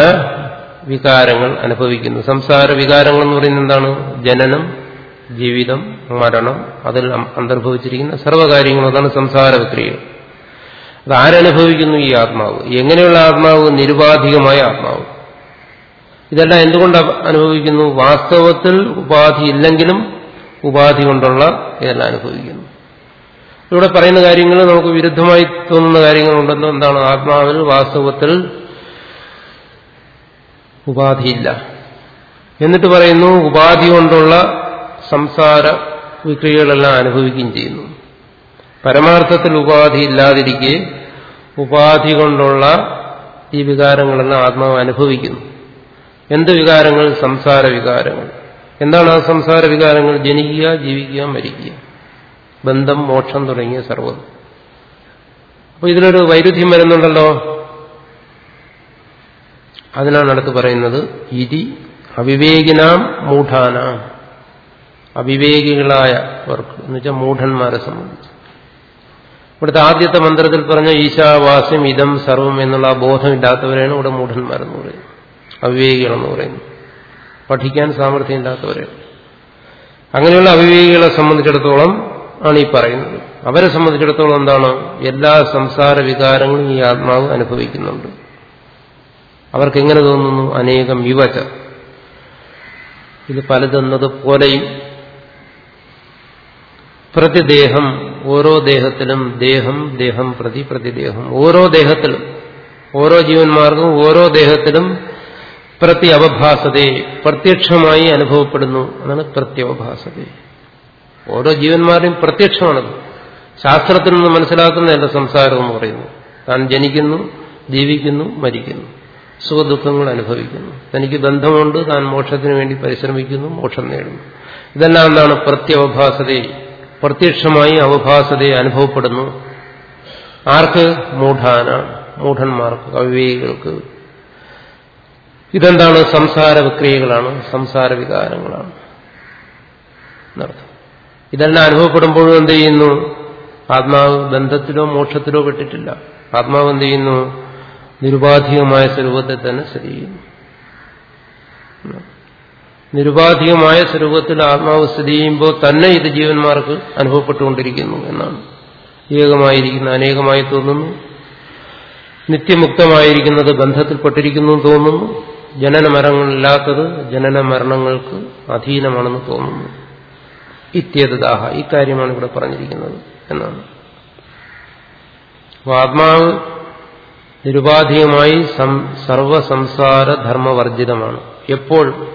വികാരങ്ങൾ അനുഭവിക്കുന്നു. സംസാര വികാരങ്ങൾ എന്ന് പറയുന്നത് എന്താണ്? ജനനം ജീവിതം മരണം അതിൽ അന്തർഭവിച്ചിരിക്കുന്ന സർവകാര്യങ്ങളും അതാണ് സംസാര പ്രക്രിയ അത് ആരനുഭവിക്കുന്നു? ഈ ആത്മാവ്. എങ്ങനെയുള്ള ആത്മാവ്? നിരുപാധികമായ ആത്മാവ്. ഇതെല്ലാം എന്തുകൊണ്ട് അനുഭവിക്കുന്നു? വാസ്തവത്തിൽ ഉപാധി ഇല്ലെങ്കിലും ഉപാധി കൊണ്ടുള്ള ഇതെല്ലാം അനുഭവിക്കുന്നു. ഇവിടെ പറയുന്ന കാര്യങ്ങൾ നമുക്ക് വിരുദ്ധമായി തോന്നുന്ന കാര്യങ്ങളുണ്ടല്ലോ എന്താണ്? ആത്മാവിൽ വാസ്തവത്തിൽ ഉപാധിയില്ല. എന്നിട്ട് പറയുന്നു ഉപാധി കൊണ്ടുള്ള സംസാര വിക്രിയകളെല്ലാം അനുഭവിക്കുകയും ചെയ്യുന്നു. പരമാർത്ഥത്തിൽ ഉപാധി ഇല്ലാതിരിക്കെ ഉപാധി കൊണ്ടുള്ള ഈ വികാരങ്ങളെല്ലാം ആത്മാവ് അനുഭവിക്കുന്നു. എന്ത് വികാരങ്ങൾ? സംസാര വികാരങ്ങൾ. എന്താണ് ആ സംസാര വികാരങ്ങൾ? ജനിക്കുക ജീവിക്കുക മരിക്കുക. ബന്ധം മോക്ഷം തുടങ്ങിയ സർവം. അപ്പൊ ഇതിനൊരു വൈരുദ്ധ്യം വരുന്നുണ്ടല്ലോ. അതിനാണ് അടുത്ത് പറയുന്നത് ഇതി അവിവേകിനാം മൂഢാനാം. അവിവേകികളായവർക്ക് എന്ന് വെച്ചാൽ മൂഢന്മാരെ സംബന്ധിച്ച്. ഇവിടുത്തെ ആദ്യത്തെ മന്ത്രത്തിൽ പറഞ്ഞ ഈശാവാസ്യം ഇതം സർവം എന്നുള്ള ആ ബോധമില്ലാത്തവരെയാണ് ഇവിടെ മൂഢന്മാരെന്ന് പറയുന്നത്. അവിവേകികളെന്ന് പറയുന്നു പഠിക്കാൻ സാമർഥ്യം ഇല്ലാത്തവരെയാണ് അങ്ങനെയുള്ള അവിവേകികളെ സംബന്ധിച്ചിടത്തോളം ആണ് ഈ പറയുന്നത്. അവരെ സംബന്ധിച്ചിടത്തോളം എന്താണ്? എല്ലാ സംസാര വികാരങ്ങളും ഈ ആത്മാവ് അനുഭവിക്കുന്നുണ്ട്. അവർക്ക് എങ്ങനെ തോന്നുന്നു? അനേകം യുവച ഇത് പലതെന്നത് പോലെയും പ്രതിദേഹം ഓരോ ദേഹത്തിലും ദേഹം ദേഹം പ്രതി പ്രതിദേഹം. ഓരോ ദേഹത്തിലും ഓരോ ജീവന്മാർക്കും ഓരോ ദേഹത്തിലും പ്രതി അവഭാസതയെ പ്രത്യക്ഷമായി അനുഭവപ്പെടുന്നു. എന്നാണ് പ്രത്യവഭാസത. ഓരോ ജീവന്മാരുടെയും പ്രത്യക്ഷമാണത്. ശാസ്ത്രത്തിൽ നിന്ന് മനസ്സിലാക്കുന്നതല്ല സംസാരം എന്ന് പറയുന്നു. താൻ ജനിക്കുന്നു ജീവിക്കുന്നു മരിക്കുന്നു. സുഖദുഃഖങ്ങൾ അനുഭവിക്കുന്നു. തനിക്ക് ബന്ധമുണ്ട് താൻ മോക്ഷത്തിന് വേണ്ടി പരിശ്രമിക്കുന്നു മോക്ഷം നേടുന്നു. ഇതെല്ലാം എന്താണ് പ്രത്യവഭാസതയെ പ്രത്യക്ഷമായി അവഭാസതയെ അനുഭവപ്പെടുന്നു. ആർക്ക്? മൂഢാന മൂഢന്മാർക്ക് അവിവേകികൾക്ക്. ഇതെന്താണ്? സംസാര വിക്രിയകളാണ് സംസാര വികാരങ്ങളാണ് ഇതെല്ലാം അനുഭവപ്പെടുമ്പോഴും എന്ത് ചെയ്യുന്നു? ആത്മാവ് ബന്ധത്തിലോ മോക്ഷത്തിലോ പെട്ടിട്ടില്ല. ആത്മാവ് എന്ത് ചെയ്യുന്നു? നിരുപാധികമായ സ്വരൂപത്തെ തന്നെ സ്ഥിതി ചെയ്യുന്നു. നിരുപാധികമായ സ്വരൂപത്തിൽ ആത്മാവ് സ്ഥിതി ചെയ്യുമ്പോൾ തന്നെ ഇത് ജീവന്മാർക്ക് അനുഭവപ്പെട്ടുകൊണ്ടിരിക്കുന്നു എന്നാണ്. ഏകമായിരിക്കുന്ന അനേകമായി തോന്നുന്നു. നിത്യമുക്തമായിരിക്കുന്നത് ബന്ധത്തിൽപ്പെട്ടിരിക്കുന്നു തോന്നുന്നു. ജനന മരണങ്ങളില്ലാത്തത് ജനന മരണങ്ങൾക്ക് അധീനമാണെന്ന് തോന്നുന്നു. ഇത്യതാഹ ഇക്കാര്യമാണ് ഇവിടെ പറഞ്ഞിരിക്കുന്നത് എന്നാണ്. ആത്മാവ് നിരുപാധികമായി സർവസംസാരധർമ്മവർജിതമാണ്. എപ്പോൾ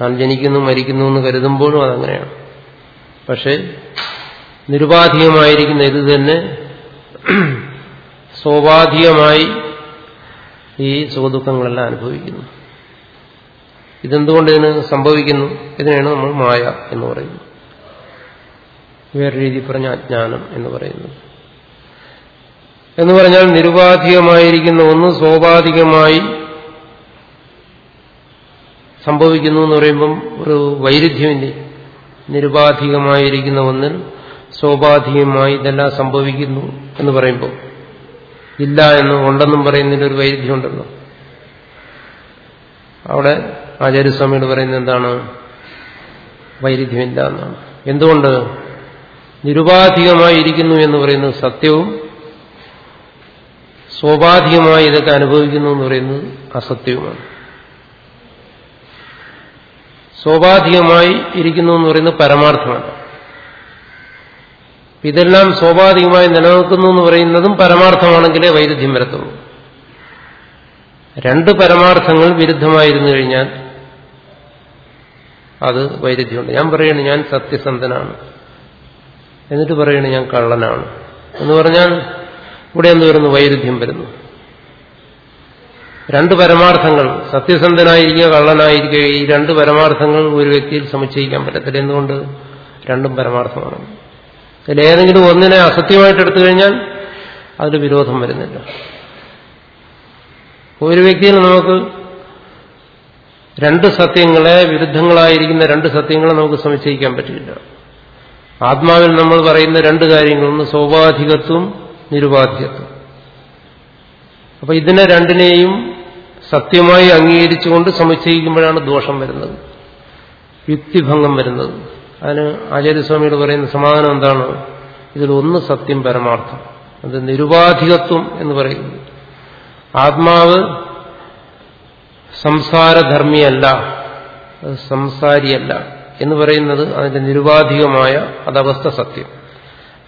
താൻ ജനിക്കുന്നു മരിക്കുന്നു എന്ന് കരുതുമ്പോഴും അതങ്ങനെയാണ്. പക്ഷെ നിരുപാധികമായിരിക്കുന്ന ഇത് തന്നെ സ്വാഭാധികമായി ഈ സുഖദുഃഖങ്ങളെല്ലാം അനുഭവിക്കുന്നു. ഇതെന്തുകൊണ്ട് ഇതിന് സംഭവിക്കുന്നു? ഇതിനെയാണ് നമ്മൾ മായ എന്ന് പറയുന്നത്. വേറെ രീതി പറഞ്ഞ അജ്ഞാനം എന്ന് പറയുന്നത്. എന്ന് പറഞ്ഞാൽ നിരുപാധികമായിരിക്കുന്ന ഒന്ന് സ്വാഭാവികമായി സംഭവിക്കുന്നു എന്ന് പറയുമ്പം ഒരു വൈരുദ്ധ്യമില്ലേ. നിരുപാധികമായിരിക്കുന്ന ഒന്നിൽ സ്വാഭാവികമായി ഇതെല്ലാം സംഭവിക്കുന്നു എന്ന് പറയുമ്പോൾ ഇല്ല എന്ന് ഉണ്ടെന്നും പറയുന്നതിൽ ഒരു വൈരുദ്ധ്യമുണ്ടല്ലോ. അവിടെ ആചാര്യസ്വാമിയോട് പറയുന്നത് എന്താണ്? വൈരുദ്ധ്യമില്ല എന്നാണ്. എന്തുകൊണ്ട്? നിരുപാധികമായിരിക്കുന്നു എന്ന് പറയുന്നത് സത്യവും സ്വാഭാവികമായി ഇതൊക്കെ അനുഭവിക്കുന്നു എന്ന് പറയുന്നത് അസത്യവുമാണ്. സ്വാഭാവികമായി ഇരിക്കുന്നു എന്ന് പറയുന്നത് പരമാർത്ഥമാണ്. ഇതെല്ലാം സ്വാഭാവികമായി നിലനിൽക്കുന്നു എന്ന് പറയുന്നതും പരമാർത്ഥമാണെങ്കിലേ വൈരുദ്ധ്യം വരത്തുള്ളൂ. രണ്ട് പരമാർത്ഥങ്ങൾ വിരുദ്ധമായിരുന്നു കഴിഞ്ഞാൽ അത് വൈരുദ്ധ്യമുണ്ട്. ഞാൻ പറയുന്നു ഞാൻ സത്യസന്ധനാണ്. എന്നിട്ട് പറയുന്നു ഞാൻ കള്ളനാണ്. എന്ന് പറഞ്ഞാൽ ഇവിടെ എന്ത് വരുന്നു വൈരുദ്ധ്യം വരുന്നു. രണ്ട് പരമാർത്ഥങ്ങൾ സത്യസന്ധനായിരിക്കുക കള്ളനായിരിക്കുക ഈ രണ്ട് പരമാർത്ഥങ്ങൾ ഒരു വ്യക്തിയിൽ സമുച്ചയിക്കാൻ പറ്റത്തില്ല. എന്തുകൊണ്ട്? രണ്ടും പരമാർത്ഥമാണ്. ഇതിലേതെങ്കിലും ഒന്നിനെ അസത്യമായിട്ട് എടുത്തു കഴിഞ്ഞാൽ അതിന് വിരോധം വരുന്നില്ല. ഒരു വ്യക്തിയിൽ നമുക്ക് രണ്ട് സത്യങ്ങളെ വിരുദ്ധങ്ങളായിരിക്കുന്ന രണ്ട് സത്യങ്ങളെ നമുക്ക് സമുച്ചയിക്കാൻ പറ്റില്ല. ആത്മാവിൽ നമ്മൾ പറയുന്ന രണ്ട് കാര്യങ്ങളൊന്ന് സ്വാഭാധികത്വം നിരുപാധികത്വം. അപ്പൊ ഇതിനെ രണ്ടിനെയും സത്യമായി അംഗീകരിച്ചുകൊണ്ട് സമുച്ചയിക്കുമ്പോഴാണ് ദോഷം വരുന്നത്. യുക്തിഭംഗം വരുന്നത്. അതിന് ആചാര്യസ്വാമിയോട് പറയുന്ന സമാധാനം എന്താണ്? ഇതിലൊന്ന് സത്യം പരമാർത്ഥം. അത് നിരുപാധികത്വം എന്ന് പറയുന്നു. ആത്മാവ് സംസാരധർമ്മിയല്ല സംസാരിയല്ല എന്ന് പറയുന്നത് അതിന്റെ നിരുപാധികമായ അതവസ്ഥ സത്യം.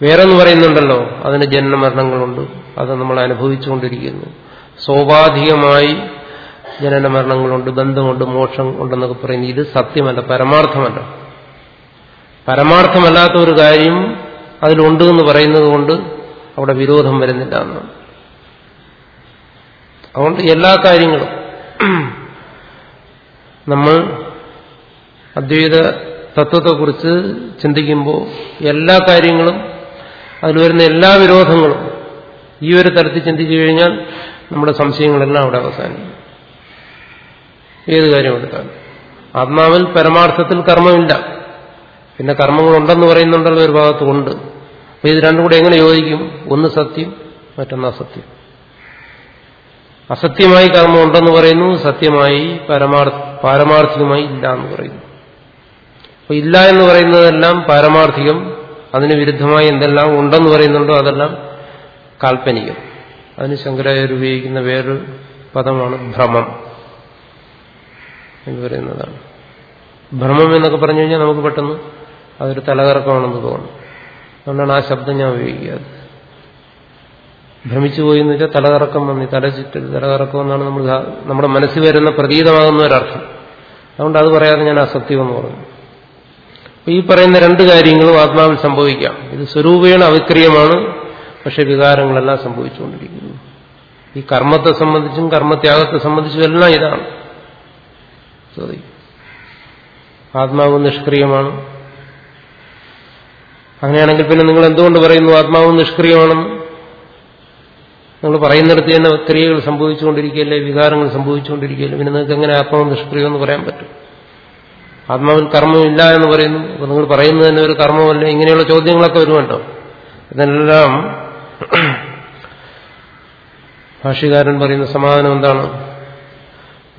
വേറൊന്ന് പറയുന്നുണ്ടല്ലോ. അതിന് ജനനമരണങ്ങളുണ്ട്. അത് നമ്മൾ അനുഭവിച്ചുകൊണ്ടിരിക്കുന്നു. സ്വാഭാവികമായി ജനന മരണങ്ങളുണ്ട് ബന്ധമുണ്ട് മോക്ഷം ഉണ്ടെന്നൊക്കെ പറയുന്നു ഇത് സത്യമല്ല പരമാർത്ഥമല്ല. പരമാർത്ഥമല്ലാത്ത ഒരു കാര്യം അതിലുണ്ട് എന്ന് പറയുന്നത് കൊണ്ട് അവിടെ വിരോധം വരുന്നില്ല എന്നാണ് അതുകൊണ്ട് എല്ലാ കാര്യങ്ങളും നമ്മൾ അദ്വൈത തത്വത്തെക്കുറിച്ച് ചിന്തിക്കുമ്പോൾ എല്ലാ കാര്യങ്ങളും അതിൽ വരുന്ന എല്ലാ വിരോധങ്ങളും ഈ ഒരു തരത്തിൽ ചിന്തിച്ചു കഴിഞ്ഞാൽ നമ്മുടെ സംശയങ്ങളെല്ലാം അവിടെ അവസാനിക്കും. ഏത് കാര്യം എടുത്താൽ ആത്മാവിൽ പരമാർത്ഥത്തിൽ കർമ്മമില്ല. പിന്നെ കർമ്മങ്ങളുണ്ടെന്ന് പറയുന്നുണ്ടല്ലോ ഒരു ഭാഗത്തുകൊണ്ട്. അപ്പൊ ഇത് രണ്ടും കൂടെ എങ്ങനെ യോജിക്കും? ഒന്ന് സത്യം മറ്റൊന്ന് അസത്യം. അസത്യമായി കർമ്മം ഉണ്ടെന്ന് പറയുന്നു സത്യമായി പരമാർത്ഥ പാരമാർത്ഥികമായി ഇല്ല എന്ന് പറയുന്നു. അപ്പൊ ഇല്ല എന്ന് പറയുന്നതെല്ലാം പാരമാർത്ഥികം അതിന് വിരുദ്ധമായി എന്തെല്ലാം ഉണ്ടെന്ന് പറയുന്നുണ്ടോ അതെല്ലാം കാൽപ്പനികം. അതിന് ശങ്കരാചാര്യ ഉപയോഗിക്കുന്ന വേറൊരു പദമാണ് ഭ്രമം എന്ന് പറയുന്നതാണ്. ഭ്രമം എന്നൊക്കെ പറഞ്ഞു കഴിഞ്ഞാൽ നമുക്ക് പെട്ടെന്ന് അതൊരു തലകറക്കമാണെന്ന് തോന്നും. അതുകൊണ്ടാണ് ആ ശബ്ദം ഞാൻ ഉപയോഗിക്കാറ് ഭ്രമിച്ചു പോയി എന്ന് വെച്ചാൽ തലകറക്കം വന്നി തല ചുറ്റൽ തലകറക്കം എന്നാണ് നമ്മൾ നമ്മുടെ മനസ്സിൽ വരുന്ന പ്രതീതമാകുന്ന ഒരർത്ഥം. അതുകൊണ്ട് അത് പറയാതെ ഞാൻ അസത്യം എന്ന് പറഞ്ഞു. ഈ പറയുന്ന രണ്ട് കാര്യങ്ങളും ആത്മാവിൽ സംഭവിക്കാം. ഇത് സ്വരൂപേണ അവിക്രിയമാണ് പക്ഷെ വികാരങ്ങളെല്ലാം സംഭവിച്ചുകൊണ്ടിരിക്കുന്നു. ഈ കർമ്മത്തെ സംബന്ധിച്ചും കർമ്മത്യാഗത്തെ സംബന്ധിച്ചും എല്ലാം ഇതാണ്. ആത്മാവ് നിഷ്ക്രിയമാണ്. അങ്ങനെയാണെങ്കിൽ പിന്നെ നിങ്ങൾ എന്തുകൊണ്ട് പറയുന്നു ആത്മാവ് നിഷ്ക്രിയമാണ് നിങ്ങൾ പറയുന്നിടത്ത് തന്നെ ക്രിയകൾ സംഭവിച്ചുകൊണ്ടിരിക്കുകയല്ലേ വികാരങ്ങൾ സംഭവിച്ചുകൊണ്ടിരിക്കുകയല്ലേ പിന്നെ നിങ്ങൾക്ക് എങ്ങനെ ആത്മാവ് നിഷ്ക്രിയം എന്ന് പറയാൻ പറ്റും? ആത്മാവിൽ കർമ്മമില്ല എന്ന് പറയുന്നു. അപ്പൊ നിങ്ങൾ പറയുന്നത് തന്നെ ഒരു കർമ്മമല്ലേ ഇങ്ങനെയുള്ള ചോദ്യങ്ങളൊക്കെ വരുമല്ലോ ഇതെല്ലാം ഭാഷ്യകാരൻ പറയുന്ന സമാധാനം എന്താണ്?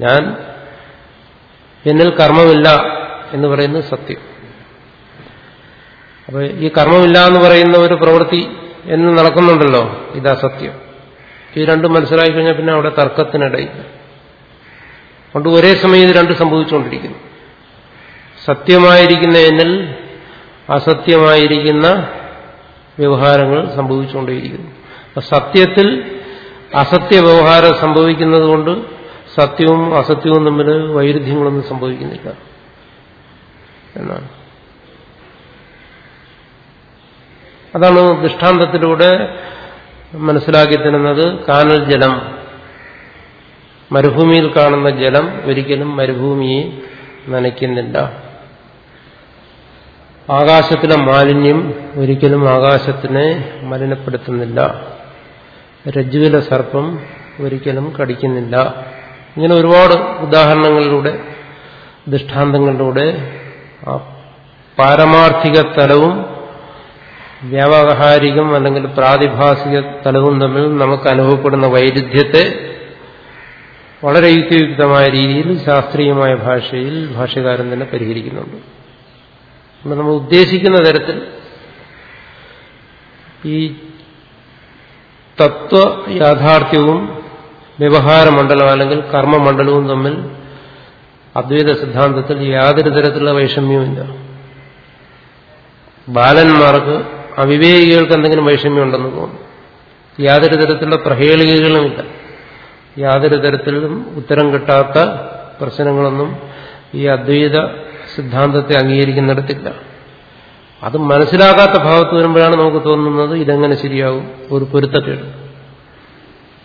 ഞാൻ എന്നിൽ കർമ്മമില്ല എന്ന് പറയുന്നത് സത്യം. അപ്പൊ ഈ കർമ്മമില്ല എന്ന് പറയുന്ന ഒരു പ്രവൃത്തി എന്ന് നടക്കുന്നുണ്ടല്ലോ ഇതാ സത്യം. ഈ രണ്ടും മനസ്സിലാക്കി കഴിഞ്ഞാൽ പിന്നെ അവിടെ തർക്കത്തിനിടയില്ല. അതുകൊണ്ട് ഒരേ സമയം ഇത് രണ്ട് സംഭവിച്ചുകൊണ്ടിരിക്കുന്നു. സത്യമായിരിക്കുന്ന എന്നിൽ അസത്യമായിരിക്കുന്ന വ്യവഹാരങ്ങൾ സംഭവിച്ചുകൊണ്ടേയിരിക്കുന്നു. സത്യത്തിൽ അസത്യ വ്യവഹാരം സംഭവിക്കുന്നത് കൊണ്ട് സത്യവും അസത്യവും തമ്മിൽ വൈരുദ്ധ്യങ്ങളൊന്നും സംഭവിക്കുന്നില്ല എന്നാണ്. അതാണ് ദൃഷ്ടാന്തത്തിലൂടെ മനസ്സിലാക്കി തരുന്നത് കാനൽ ജലം. മരുഭൂമിയിൽ കാണുന്ന ജലം ഒരിക്കലും മരുഭൂമിയെ നനയ്ക്കുന്നില്ല. ആകാശത്തിലെ മാലിന്യം ഒരിക്കലും ആകാശത്തിനെ മലിനപ്പെടുത്തുന്നില്ല. രജ്ജുവിലെ സർപ്പം ഒരിക്കലും കടിക്കുന്നില്ല. ഇങ്ങനെ ഒരുപാട് ഉദാഹരണങ്ങളിലൂടെ ദൃഷ്ടാന്തങ്ങളിലൂടെ ആ പാരമാർത്ഥിക തലവും വ്യാവഹാരികം അല്ലെങ്കിൽ പ്രാതിഭാസിക തലവും തമ്മിൽ നമുക്ക് അനുഭവപ്പെടുന്ന വൈരുദ്ധ്യത്തെ വളരെ യുക്തിയുക്തമായ രീതിയിൽ ശാസ്ത്രീയമായ ഭാഷയിൽ ഭാഷകാരൻ തന്നെ പരിഹരിക്കുന്നുണ്ട്. അതുകൊണ്ട് നമ്മൾ ഉദ്ദേശിക്കുന്ന തരത്തിൽ ഈ തത്വ യാഥാർത്ഥ്യവും വ്യവഹാരമണ്ഡലം അല്ലെങ്കിൽ കർമ്മമണ്ഡലവും തമ്മിൽ അദ്വൈത സിദ്ധാന്തത്തിൽ യാതൊരു തരത്തിലുള്ള വൈഷമ്യവുമില്ല. ബാലന്മാർക്ക് അവിവേകികൾക്ക് എന്തെങ്കിലും വൈഷമ്യം ഉണ്ടെന്ന് തോന്നുന്നു. യാതൊരു തരത്തിലുള്ള പ്രഹേളികകളുമില്ല. യാതൊരു തരത്തിലും ഉത്തരം കിട്ടാത്ത പ്രശ്നങ്ങളൊന്നും ഈ അദ്വൈത സിദ്ധാന്തത്തെ അംഗീകരിക്കുന്നിടത്തില്ല. അത് മനസ്സിലാകാത്ത ഭാവത്ത് വരുമ്പോഴാണ് നമുക്ക് തോന്നുന്നത് ഇതെങ്ങനെ ശരിയാകും ഒരു പൊരുത്തക്കേട്.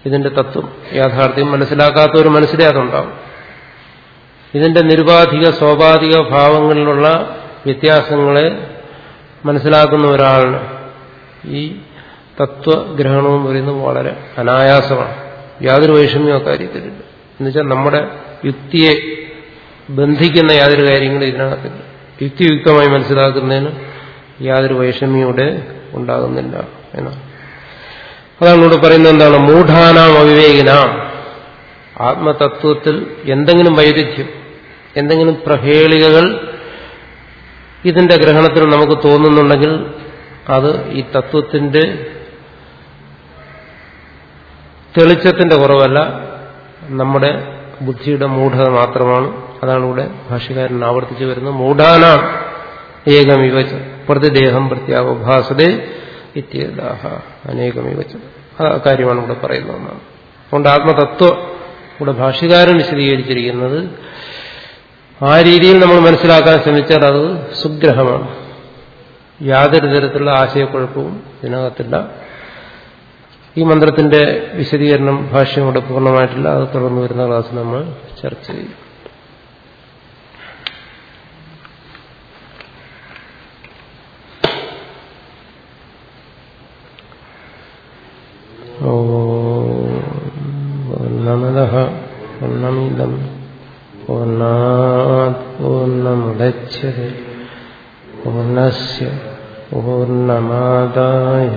ഇതിന്റെ തത്വം യാഥാർത്ഥ്യം മനസ്സിലാക്കാത്ത ഒരു മനസ്സിലേ അതുണ്ടാവും. ഇതിന്റെ നിരുപാധിക സ്വാഭാവിക ഭാവങ്ങളിലുള്ള വ്യത്യാസങ്ങളെ മനസ്സിലാക്കുന്ന ഒരാളിന് ഈ തത്വഗ്രഹണം എന്ന് പറയുന്നത് വളരെ അനായാസമാണ്. യാതൊരു വൈഷമ്യം കാര്യത്തിലുണ്ട് എന്നുവെച്ചാൽ നമ്മുടെ യുക്തിയെ ബന്ധിക്കുന്ന യാതൊരു കാര്യങ്ങളും ഇതിനകത്തില്ല യുക്തിയുക്തമായി മനസ്സിലാക്കുന്നതിന് യാതൊരു വൈഷമ്യൂടെ ഉണ്ടാകുന്നില്ല എന്നാണ്. അതാണ് ഇവിടെ പറയുന്നത് എന്താണ്? മൂഢാനാം അവിവേകിനാം. ആത്മതത്വത്തിൽ എന്തെങ്കിലും വൈരുദ്ധ്യം എന്തെങ്കിലും പ്രഹേളികകൾ ഇതിന്റെ ഗ്രഹണത്തിൽ നമുക്ക് തോന്നുന്നുണ്ടെങ്കിൽ അത് ഈ തത്വത്തിന്റെ തെളിച്ചത്തിന്റെ കുറവല്ല നമ്മുടെ ബുദ്ധിയുടെ മൂഢത മാത്രമാണ്. അതാണ് ഇവിടെ ഭാഷകാരൻ ആവർത്തിച്ചു വരുന്നത്. മൂഢാന ഏകമിവ പ്രതിദേഹം പ്രത്യാവഭാസതേ ഇത്യേതാഹ അനേകമിവ ആ കാര്യമാണ് ഇവിടെ പറയുന്നതെന്നാണ് അതുകൊണ്ട് ആത്മതത്വം ഇവിടെ ഭാഷകാരൻ വിശദീകരിച്ചിരിക്കുന്നത് ആ രീതിയിൽ നമ്മൾ മനസ്സിലാക്കാൻ ശ്രമിച്ചാൽ അത് സുഗ്രഹമാണ്. യാതൊരു തരത്തിലുള്ള ആശയക്കുഴപ്പവും ഇതിനകത്തില്ല. ഈ മന്ത്രത്തിന്റെ വിശദീകരണം ഭാഷ്യം ഇവിടെ പൂർണമായിട്ടില്ല. അത് തുടർന്ന് വരുന്ന ക്ലാസ് നമ്മൾ ചർച്ച ചെയ്യും. പൂർണസ്യ പൂർണമാദായ